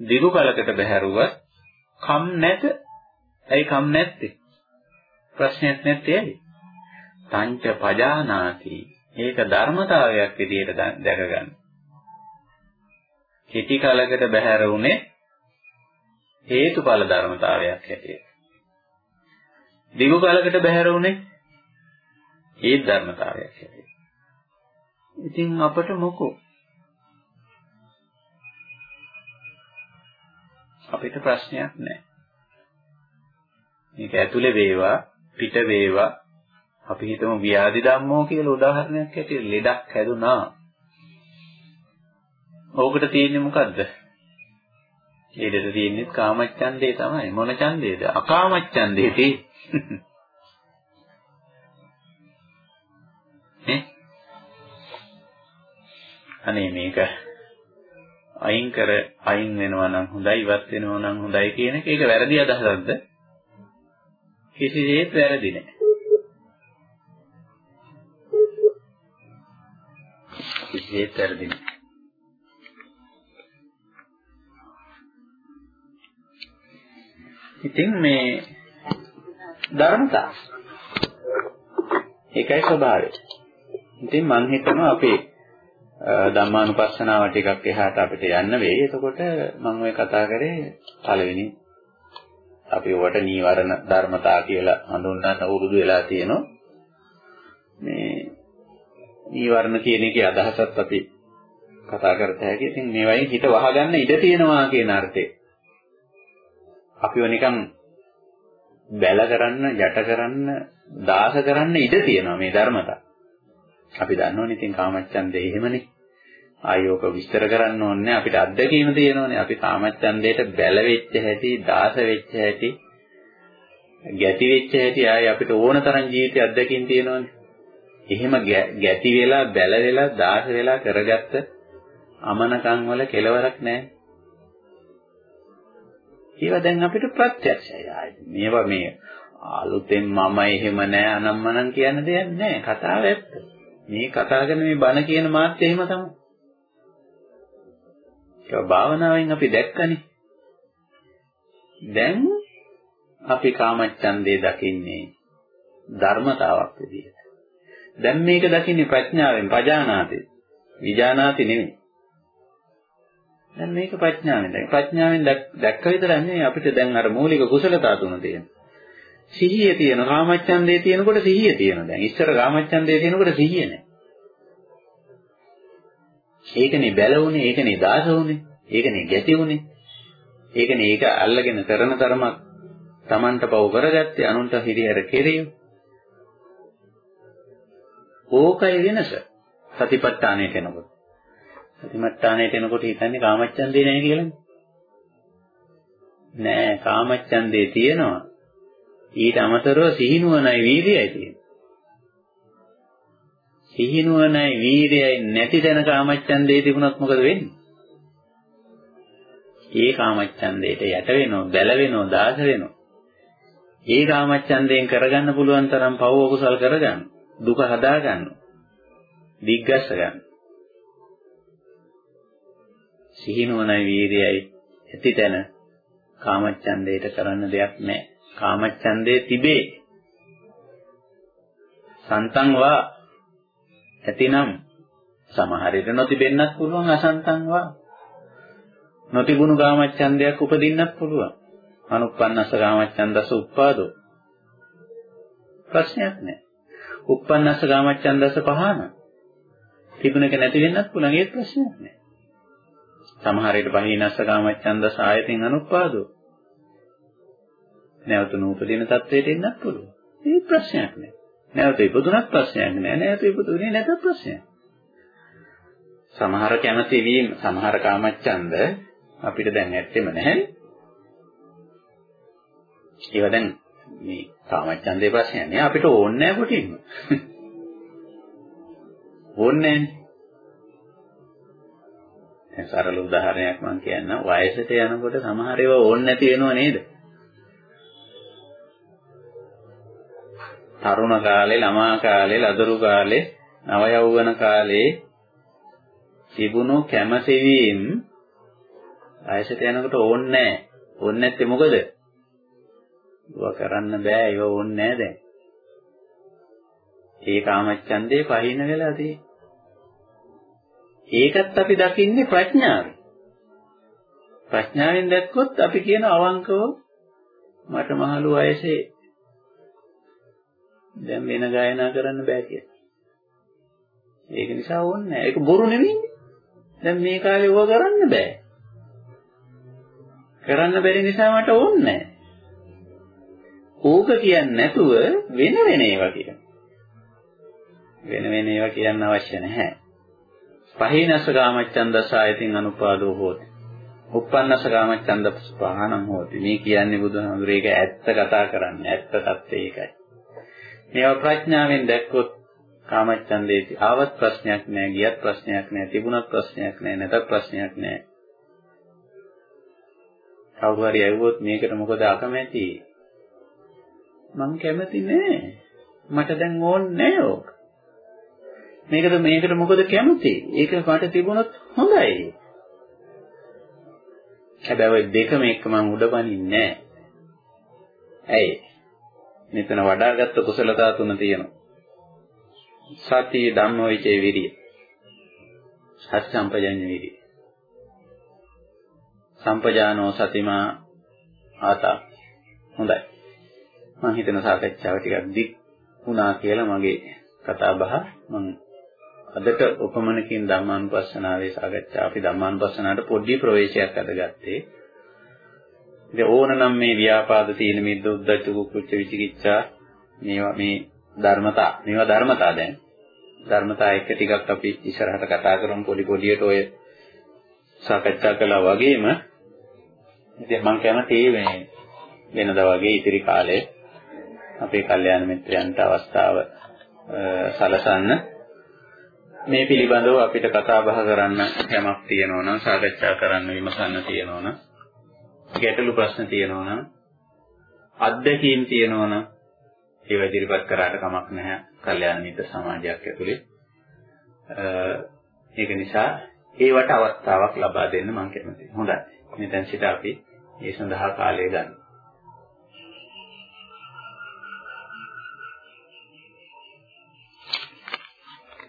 S1: දිගු කලකට බැහැරුවත් කම් නැත. ඇයි කම් නැත්තේ? ප්‍රශ්නයක් නැත්තේ ඇයි? තංච පජානාති. ඒක ධර්මතාවයක් විදිහට දැක ගන්න. හිටි කලකට බැහැර වුනේ හේතුඵල ධර්මතාවයක් හැටියට. දිගු කලකට බැහැර වුනේ ඒ ධර්මතාවයක් හැටියට. ඉතින් අපට මොකෝ අපිට ප්‍රශ්නයක් නැහැ. මේක ඇතුලේ වේවා පිට වේවා අපි හිතමු ව්‍යාධි ධම්මෝ කියලා උදාහරණයක් ඇටියෙ ලෙඩක් හැදුනා. ඕකට තියෙන්නේ මොකද්ද? ඊළඟට තියෙන්නේ කාමච්ඡන්දේ තමයි. මොන ඡන්දේද? අකාමච්ඡන්දේ තියෙන්නේ. නේ? අනේ මේක අයින් කර අයින් වෙනවා නම් හොඳයි ඉවත් වෙනවා නම් හොඳයි කියන එක ඒක වැරදි අදහසක්ද? කිසිසේත් වැරදි නෑ. කිසිසේත් වැරදි නෑ. ඉතින් මේ ධර්මතා ඒකයි ස්වභාවය. ඉතින් මම හිතනවා අපේ ධම්මානුපස්සනාව ටිකක් එහාට අපිට යන්න වෙයි. එතකොට මම ඔය කතා කරේ පළවෙනි අපි ඔකට නීවරණ ධර්මතා කියලා හඳුන්වන්න උරුදු වෙලා තියෙනවා. මේ නීවරණ කියන එකේ අදහසත් අපි කතා කරත හැකි. ඉතින් මේවයින් හිත වහගන්න ඉඩ තියෙනවා කියන අර්ථේ. අපිව නිකන් බැල කරන්න, යට කරන්න, දාස කරන්න ඉඩ තියෙනවා මේ ධර්මතා. අපි දන්නවනේ ඉතින් කාමච්ඡන්දේ එහෙමනේ. ආයෝක විස්තර කරන්න ඕනේ අපිට අත්දැකීම තියෙනවනේ. අපි කාමච්ඡන්දේට බැල වෙච්ච හැටි, දාස වෙච්ච හැටි, ගැටි වෙච්ච හැටි ආයේ අපිට ඕන තරම් ජීවිතය අත්දැකීම් තියෙනවනේ. එහෙම ගැටි වෙලා, බැල වෙලා, දාස වෙලා කරගත්ත අමනකම් වල කෙලවරක් නැහැ. ඒවා දැන් අපිට ප්‍රත්‍යක්ෂයි. මේවා මේ අලුතෙන් මම එහෙම නෑ අනම්මනම් කියන දෙයක් නෑ. කතාව ඇත්ත. මේ කතා කරන මේ බණ කියන මාත් එහෙම තමයි. ඒක භාවනාවෙන් අපි දැක්කනේ. දැන් අපි කාමච්ඡන්දේ දකින්නේ ධර්මතාවක් විදිහට. දැන් මේක දකින්නේ ප්‍රඥාවෙන් පජානාති. විජානාති නෙමෙයි. දැන් මේක ප්‍රඥාවෙන් දැන් ප්‍රඥාවෙන් දැක්ක විතරක් නෙවෙයි අපිට දැන් අර මූලික කුසලතා තුන තියෙනවා. සිහිය තියෙන කාමච්ඡන්දේ තියෙනකොට සිහිය තියෙනවා. දැන් ඉස්සර කාමච්ඡන්දේ තියෙනකොට සිහිය නැහැ. ඒකනේ බැලුනේ, ඒකනේ දාස වුනේ, ඒකනේ ගැටි වුනේ. ඒකනේ ඒක අල්ලගෙන කරන තරමක් Tamanට පව කරගත්තේ අනුන්ට හිරිහැර කෙරෙයි. ඕකයි වෙනස. සතිපට්ඨානයට එනකොට. සතිමත්තානයට එනකොට හිතන්නේ කාමච්ඡන්දේ නැහැ කියලානේ. නෑ කාමච්ඡන්දේ තියෙනවා. ඊට අමතරව සිහිනුවණයි වීර්යයයි තියෙනවා. සිහිනුවණයි වීර්යයයි නැති තැන කාමච්ඡන්දේ තිබුණොත් මොකද වෙන්නේ? ඒ කාමච්ඡන්දේට යට වෙනව, බැල වෙනව, දාස වෙනව. ඒ කාමච්ඡන්දයෙන් කරගන්න පුළුවන් තරම් පව කුසල් කරගන්න. දුක හදා ගන්න. දිග්ගස්ස ගන්න. සිහිනුවණයි වීර්යයයි ඇතිතැන කාමච්ඡන්දේට කරන්න දෙයක් නැහැ. කාමච්ඡන්දේ තිබේ. සන්තං වා ඇතිනම් සමහර විට නොතිබෙන්නත් පුළුවන් අසන්තං වා නොතිබුණු කාමච්ඡන්දයක් උපදින්නත් පුළුවන්. අනුප්පන්නස කාමච්ඡන්දස උප්පාදෝ ප්‍රශ්නයක් නැහැ. උප්පන්නස කාමච්ඡන්දස පහන තිබුණක නැති වෙන්නත් පුළුවන් ඒත් ප්‍රශ්නයක් නැහැ. සමහර විට බහිනස්ස කාමච්ඡන්දස ආයතින් අනුපාදෝ. නැවත නූපදින තත්වයට එන්නත් පුළුවන්. ඒ ප්‍රශ්නයක් නෑ. නැවත ඉපදුනත් ප්‍රශ්නයක් නෑ. නැවත ඉපදුනේ නැතත් ප්‍රශ්නයක්. සමහර කැමති වීම සමහර කාමච්ඡන්ද අපිට දැන් ඇත්තෙම නැහැ. ඒවා දැන් මේ කාමච්ඡන්දේ ප්‍රශ්නයක් නෑ අපිට ඕනේ නෑ කොටින්ම. ඕනේ නෑනේ. දැන් සරල උදාහරණයක් මම කියන්නම් වයසට යනකොට සමහර ඒවා ඕනේ නැති වෙනව නේද? තරුණ කාලේ, ළමා කාලේ, ලදරු කාලේ, නව යෞවන කාලේ තිබුණු කැමැතිවීම වයසට යනකොට ඕනේ නැහැ. ඕනේ නැත්තේ මොකද? ඒවා කරන්න බෑ. ඒවා ඕනේ නැහැ දැන්. ඒ කාමච්ඡන්දේ පහින වෙලා තියෙන්නේ. ඒකත් අපි දකින්නේ ප්‍රඥාවෙන්. ප්‍රඥාවෙන් දැක්කොත් අපි කියන අවංකව මට මහලු වයසේ දැන් වෙන ගායනා කරන්න බෑ කියලා. ඒක නිසා ඕනේ නැහැ. ඒක බොරු නෙමෙයි. දැන් මේ කාලේ ඕවා කරන්න බෑ. කරන්න බැරි නිසා මට ඕනේ නැහැ. ඕක කියන්නේ නැතුව වෙන වෙන ඒවා කියන. වෙන වෙන ඒවා කියන්න අවශ්‍ය නැහැ. පහේනස කාමච්ඡන්දස ආයතින් අනුපාදෝ හෝති. උප්පන්නස කාමච්ඡන්ද පහනම් හෝති. මේ කියන්නේ බුදුහාමුදුරේ ඒක ඇත්ත කතා කරන්නේ. ඇත්ත தත්ත්වය ඒකයි. මේවා ප්‍රඥාවෙන් දැක්කොත් කාමච්ඡන්දේ ආවත් ප්‍රශ්නයක් නෑ, ගියත් ප්‍රශ්නයක් නෑ, තිබුණත් ප්‍රශ්නයක් නෑ, නැතත් ප්‍රශ්නයක් නෑ. කවුරු හරි ඇහුවොත් මේකට මොකද අකමැති? මං කැමති නෑ. මට දැන් ඕනේ නෑ ඕක. මේකට මේකට මොකද කැමති? ඒක මට තිබුණොත් හොඳයි. හැබැයි දෙකම එක මං උඩපනින්නේ නෑ. ඇයි? මෙතන වඩාගත් කුසලතා තුන තියෙනවා. සති ධම්මවිචේ විරිය. සත් සම්පජඤ්ඤ විරිය. සම්පජානෝ සතිමා ආතා. හොඳයි. මම හිතන සාකච්ඡාව ටිකක් දික් වුණා කියලා මගේ කතා බහ. මම අදට උපමනකින් ධම්මානුපස්සනාවේ සාකච්ඡා අපි ධම්මානුපස්සනාවට පොඩි ප්‍රවේශයක් අදගත්තේ. ඉතින් ඕනනම් මේ ව්‍යාපාද තීන මිද්ද උද්දච්ච කුච්ච විචිකිච්ඡා මේවා මේ ධර්මතා මේවා ධර්මතා දැන්. ධර්මතා එක ටිකක් අපි ඉස්සරහට කතා කරමු. පොඩි පොඩියට ඔය සාකච්ඡා කළා වගේම ඉතින් මම කැමතියි මේ වෙනදා වගේ ඉතිරි කාලේ අපේ කල්යාණ මිත්‍රයන්ට අවස්ථාව සලසන්න. මේ පිළිබඳව අපිට කතා බහ කරන්න යමක් තියෙනවා නම් සාකච්ඡා කරන්න විමසන්න තියෙනවා නම් ගැටලු ප්‍රශ්න තියෙනවා නම් අත්දැකීම් තියෙනවා නම් ඒව ඉදිරිපත් කරාට කමක් නැහැ කල්යාණ මිත්‍ර සමාජයක් ඇතුලේ. ඒක නිසා ඒවට අවස්ථාවක් ලබා දෙන්න මම කැමතියි. හොඳයි. මෙතෙන් සිට අපි ඒ සඳහා කාලය ගන්න.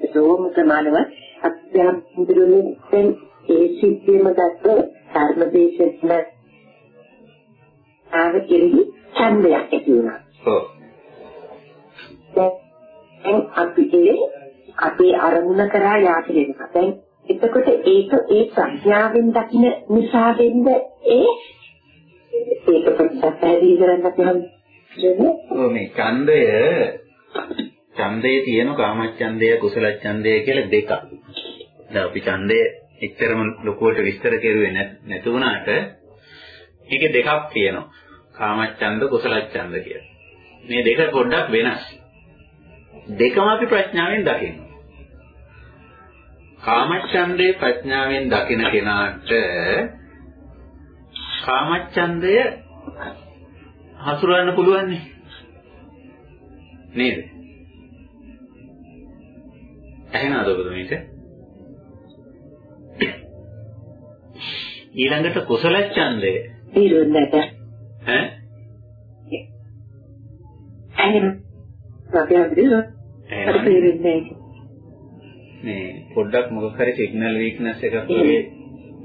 S2: සෝම ප්‍රමාණව අධ්‍යාත්මිකයෙන් ඒ සිද්ධියම දැක්ක ධර්මදේශන ආව කෙරෙහි ඡන්දයක් ඇති වුණා. ඔව්. දැන් අපි ඒ අපේ අරමුණ කරා යාති වෙනවා. දැන් එතකොට ඒක ඒ ප්‍රඥාවෙන් දකින්න නිසා වෙන්න ඒ ඒක ප්‍රත්‍යක්ෂ කරන්න පුළුවන්.
S1: ඔව් මේ ඡන්දය ඡන්දයේ තියෙන කාමච්ඡන්දය කුසලච්ඡන්දය කියලා දෙකක්. දැන් අපි ඡන්දය එච්චරම ලොකුවට විස්තර කෙරුවේ නැතු වුණාට ඒකේ දෙකක් තියෙනවා. කාමච්ඡන්ද කුසලච්ඡන්ද කියලා. මේ දෙක පොඩ්ඩක් වෙනස්. දෙකම අපි ප්‍රඥාවෙන් දකිනවා. කාමච්ඡන්දේ ප්‍රඥාවෙන් දකින කෙනාට කාමච්ඡන්දය හසුරවන්න පුළුවන් නේද? ඇහෙනවද ඔබට මේක? ඊළඟට කුසල ඡන්දය.
S2: තීරුන්නට.
S1: ඈ? මේ පොඩ්ඩක් මොකක් හරි සිග්නල් වීක්නස් එකක් වගේ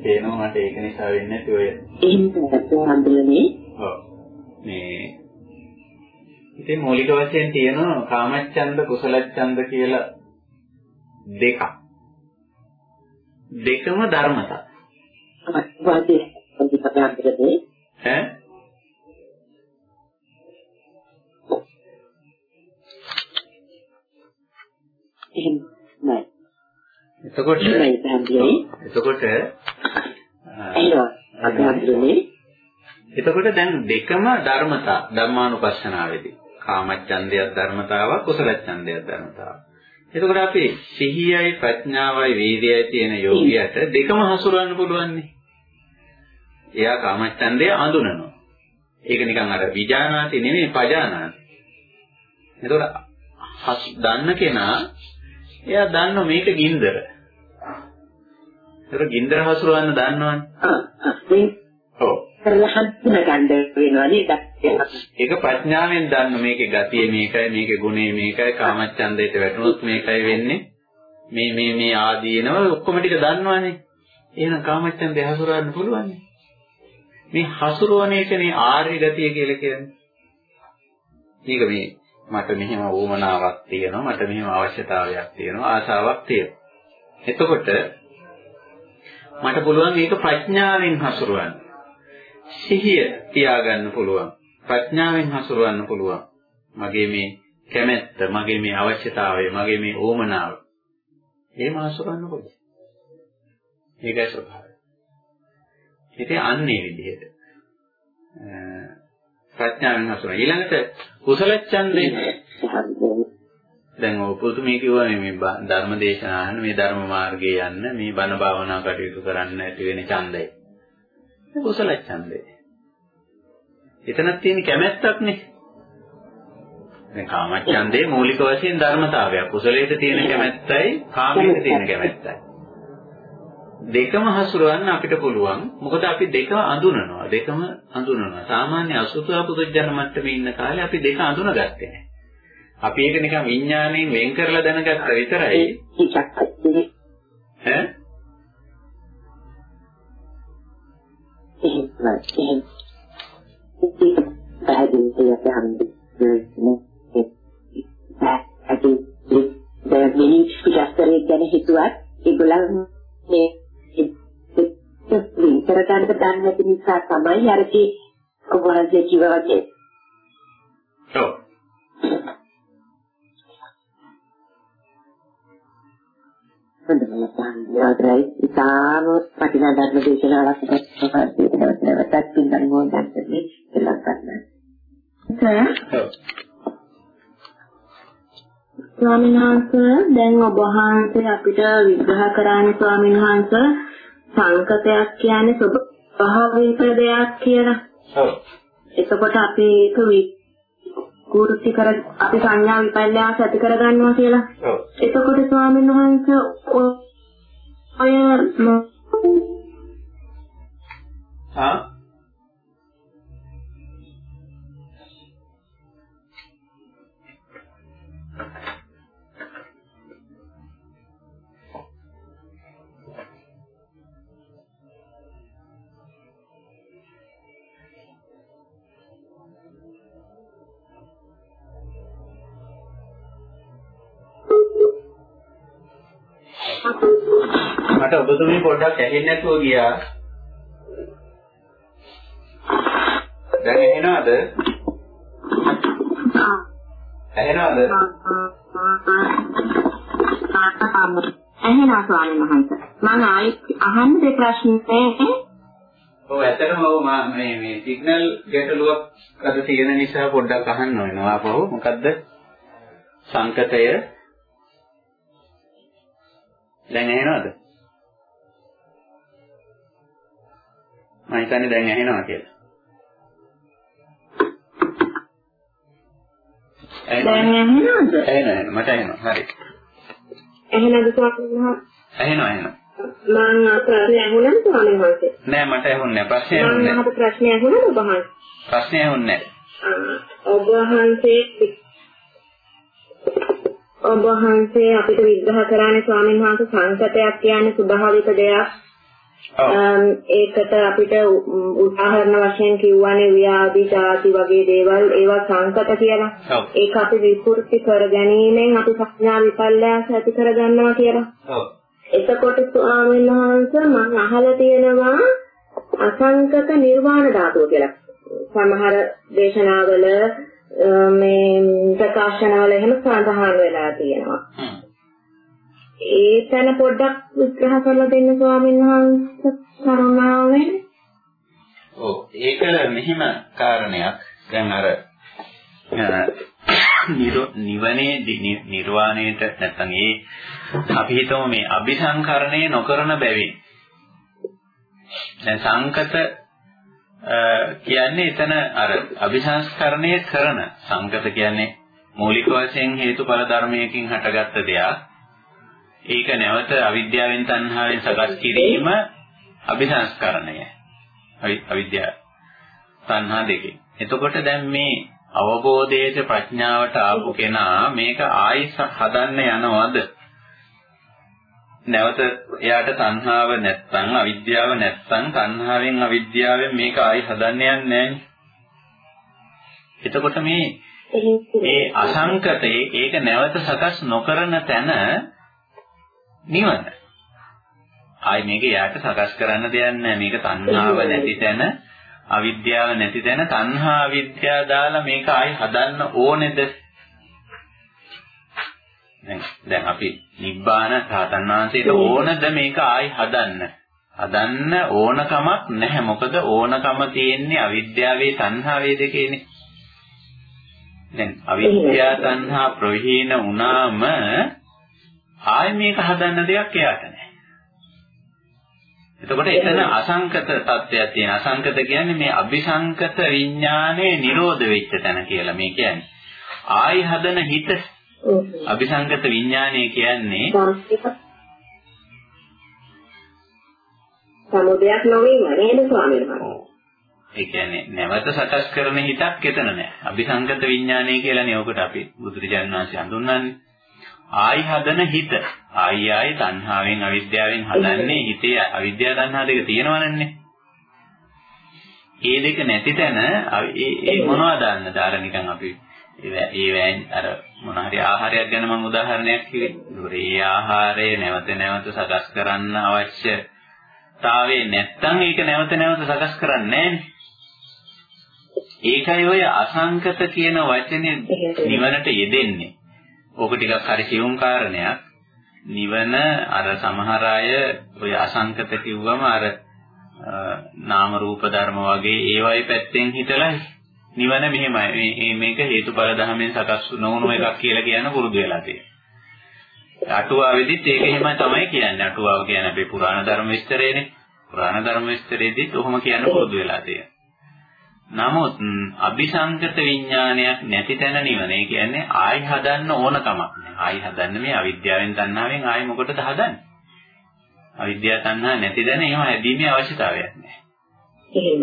S1: පේනවා මට ඒක නිසා වෙන්නේ නැති ඔය.
S2: එහෙම තමයි
S1: ඔව්. මේ ඉතින් මූලික වශයෙන් තියෙනවා කාමච්ඡන්ද කුසලච්ඡන්ද කියලා දෙකක්. දෙකම ධර්මතා.
S2: වාදී ප්‍රතිපදාන්තරදී
S1: ඈ
S2: එහෙම නෑ.
S1: එතකොට එතකොට එතකොට දැන් දෙකම ධර්මතා ධර්මානුපස්සනාවේදී කාමච්ඡන්දයක් ධර්මතාවක් කුසලච්ඡන්දයක් ධර්මතාවක් එතකොට අපි සිහියයි ප්‍රඥාවයි වීර්යයයි තියෙන යෝගියට දෙකම හසුරවන්න පුළුවන්නේ. එයා කාමච්ඡන්දය අඳුනනවා. ඒක නිකන් අර විජානාති නෙමෙයි පජානාති. එතකොට දන්න කෙනා එයා දන්න මේක ගින්දර. ඒතර ගින්දර හසුරවන්න දන්නවනේ. ඔව්.
S2: කරලා හඳුන ගන්න වෙනවා නේද?
S1: ඒක ප්‍රඥාවෙන් දන්න මේකේ ගතිය මේකයි මේකේ ගුණය මේකයි කාමච්ඡන්දයට වැටුනොත් මේකයි වෙන්නේ. මේ මේ මේ ආදීනව ඔක්කොම ටික දන්නවනේ. එහෙනම් කාමච්ඡන්දය හසුරවන්න පුළුවන් මේ හසුරවන එකනේ ආර්ය ගතිය කියලා කියන්නේ. මේක මේ මට මෙහෙම වුමනාවක් තියෙනවා මට මෙහෙම අවශ්‍යතාවයක් තියෙනවා ආසාවක් තියෙනවා. එතකොට මට පුළුවන් මේක ප්‍රඥාවෙන් හසුරවන්න. සිහිය තියාගන්න පුළුවන්. ප්‍රඥාවෙන් හසුරවන්න පුළුවන්. මගේ මේ කැමැත්ත, මගේ මේ අවශ්‍යතාවය, මගේ මේ ඕමනාව. එහෙම හසුරවන්න පුළුවන්. ඒකයි ස්වභාවය. ඉතින් අන්නේ විදිහට ප්‍රඥාවෙන් හසුරවන. ඊළඟට කුසල ඡන්දේ දැන් ඔය පුතුමේ කිව්වා මේ ධර්ම දේශනා අහන්න මේ ධර්ම මාර්ගයේ යන්න මේ බණ භාවනා කටයුතු කරන්න ඇති වෙන ඡන්දය. කුසල ඡන්දය. එතනක් තියෙන කැමැත්තක්නේ. දැන් කාමච්ඡන්දේ මූලික වශයෙන් ධර්මතාවයක්. කුසලයට තියෙන කැමැත්තයි කාමයට තියෙන කැමැත්තයි. දෙකම හසුරවන්න අපිට පුළුවන්. මොකද අපි දෙක අඳුනනවා. දෙකම අඳුනනවා. සාමාන්‍ය අසුතවා පුදුජන මට්ටමේ ඉන්න කාලේ අපි දෙක අඳුනගත්තේ නැහැ. අපි ඒක නිකන් විඥාණයෙන් වෙන් කරලා දැනගත්ත විතරයි. ඈ?
S2: එහෙම එහෙම පැහැදිලි දෙයක් අපි මිනි විචාරය ගැන හිතුවත් ඒගොල්ලන් මේ විතර ගන්න දන්නේ නැති නිසා තමයි අරකේ ඔබ වහන්සේ කිව්වා වගේ.
S1: ඔව්.
S2: හොඳයි මම ඉතාම වටිනා ධර්ම දේශනාවක් නැවත නැවතත් පින්නම් මොහොතක් දෙන්නේ කියලා ගන්න. සර්.
S3: ස්වාමීන් වහන්සේ දැන් ඔබ වහන්සේ අපිට විග්‍රහ කරන්නේ ස්වාමීන් වහන්සේ සංකතයක් කියන්නේ ස්වභාවික දෙයක් කියලා.
S1: ඔව්.
S3: එතකොට අපි ඒක විකෘති කර අපි සංඥා විපල්යාස ඇති කර ගන්නවා කියලා.
S1: ඔව්.
S3: එතකොට ස්වාමීන් වහන්සේ ඔය
S1: ආ මට ඔබතුමී පොඩ්ඩක් ඇහෙන්නේ නැතුව ගියා. දැන් ඇහෙනවද? ඇහෙනවද?
S3: ඇහෙනවා ස්වාමීන් වහන්සේ. මම ආයෙත් අහන්නේ ප්‍රශ්නේ
S1: ඔව් ඇත්තටම ඔව් මේ මේ සිග්නල් ගැටලුවක් අද තියෙන නිසා පොඩ්ඩක් අහන්න වෙනවා. අපහු මොකද්ද? සංකතය දැන් ඇහෙනවද? මම හිතන්නේ දැන් ඇහෙනවා කියලා.
S3: දැන් ඇහෙනවද?
S1: ඇහෙනවා මට ඇහෙනවා. හරි.
S3: ඇහෙනවද ස්වාමීන්
S1: ඇහෙනවා ඇහෙනවා.
S3: මම ප්‍රශ්නේ ඇහුණාද ස්වාමීන් වහන්සේ?
S1: නෑ මට ඇහුන්නේ නෑ ප්‍රශ්නේ ඇහුන්නේ
S3: මම ප්‍රශ්නේ ඇහුණාද ඔබ වහන්සේ?
S1: ප්‍රශ්නේ ඇහුන්නේ නෑ.
S3: ඔබ වහන්සේ ඔබ වහන්සේ අපිට විග්‍රහ කරන්නේ ස්වාමීන් වහන්සේ සංකතයක් කියන්නේ ස්වභාවික දෙයක්. ඒකට අපිට උදාහරණ වශයෙන් කිව්වනේ ව්‍යාධි, ජාති වගේ දේවල් ඒවා සංකත කියලා. ඒක අපි විකෘති කර ගැනීමෙන් අපි සංඥා විපල්යාස ඇති කර ගන්නවා කියලා. එතකොට ස්වාමීන් වහන්සේ මම අහලා තියෙනවා අසංකත නිර්වාණ ධාතුව කියලා. සමහර දේශනාවල මේ ප්‍රකාශනවල එහෙම සඳහන් වෙලා තියෙනවා. ඒ තැන පොඩ්ඩක් විග්‍රහ කරලා දෙන්න ස්වාමීන් වහන්සේ කරුණාවෙන්.
S1: ඔව් ඒක මෙහිම කාරණයක්. දැන් අර නිවනේ නිර්වාණයට නැත්නම් ඒ අපි හිතමු මේ අபிසංකරණය නොකරන බැවින් දැන් සංකත කියන්නේ එතන අර අபிසංස්කරණය කරන සංගත කියන්නේ මූලික වශයෙන් හේතුඵල ධර්මයකින් හටගත්ත දෙයක්. ඒක නැවත අවිද්‍යාවෙන් තණ්හාවෙන් සකස් කිරීම අபிසංස්කරණය. අවිද්‍යාව තණ්හා දෙකේ. එතකොට දැන් මේ අවබෝධයේද ප්‍රඥාවට ආපු කෙනා මේක ආයිස හදන්න යනවද? නැවත එයාට තණ්හාව නැත්තම් අවිද්‍යාව නැත්තම් තණ්හාවෙන් අවිද්‍යාවෙන් මේක ආයි හදන්න යන්නේ එතකොට මේ මේ අසංකතේ ඒක නැවත සකස් නොකරන තැන නිවන. ආයි මේක එයාට සකස් කරන්න දෙයක් නැහැ. මේක තණ්හාව නැති තැන අවිද්‍යාව නැති තැන තණ්හා අවිද්‍යාව දාලා මේක ආයි හදන්න ඕනේද? දැන් දැන් අපි නිබ්බාන සාතන් වහන්සේට ඕනද මේක ආයි හදන්න? හදන්න ඕනකමක් නැහැ. මොකද ඕනකම තියෙන්නේ අවිද්‍යාවේ තණ්හාවේ දෙකේනේ. දැන් අවිද්‍යා තණ්හා ප්‍රහීන වුණාම ආයෙ මේක හදන්න දෙයක් එයාට නැහැ. එතකොට එතන අසංකත තත්ත්වයක් තියෙන. අසංකත කියන්නේ මේ අபிසංකත විඥානයේ නිරෝධ වෙච්ච තැන කියලා මේ කියන්නේ. ආයි හදන හිත අபிසංකත විඥානය කියන්නේ
S3: සමුදයක් නොවීම නේද ස්වාමීන් වහන්සේ.
S1: ඒ කියන්නේ නැවත සකස් කරන හිතක් එතන නැහැ. අபிසංකත විඥානය කියලානේ ඔකට අපි බුදුරජාණන් වහන්සේ හඳුන්වන්නේ. ආයි හදන හිත. ආයි ආයි තණ්හාවෙන් අවිද්‍යාවෙන් හදන්නේ හිතේ අවිද්‍යාව තණ්හා දෙක තියෙනවනන්නේ. ඒ දෙක නැති තැන ඒ මොනවද දාන්නද අර නිකන් අපි ඒ වෑන් අර මොන හරි ආහාරයක් ගැන මම උදාහරණයක් කිව්වේ. ඒ ආහාරය නැවත නැවත සකස් කරන්න අවශ්‍යතාවයේ නැත්තම් ඒක නැවත නැවත සකස් කරන්නේ ඒකයි ඔය අසංකත කියන වචනේ නිවනට යෙදෙන්නේ. ඕක ටිකක් හරි සියුම් කාරණයක්. නිවන අර සමහර අය ඔය අසංකත කිව්වම අර නාම රූප ධර්ම වගේ ඒවයි පැත්තෙන් හිතලා නිවන මෙහෙමයි. මේ මේක හේතුඵල ධර්මයෙන් සකස් නොවුණු එකක් කියලා කියන පුරුදු වෙලා තියෙනවා. අටුවාවෙදිත් ඒක එහෙමයි තමයි කියන්නේ. අටුවාව කියන්නේ අපේ පුරාණ ධර්ම විස්තරේනේ. පුරාණ ධර්ම විස්තරේදීත් ඔහොම කියන්න පුරුදු වෙලා තියෙනවා. නමුත් අபிසංකත විඥානයක් නැති තැන නිවන. ඒ කියන්නේ ආයි හදන්න ඕන කමක් නෑ. ආයි හදන්න මේ අවිද්‍යාවෙන් තණ්හාවෙන් ආයි මොකටද හදන්නේ? අවිද්‍යාව තණ්හා නැති දැන එහෙම හැදීමේ අවශ්‍යතාවයක් නෑ. එහෙම.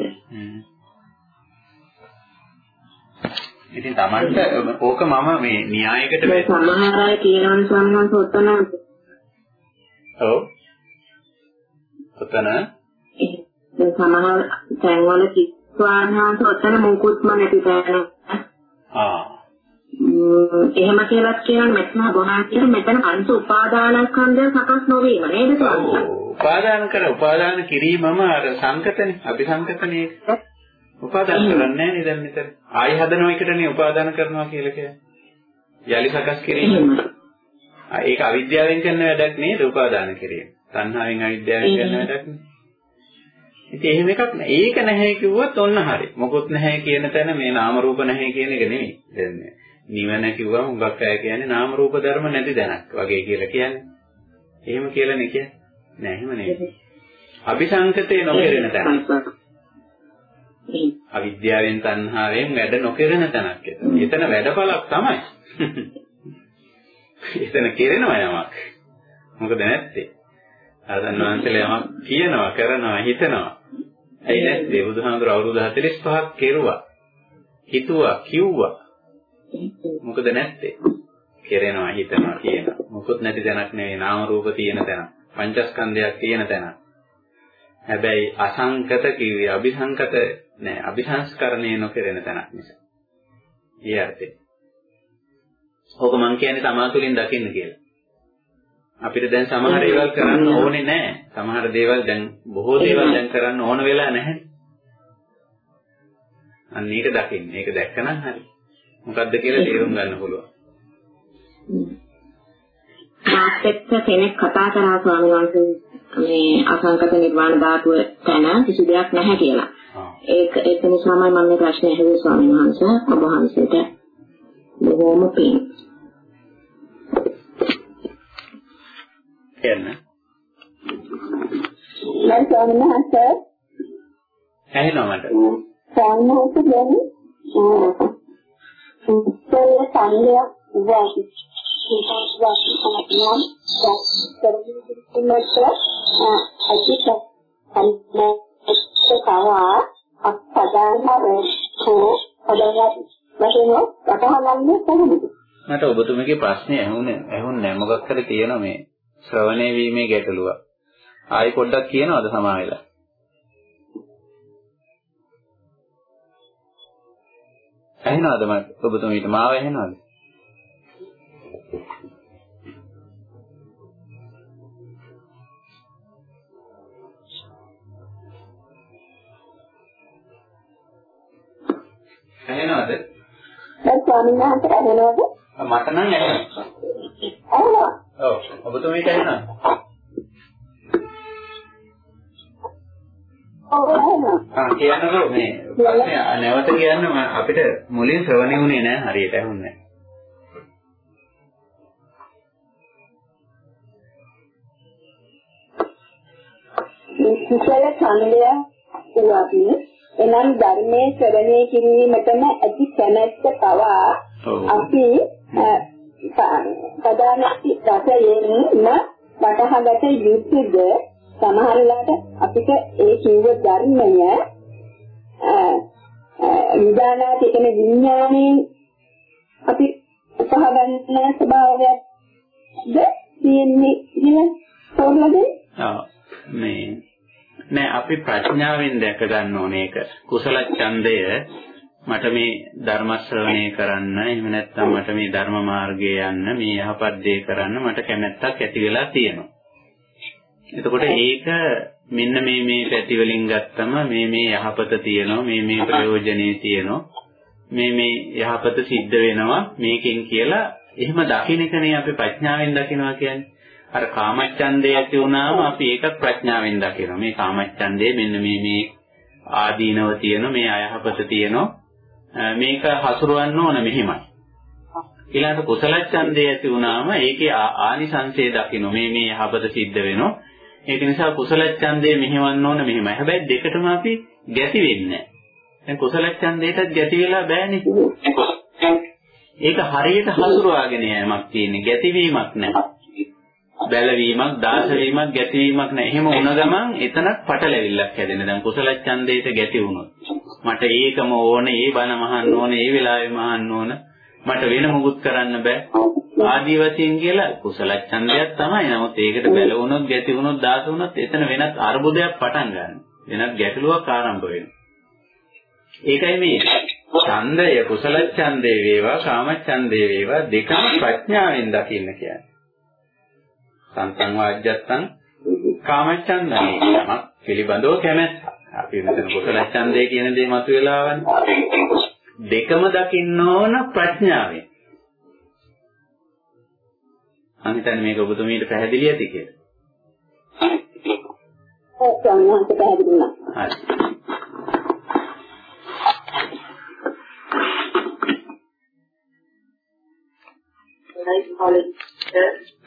S1: ඉතින් Tamanට ඕක මම මේ න්‍යායකට
S3: සමහර අය කියනවා සම්මත ඔතන
S1: ඔව් ඔතන
S3: සමහර තැන්වල කිස්වානහස ඔතන මොකුත්ම නැති තැන
S1: ආ
S3: එහෙම කියලාත් කියන මෙතන ගොනා කියන මෙතන පංච උපාදානස්කන්ධය සකස් නොවීම නේද
S1: උපාදාන කර උපාදාන කිරීමම අර සංකතනේ අபிසංකතනේ උපාදාන කරන්නේ නේද මෙතන. ආයි හදනවා එකටනේ උපාදාන කරනවා කියලා කියන්නේ. යලි සකස් කිරීම. ඒක අවිද්‍යාවෙන් කරන වැඩක් නේද උපාදාන කිරීම. තණ්හාවෙන් අවිද්‍යාවෙන් කරන වැඩක් නේ. ඉතින් එහෙම එකක් නෑ. ඒක නැහැ කිව්වොත් ඔන්න හරි. මොකොත් නැහැ කියන තැන මේ නාම රූප නැහැ කියන එක නෙමෙයි. දැන් නිවන කිව්වම හුඟක් අය කියන්නේ නාම රූප ධර්ම නැති දැනක් වගේ කියලා කියන්නේ. එහෙම කියලා නේ කියන්නේ. නෑ එහෙම නෙමෙයි. අபிසංකතේ නොකරන තැන. අවිද්‍යාවෙන් තණ්හාවෙන් වැඩ නොකරන තැනක් එතන. එතන වැඩපලක් තමයි. එතන කෙරෙනවා යමක්. මොකද නැත්තේ? ආදන් වහන්සේලා යමක් කියනවා, කරනවා, හිතනවා. ඇයි නැත්තේ? බුදුහාමුදුර අවුරුදු 45ක් කෙරුවා. හිතුවා, කිව්වා. මොකද නැත්තේ? කෙරෙනවා, හිතනවා, කියනවා. මොකොත් නැති තැනක් නෙවෙයි නාම රූප තියෙන තැන. පංචස්කන්ධයක් තියෙන තැන. හැබැයි අසංකත කිව්වේ අபிසංකත නෑ අபிසංස්කරණය නොකරන තැනක් නිසා. ඒ අර්ථයෙන්. ඕක මං කියන්නේ තමා තුළින් දකින්න කියලා. අපිට දැන් සමහර දේවල් කරන්න ඕනේ නෑ. සමහර දේවල් දැන් බොහෝ දේවල් දැන් කරන්න ඕන වෙලා නැහැ. අන්න ඒක දකින්න. ඒක දැක්කනම් හරි. මොකද්ද කියලා තේරුම් ගන්න පුළුවන්.
S3: මාත් එක්ක කෙනෙක් කතා කරා ස්වාමීන් වහන්සේ මේ අසංකත නිර්වාණ ධාතුව තැන කිසි දෙයක් නැහැ කියලා. ඒක ඒක නිසාමයි මම මේ ප්‍රශ්නේ අහුවේ ස්වාමීන් වහන්සේ ඔබ වහන්සේට බොහොම පිං.
S1: කියන්න.
S4: මම ස්වාමීන් වහන්සේ
S1: ඇහෙනවා මට.
S4: ස්වාමීන් වහන්සේ කියන්නේ සෝය සංලය වාසි. වාසි කොහොමද?
S1: මට ඔබතුමගේ ප්‍රශ්නේ ඇහුනේ ඇහුන්නේ මොකක් හරි තියෙනවා මේ ශ්‍රවණය වීමේ ගැටලුව. ආයි පොඩ්ඩක් කියනවද සමා වෙලා? ඇහෙනවද මට ඔබතුමීට මාව ඇහෙනවද? ඇහෙනවද?
S4: දැන් ස්වාමීන් වහන්සේ ඇහෙනවද?
S1: මට නම් ඇහෙනවා. ඔව්. ඔබතුමීට
S4: ඇහෙනවා.
S1: ආ කියන්නකෝ මේ ප්‍රශ්නේ නැවත කියන්න අපිට මුලින් ශ්‍රවණය වුණේ නැහැ හරියට ඇහුන්නේ
S2: කුසල ඡන්දය වුණාපි එනම් ධර්මයේ ශ්‍රවණය කිරීමටම ඇති කැමැත්ත පවා අපි පදානස්ති රසයෙන්ම වටහාගත යුතුද සමහර වෙලාවට අපිට ඒ කිව්ව ධර්මය විඥානාති කියන විඥාණයෙන් අපි උපහාගන්න ස්වභාවයක්ද තියෙන්නේ කියලා තෝරලාද?
S1: ඔව් මේ නෑ අපි ප්‍රඥාවෙන් දැක ගන්න ඕනේ ඒක. කුසල ඡන්දය මට මේ ධර්ම ශ්‍රවණය කරන්න එහෙම නැත්නම් මට මේ ධර්ම මාර්ගයේ යන්න මේ යහපත් දේ කරන්න මට කැමැත්තක් ඇති වෙලා තියෙනවා. එතකොට ඒක මෙන්න මේ මේ පැති වලින් ගත්තම මේ මේ යහපත තියෙනවා මේ මේ ප්‍රයෝජනෙයි තියෙනවා මේ මේ යහපත සිද්ධ වෙනවා මේකෙන් කියලා එහෙම දකින්න එකනේ අපි ප්‍රඥාවෙන් දකිනවා කියන්නේ. අර කාමච්ඡන්දේ ඇති වුණාම අපි ඒක ප්‍රඥාවෙන් දකිනවා. මේ කාමච්ඡන්දේ මෙන්න මේ මේ ආදීනව තියෙන මේ අයහපත තියෙනවා. මේක හසුරවන්න ඕන මෙහිමයි. ඊළඟට කුසල ඡන්දේ ඇති වුණාම ඒකේ ආනිසංසය දකින්න මේ මේ යහපත සිද්ධ වෙනවා. ඒක නිසා කුසල ඡන්දේ මෙහෙවන්න ඕන මෙහෙමයි. හැබැයි දෙකටම අපි ගැති වෙන්නේ නැහැ. දැන් කුසල ඡන්දේටත් ගැති වෙලා බෑනේ. ඒක හරියට හසුරවාගෙන යෑමක් තියෙන්නේ. ගැතිවීමක් නැහැ. බැලවීමක්, දාසවීමක්, ගැතිවීමක් නැහැ. එහෙම වුණ ගමන් එතනක් පටලැවිල්ලක් හැදෙන. දැන් කුසල ඡන්දේට ගැති වුණොත් මට ඒකම ඕනේ, ඒ බණ මහන්න ඕනේ, ඒ වෙලාවෙම මහන්න ඕන. මට වෙන මොකුත් කරන්න බෑ. ආදී වශයෙන් කියලා කුසල ඡන්දයක් තමයි. නමුත් ඒකට බැල වුණොත්, ගැති වුණොත්, දාස වුණොත් එතන වෙනත් අර්බුදයක් පටන් ගන්නවා. වෙනත් ගැටලුවක් ආරම්භ වෙනවා. ඒකයි මේ ඡන්දය කුසල ඡන්දේ වේවා කාම ඡන්දේ වේවා දෙකම ප්‍රඥාවෙන් දකින්න කියන්නේ. සංසං වාජ්ජත්තං කාමච්ඡන්දනේ යමක් පිළිබඳව කැමැත්ත. අපි මෙතන කුසල ඡන්දේ කියන දේ මතුවලා වන්නේ. දෙකම දකින්න ඕන ප්‍රඥාවෙන්. මම හිතන්නේ මේක ඔබතුමීට පැහැදිලි ඇති කියලා.
S2: ඔව් සම්මත පැහැදිලි නා.
S1: හරි.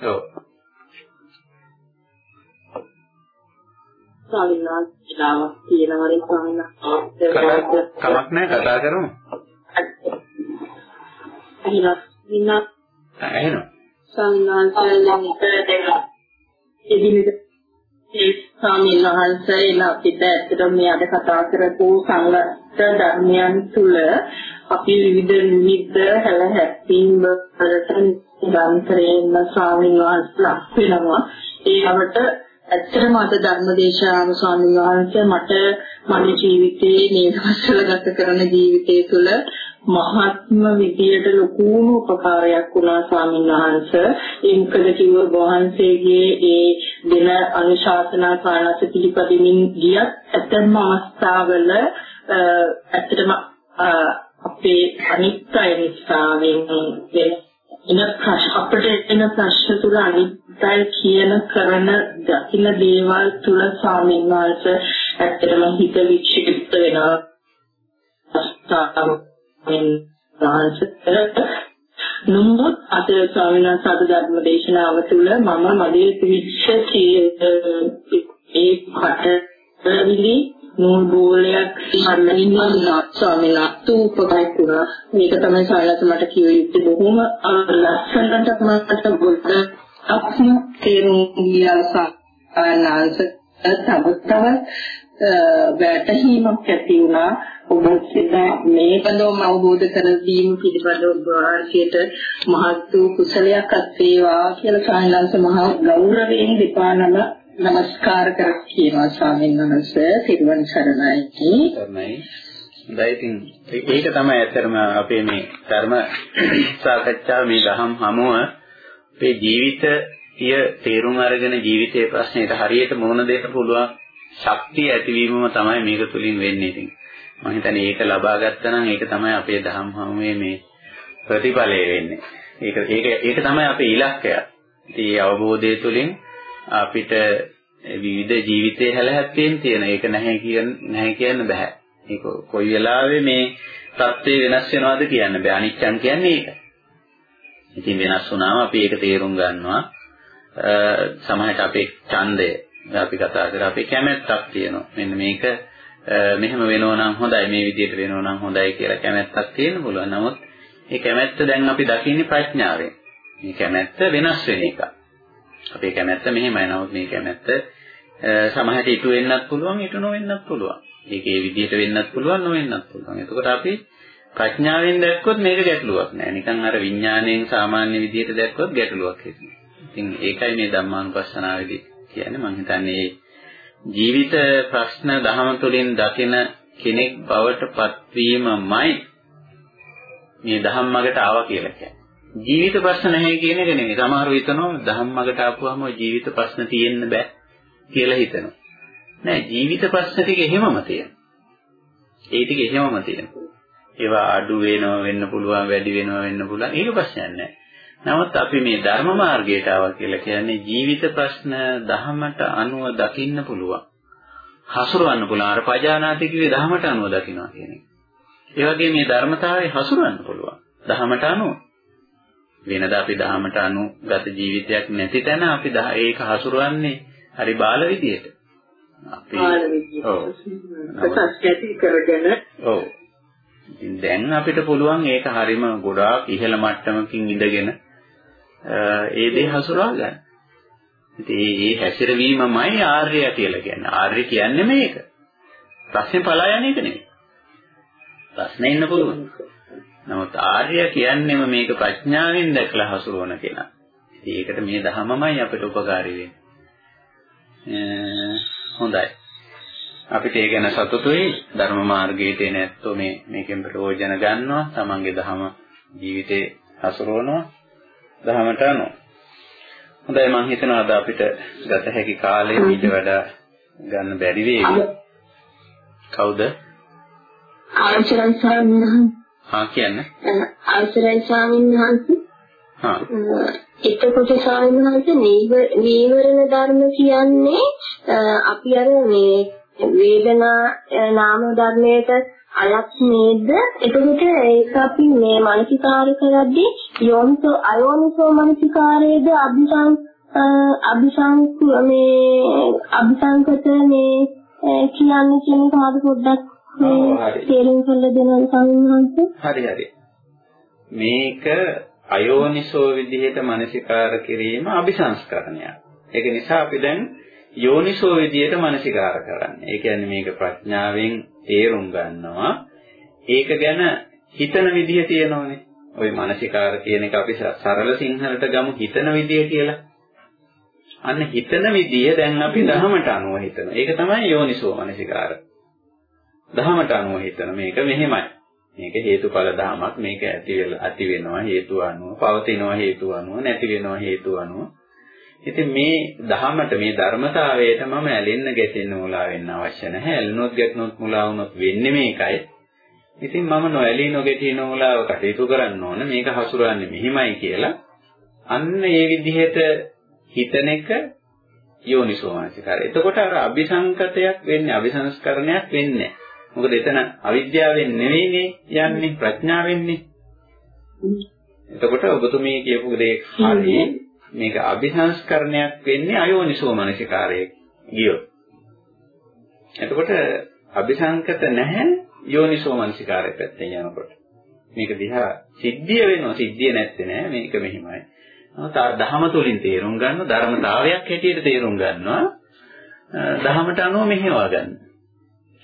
S1: ඔව්
S5: ස්වාමීන් වහන්සේලාවක් තියෙනවනේ ස්වාමීන් වහන්සේ.
S1: කමක් නැහැ කතා කරමු.
S5: එහෙනම් ඉන්න
S1: එහෙනම්
S5: ස්වාමීන් වහන්සේ අපිට ඇත්තටම මේ අද කතා කරපු සංගත ධර්මයන් තුල අපි විවිධ නිමිත්ත හැල හැප්පීම් වලට නිරන්තරයෙන්ම ස්වාමීන් වහන්සේලා වෙනවා. ඒවට ඇත්තටම අද ධර්මදේශාම ස්වාමීන් වහන්සේ මට මගේ ජීවිතයේ මේ දවස්වල ගත කරන ජීවිතය තුළ මහත්ම විදියට ලොකුම උපකාරයක් වුණා ස්වාමීන් වහන්සේ. ඒ මොකද කිව්ව? වහන්සේගේ ඒ දින අනුශාසනා කාලස පිළිපදිමින් ගියත් ඇතැම් අවස්ථාවල ඇත්තටම අපේ අනිත්‍ය නිසා වෙන එන ප්‍රශ්න අපිට එන ප්‍රශ්න තුල අනිත්‍ය කියන කරන දකින්න දේවල් තුල ස්වාමීන් වහන්සේ ඇත්තටම හිත විචිත්ත වෙනවා. ස්ථාපන නමුත් අද ස්වාමීන් වහන්සේ අද ධර්ම දේශනාව තුළ මම මගේ විච්ඡ ඒ පටවිලි නූල් බෝලයක් හරිනින් ස්වාමීන් වහන්සේ උපකාරී වුණා. මේක තමයි සායලස මට කිව්ව යුත්තේ බොහොම ලස්සනට මට බුද්ධ අක්ෂම තේරුම් ගියා සායලස තව තව වැටහීමක් ඇති වුණා. ඔබ සිත මේකදෝම අවබෝධ කර දීම පිළිබඳව වාසියට මහත් වූ කුසලයක් අත් වේවා කියලා සායලස මහා ගෞරවයෙන් දීපානම নমස්කාර කර කියනවා ස්වාමීන් වහන්සේ සිරුවන් සරණයි.
S1: සරණයි. දෛතින් ඒක තමයි ඇත්තටම අපේ මේ ධර්ම සාකච්ඡාව මේ දහම් හමුව අපේ ජීවිතය තේරුම් අරගෙන ජීවිතයේ ප්‍රශ්නෙට හරියට මුහුණ දෙන්න පුළුවන් ශක්තිය ඇතිවීමම තමයි මේක තුලින් වෙන්නේ ඉතින්. මම හිතන්නේ ඒක ලබා ගත්තා නම් ඒක තමයි අපේ දහම් හමුවේ මේ ප්‍රතිඵලය වෙන්නේ. ඒක ඒක ඒක තමයි අපේ ඉලක්කය. ඉතින් මේ අවබෝධය තුලින් අපිට විවිධ ජීවිතයේ හැලහැප්පීම් තියෙන. ඒක නැහැ කියන නැහැ කියන්න බෑ. ඒක කොයි වෙලාවෙ මේ தත්ත්වය වෙනස් වෙනවද කියන්න බෑ. අනිච්චන් කියන්නේ ඒක. ඉතින් වෙනස් වුණාම අපි ඒක තේරුම් ගන්නවා. සමහරට අපේ ඡන්දය අපි කතා කරා අපේ කැමැත්තක් තියෙනවා. මෙන්න මේක මෙහෙම වෙනවා නම් හොඳයි මේ විදිහට වෙනවා නම් හොඳයි කියලා කැමැත්තක් තියෙන්න පුළුවන්. නමුත් මේ කැමැත්ත දැන් අපි දකින්නේ ප්‍රඥාවෙන්. මේ කැමැත්ත වෙනස් වෙන එක. අපේ කැමැත්ත මෙහෙමයි. නමුත් මේ කැමැත්ත සමහරට ඉටු වෙන්නත් පුළුවන්, ඉටු නොවෙන්නත් පුළුවන්. ඒක ඒ විදිහට වෙන්නත් පුළුවන්, නොවෙන්නත් පුළුවන්. එතකොට අපි ප්‍රඥාවෙන් දැක්කොත් මේක ගැටලුවක් නෑ. නිකන් අර විඥාණයෙන් සාමාන්‍ය විදිහට දැක්කොත් ගැටලුවක් හිතෙනවා. ඉතින් ඒකයි මේ ධම්මානුපස්සනාවේදී කියන්නේ මම හිතන්නේ ජීවිත ප්‍රශ්න දහම තුළින් දකින කෙනෙක් බවට පත්වීමමයි මේ ධම්මකට ආවා කියලා කියන්නේ. ජීවිත ප්‍රශ්න නැහැ කියන එක නෙමෙයි. සමහරව හිතනවා ධම්මකට ආපුවාම ජීවිත ප්‍රශ්න තියෙන්න බෑ කියලා හිතනවා. නෑ ජීවිත ප්‍රශ්න ටික එහෙමම තියෙනවා. ඒ ටික එහෙමම තියෙනවා. ඒවා අඩු වෙනව වෙන්න පුළුවන් වැඩි වෙනව වෙන්න පුළුවන් ඒක ප්‍රශ්නයක් නෑ. නමුත් අපි මේ ධර්ම මාර්ගයට ආවා කියලා කියන්නේ ජීවිත ප්‍රශ්න දහමට අනුව දකින්න පුළුවන්. හසුරවන්න පුළුවන්. අර පජානාති කිව්වේ දහමට අනුව දකින්නවා කියන එක. ඒ වගේ මේ ධර්මතාවය හසුරවන්න පුළුවන්. දහමට අනුව. වෙනදා අපි දහමට අනුගත ජීවිතයක් නැති තැන අපි ඒක හසුරවන්නේ හරි බාල විදියට.
S2: අපි බාල විදියට. ඔව්. කරගෙන
S1: ඔව්. දැන් අපිට පුළුවන් ඒක හරීම ගොඩාක් ඉහළ මට්ටමකින් ඉඳගෙන ඒ දේ හසුරවා ගන්න. ඉතින් මේ හැසිරවීමමයි ආර්ය කියලා කියන්නේ. ආර්ය කියන්නේ මේක. ප්‍රශ්නේ පලා යන එක නෙමෙයි. ප්‍රශ්නේ ඉන්න පුළුවන්. නමුත් ආර්ය කියන්නේම මේක ප්‍රඥාවෙන් දැකලා හසුරවන කෙනා. ඒකට මේ ධහමමයි අපිට උපකාරී වෙන්නේ. හොඳයි. අපිට ඒ ගැන සතුටුයි ධර්ම මාර්ගයට එන ඇත්තෝ මේ මේකෙන් ප්‍රයෝජන ගන්නවා තමන්ගේ ධහම ජීවිතේ හසුරවනවා ධහමට අනුව හොඳයි මම හිතනවා අද අපිට ගත හැකි කාලය ඊට වඩා ගන්න බැරි වේවි කවුද
S5: ආචරණ ස්වාමීන්
S1: හා කියන්නේ.
S5: ආචරණ ස්වාමීන් වහන්සේ.
S1: හා.
S5: එතකොට ස්වාමීන් වහන්සේ නීවරණ ධර්ම කියන්නේ අපි අර මේ වේදනා නාම ධර්මයට අලක් නේද? එතකොට ඒක අපි මේ මානසිකාර කරද්දී යෝනිසෝ අයෝනිසෝ මානසිකාරයේද අභිසං අභිසං මේ අභිසංකත මේ කියන්නේ කියන එක මට පොඩ්ඩක් තේරුම් කරලා දෙන්න සම්හන්ස.
S1: හරි හරි. මේක අයෝනිසෝ විදිහට මානසිකාර කිරීම අභිසංස්කරණයක්. ඒක නිසා අපි දැන් යෝනිසෝ විදියට මනසිකාර කරන්නේ. ඒ කියන්නේ මේක ප්‍රඥාවෙන් තේරුම් ගන්නවා. ඒක ගැන හිතන විදිය තියෙනවනේ. ওই මනසිකාර කියන එක අපි සරල සිංහලට ගමු හිතන විදිය කියලා. අන්න හිතන විදිය දැන් අපි දහමට අනුව හිතනවා. ඒක තමයි යෝනිසෝ මනසිකාර. දහමට අනුව හිතන මේක මෙහෙමයි. මේක හේතුඵල ධමයක් මේක ඇති වෙලා ඇති වෙනවා හේතු අනුව පවතිනවා හේතු අනුව නැති වෙනවා හේතු අනුව ඉතින් මේ ධහමට මේ ධර්මතාවයට මම ඇලෙන්න ගැටෙන්න මුලා වෙන්න අවශ්‍ය නැහැ. ඇලුනොත් ගැටුනොත් මුලා වුනොත් වෙන්නේ මේකයි. ඉතින් මම නොඇලී නොගැටී නොමුලාව කටයුතු කරන්න ඕන. මේක හසුරවන්නේ මෙහිමයි කියලා. අන්න ඒ විදිහට හිතන එක යෝනිසෝමනසිකාරය. එතකොට අර අபிසංකතයක් වෙන්නේ අபிසංස්කරණයක් වෙන්නේ මොකද එතන අවිද්‍යාවෙන් නෙවෙයිනේ යන්නේ ප්‍රඥාවෙන්නේ. එතකොට ඔබතුමී කියපු දේ හරියි. මේක අභිසංස්කරණයක් වෙන්නේ අයෝනිසෝ මනසිකාරයේ ගියොත්. එතකොට අභිසංකත නැහැ යෝනිසෝ මනසිකාරය පැත්තෙන් යනකොට. මේක දිහා සිද්ධිය වෙනවා සිද්ධිය නැත්තේ නෑ මේක මෙහිමයි. දහම තුලින් තේරුම් ගන්න ධර්මතාවයක් හැටියට තේරුම් ගන්නවා. දහමට අනුව මෙහෙවා ගන්න.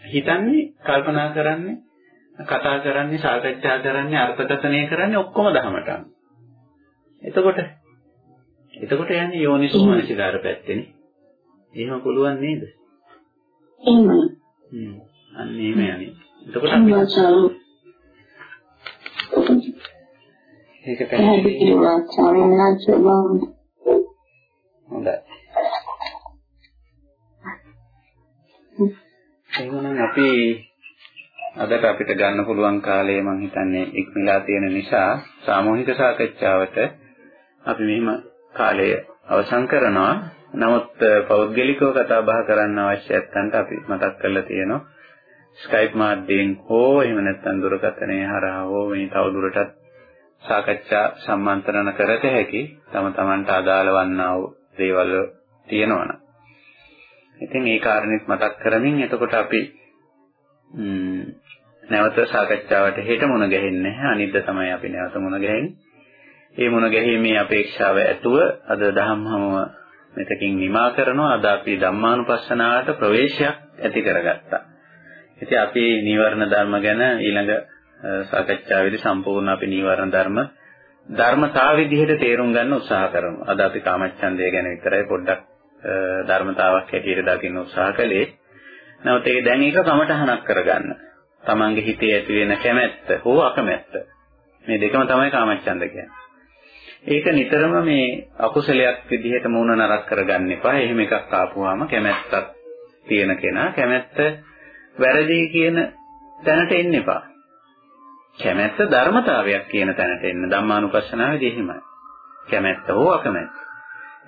S1: හිතන්නේ කල්පනා කරන්නේ කතා කරන්නේ සාකච්ඡා කරන්නේ අර්ථකථනය කරන්නේ ඔක්කොම අනුව. එතකොට එතකොට යන්නේ යෝනිසෝ මනසිකාර පැත්තේනේ. එහෙම පුළුවන් නේද?
S5: එහෙමයි.
S1: හ්ම්. අන්න එහෙම යන්නේ. එතකොට අපි ඒක පැහැදිලි හොඳයි. එහෙනම් අපි අදට අපිට ගන්න පුළුවන් කාලය මම හිතන්නේ ඉක්මලා තියෙන නිසා සාමූහික සාකච්ඡාවට අපි මෙහිම කාලය අවසන් කරනවා. නමුත් පෞද්ගලිකව කතා බහ කරන්න අවශ්‍ය නැත්නම් අපි මතක් කරලා තියෙනවා. Skype මාධ්‍යයෙන් හෝ එහෙම නැත්නම් දුරකථනය හරහා හෝ මේ තවදුරටත් සාකච්ඡා සම්මන්ත්‍රණ කරත හැකි තම තමන්ට අදාළ වන්නා වූ දේවල් තියෙනවනම් ඉතින් ඒ කාරණේත් මතක් කරමින් එතකොට අපි නැවත සාකච්ඡාවට හෙට මුණ ගැහෙන්නේ නැහැ. අනිද්දා තමයි අපි නැවත මුණ ගැහෙන්නේ. ඒ මුණ ගැහිීමේ අපේක්ෂාව ඇතුව අද දහම්හමව මෙතකින් නිමා කරනවා. අද අපි ධම්මානුපස්සනාවට ප්‍රවේශයක් ඇති කරගත්තා. ඉතින් අපි නීවරණ ධර්ම ගැන ඊළඟ සාකච්ඡාවේදී සම්පූර්ණ අපි නීවරණ ධර්ම ධර්මතාව විදිහට තේරුම් ගන්න උත්සාහ කරමු. අද අපි කාමච්ඡන්දය ගැන විතරයි පොඩ්ඩක් ධර්මතාවක් හැටියට දකින්න උත්සාහ කළේ. නැවත ඒ දැන් ඒක කමටහනක් කරගන්න. තමන්ගේ හිතේ ඇති වෙන කැමැත්ත හෝ අකමැත්ත. මේ දෙකම තමයි කාමච්ඡන්ද කියන්නේ. ඒක නිතරම මේ අකුසලයක් විදිහට මූණ නරක් කරගන්න එපා. එහෙම එකක් ආපුවාම කැමැත්තක් තියෙන කෙනා කැමැත්ත වැරදි කියන තැනට එන්න එපා. කැමැත්ත ධර්මතාවයක් කියන තැනට එන්න ධම්මානුපස්සනාවේදී එහෙමයි. කැමැත්ත හෝ අකමැත්ත.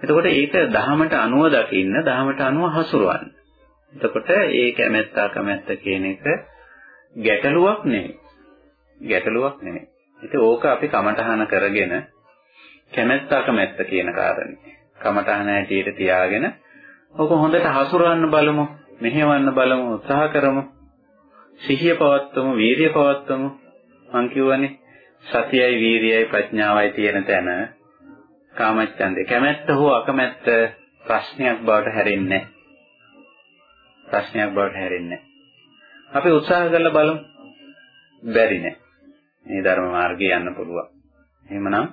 S1: එතකොට ඒක දහමට අනුව දකින්න, දහමට අනුව හසුරවන්න. එතකොට ඒ කැමැත්ත අකමැත්ත කියන එක ගැටලුවක් නෙමෙයි. ගැටලුවක් නෙමෙයි. ඉතින් ඕක අපි කමටහන කරගෙන කැමැත්ත අකමැත්ත කියන කාරණේ. කමටහන ඇටියට තියාගෙන ඕක හොඳට හසුරවන්න බලමු. මෙහෙවන්න බලමු, උත්සාහ කරමු. සිහිය පවත්වමු, වීරිය පවත්වමු. මං කියවනේ සතියයි වීරියයි ප්‍රඥාවයි තියෙන තැන කාමච්ඡන්දේ. කැමැත්ත හෝ අකමැත්ත ප්‍රශ්නයක් බවට හැරෙන්නේ ප්‍රශ්නයක් බවට හැරෙන්නේ අපි උත්සාහ කරලා බලමු. බැරි නෑ. මේ ධර්ම මාර්ගේ යන්න පුළුවන්. එහෙමනම්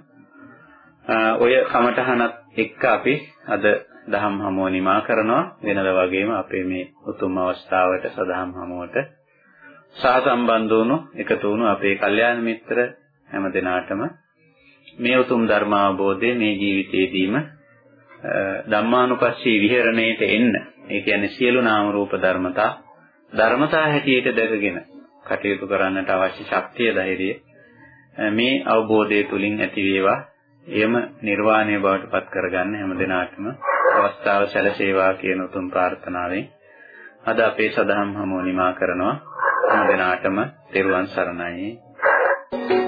S1: ඔය කමඨහනත් එක්ක අපි අද දහම් හමුව නිමා කරනවා. වෙනද වගේම අපේ මේ උතුම් අවස්ථාවට සදහම් හමුවට සහසම්බන්ධ වුණු එකතු වුණු අපේ කල්යාණ මිත්‍ර හැම දිනාටම මේ උතුම් ධර්ම අවබෝධය මේ ජීවිතයේදීම ධම්මානුපස්සී විහෙරණයට එන්න. ඒ කියන්නේ සියලු නාම රූප ධර්මතා ධර්මතා හැටියට දැකගෙන කටයුතු කරන්නට අවශ්‍ය ශක්තිය ධෛර්යය මේ අවබෝධය තුලින් ඇති වේවා. එයම නිර්වාණය බවට පත් කරගන්න හැම දිනාටම අවස්ථාව සැලසේවා කියන උතුම් ප්‍රාර්ථනාවෙන් අද අපේ සදහම් හමුව නිමා කරනවා. හැම දිනාටම තෙරුවන් සරණයි. Thank you.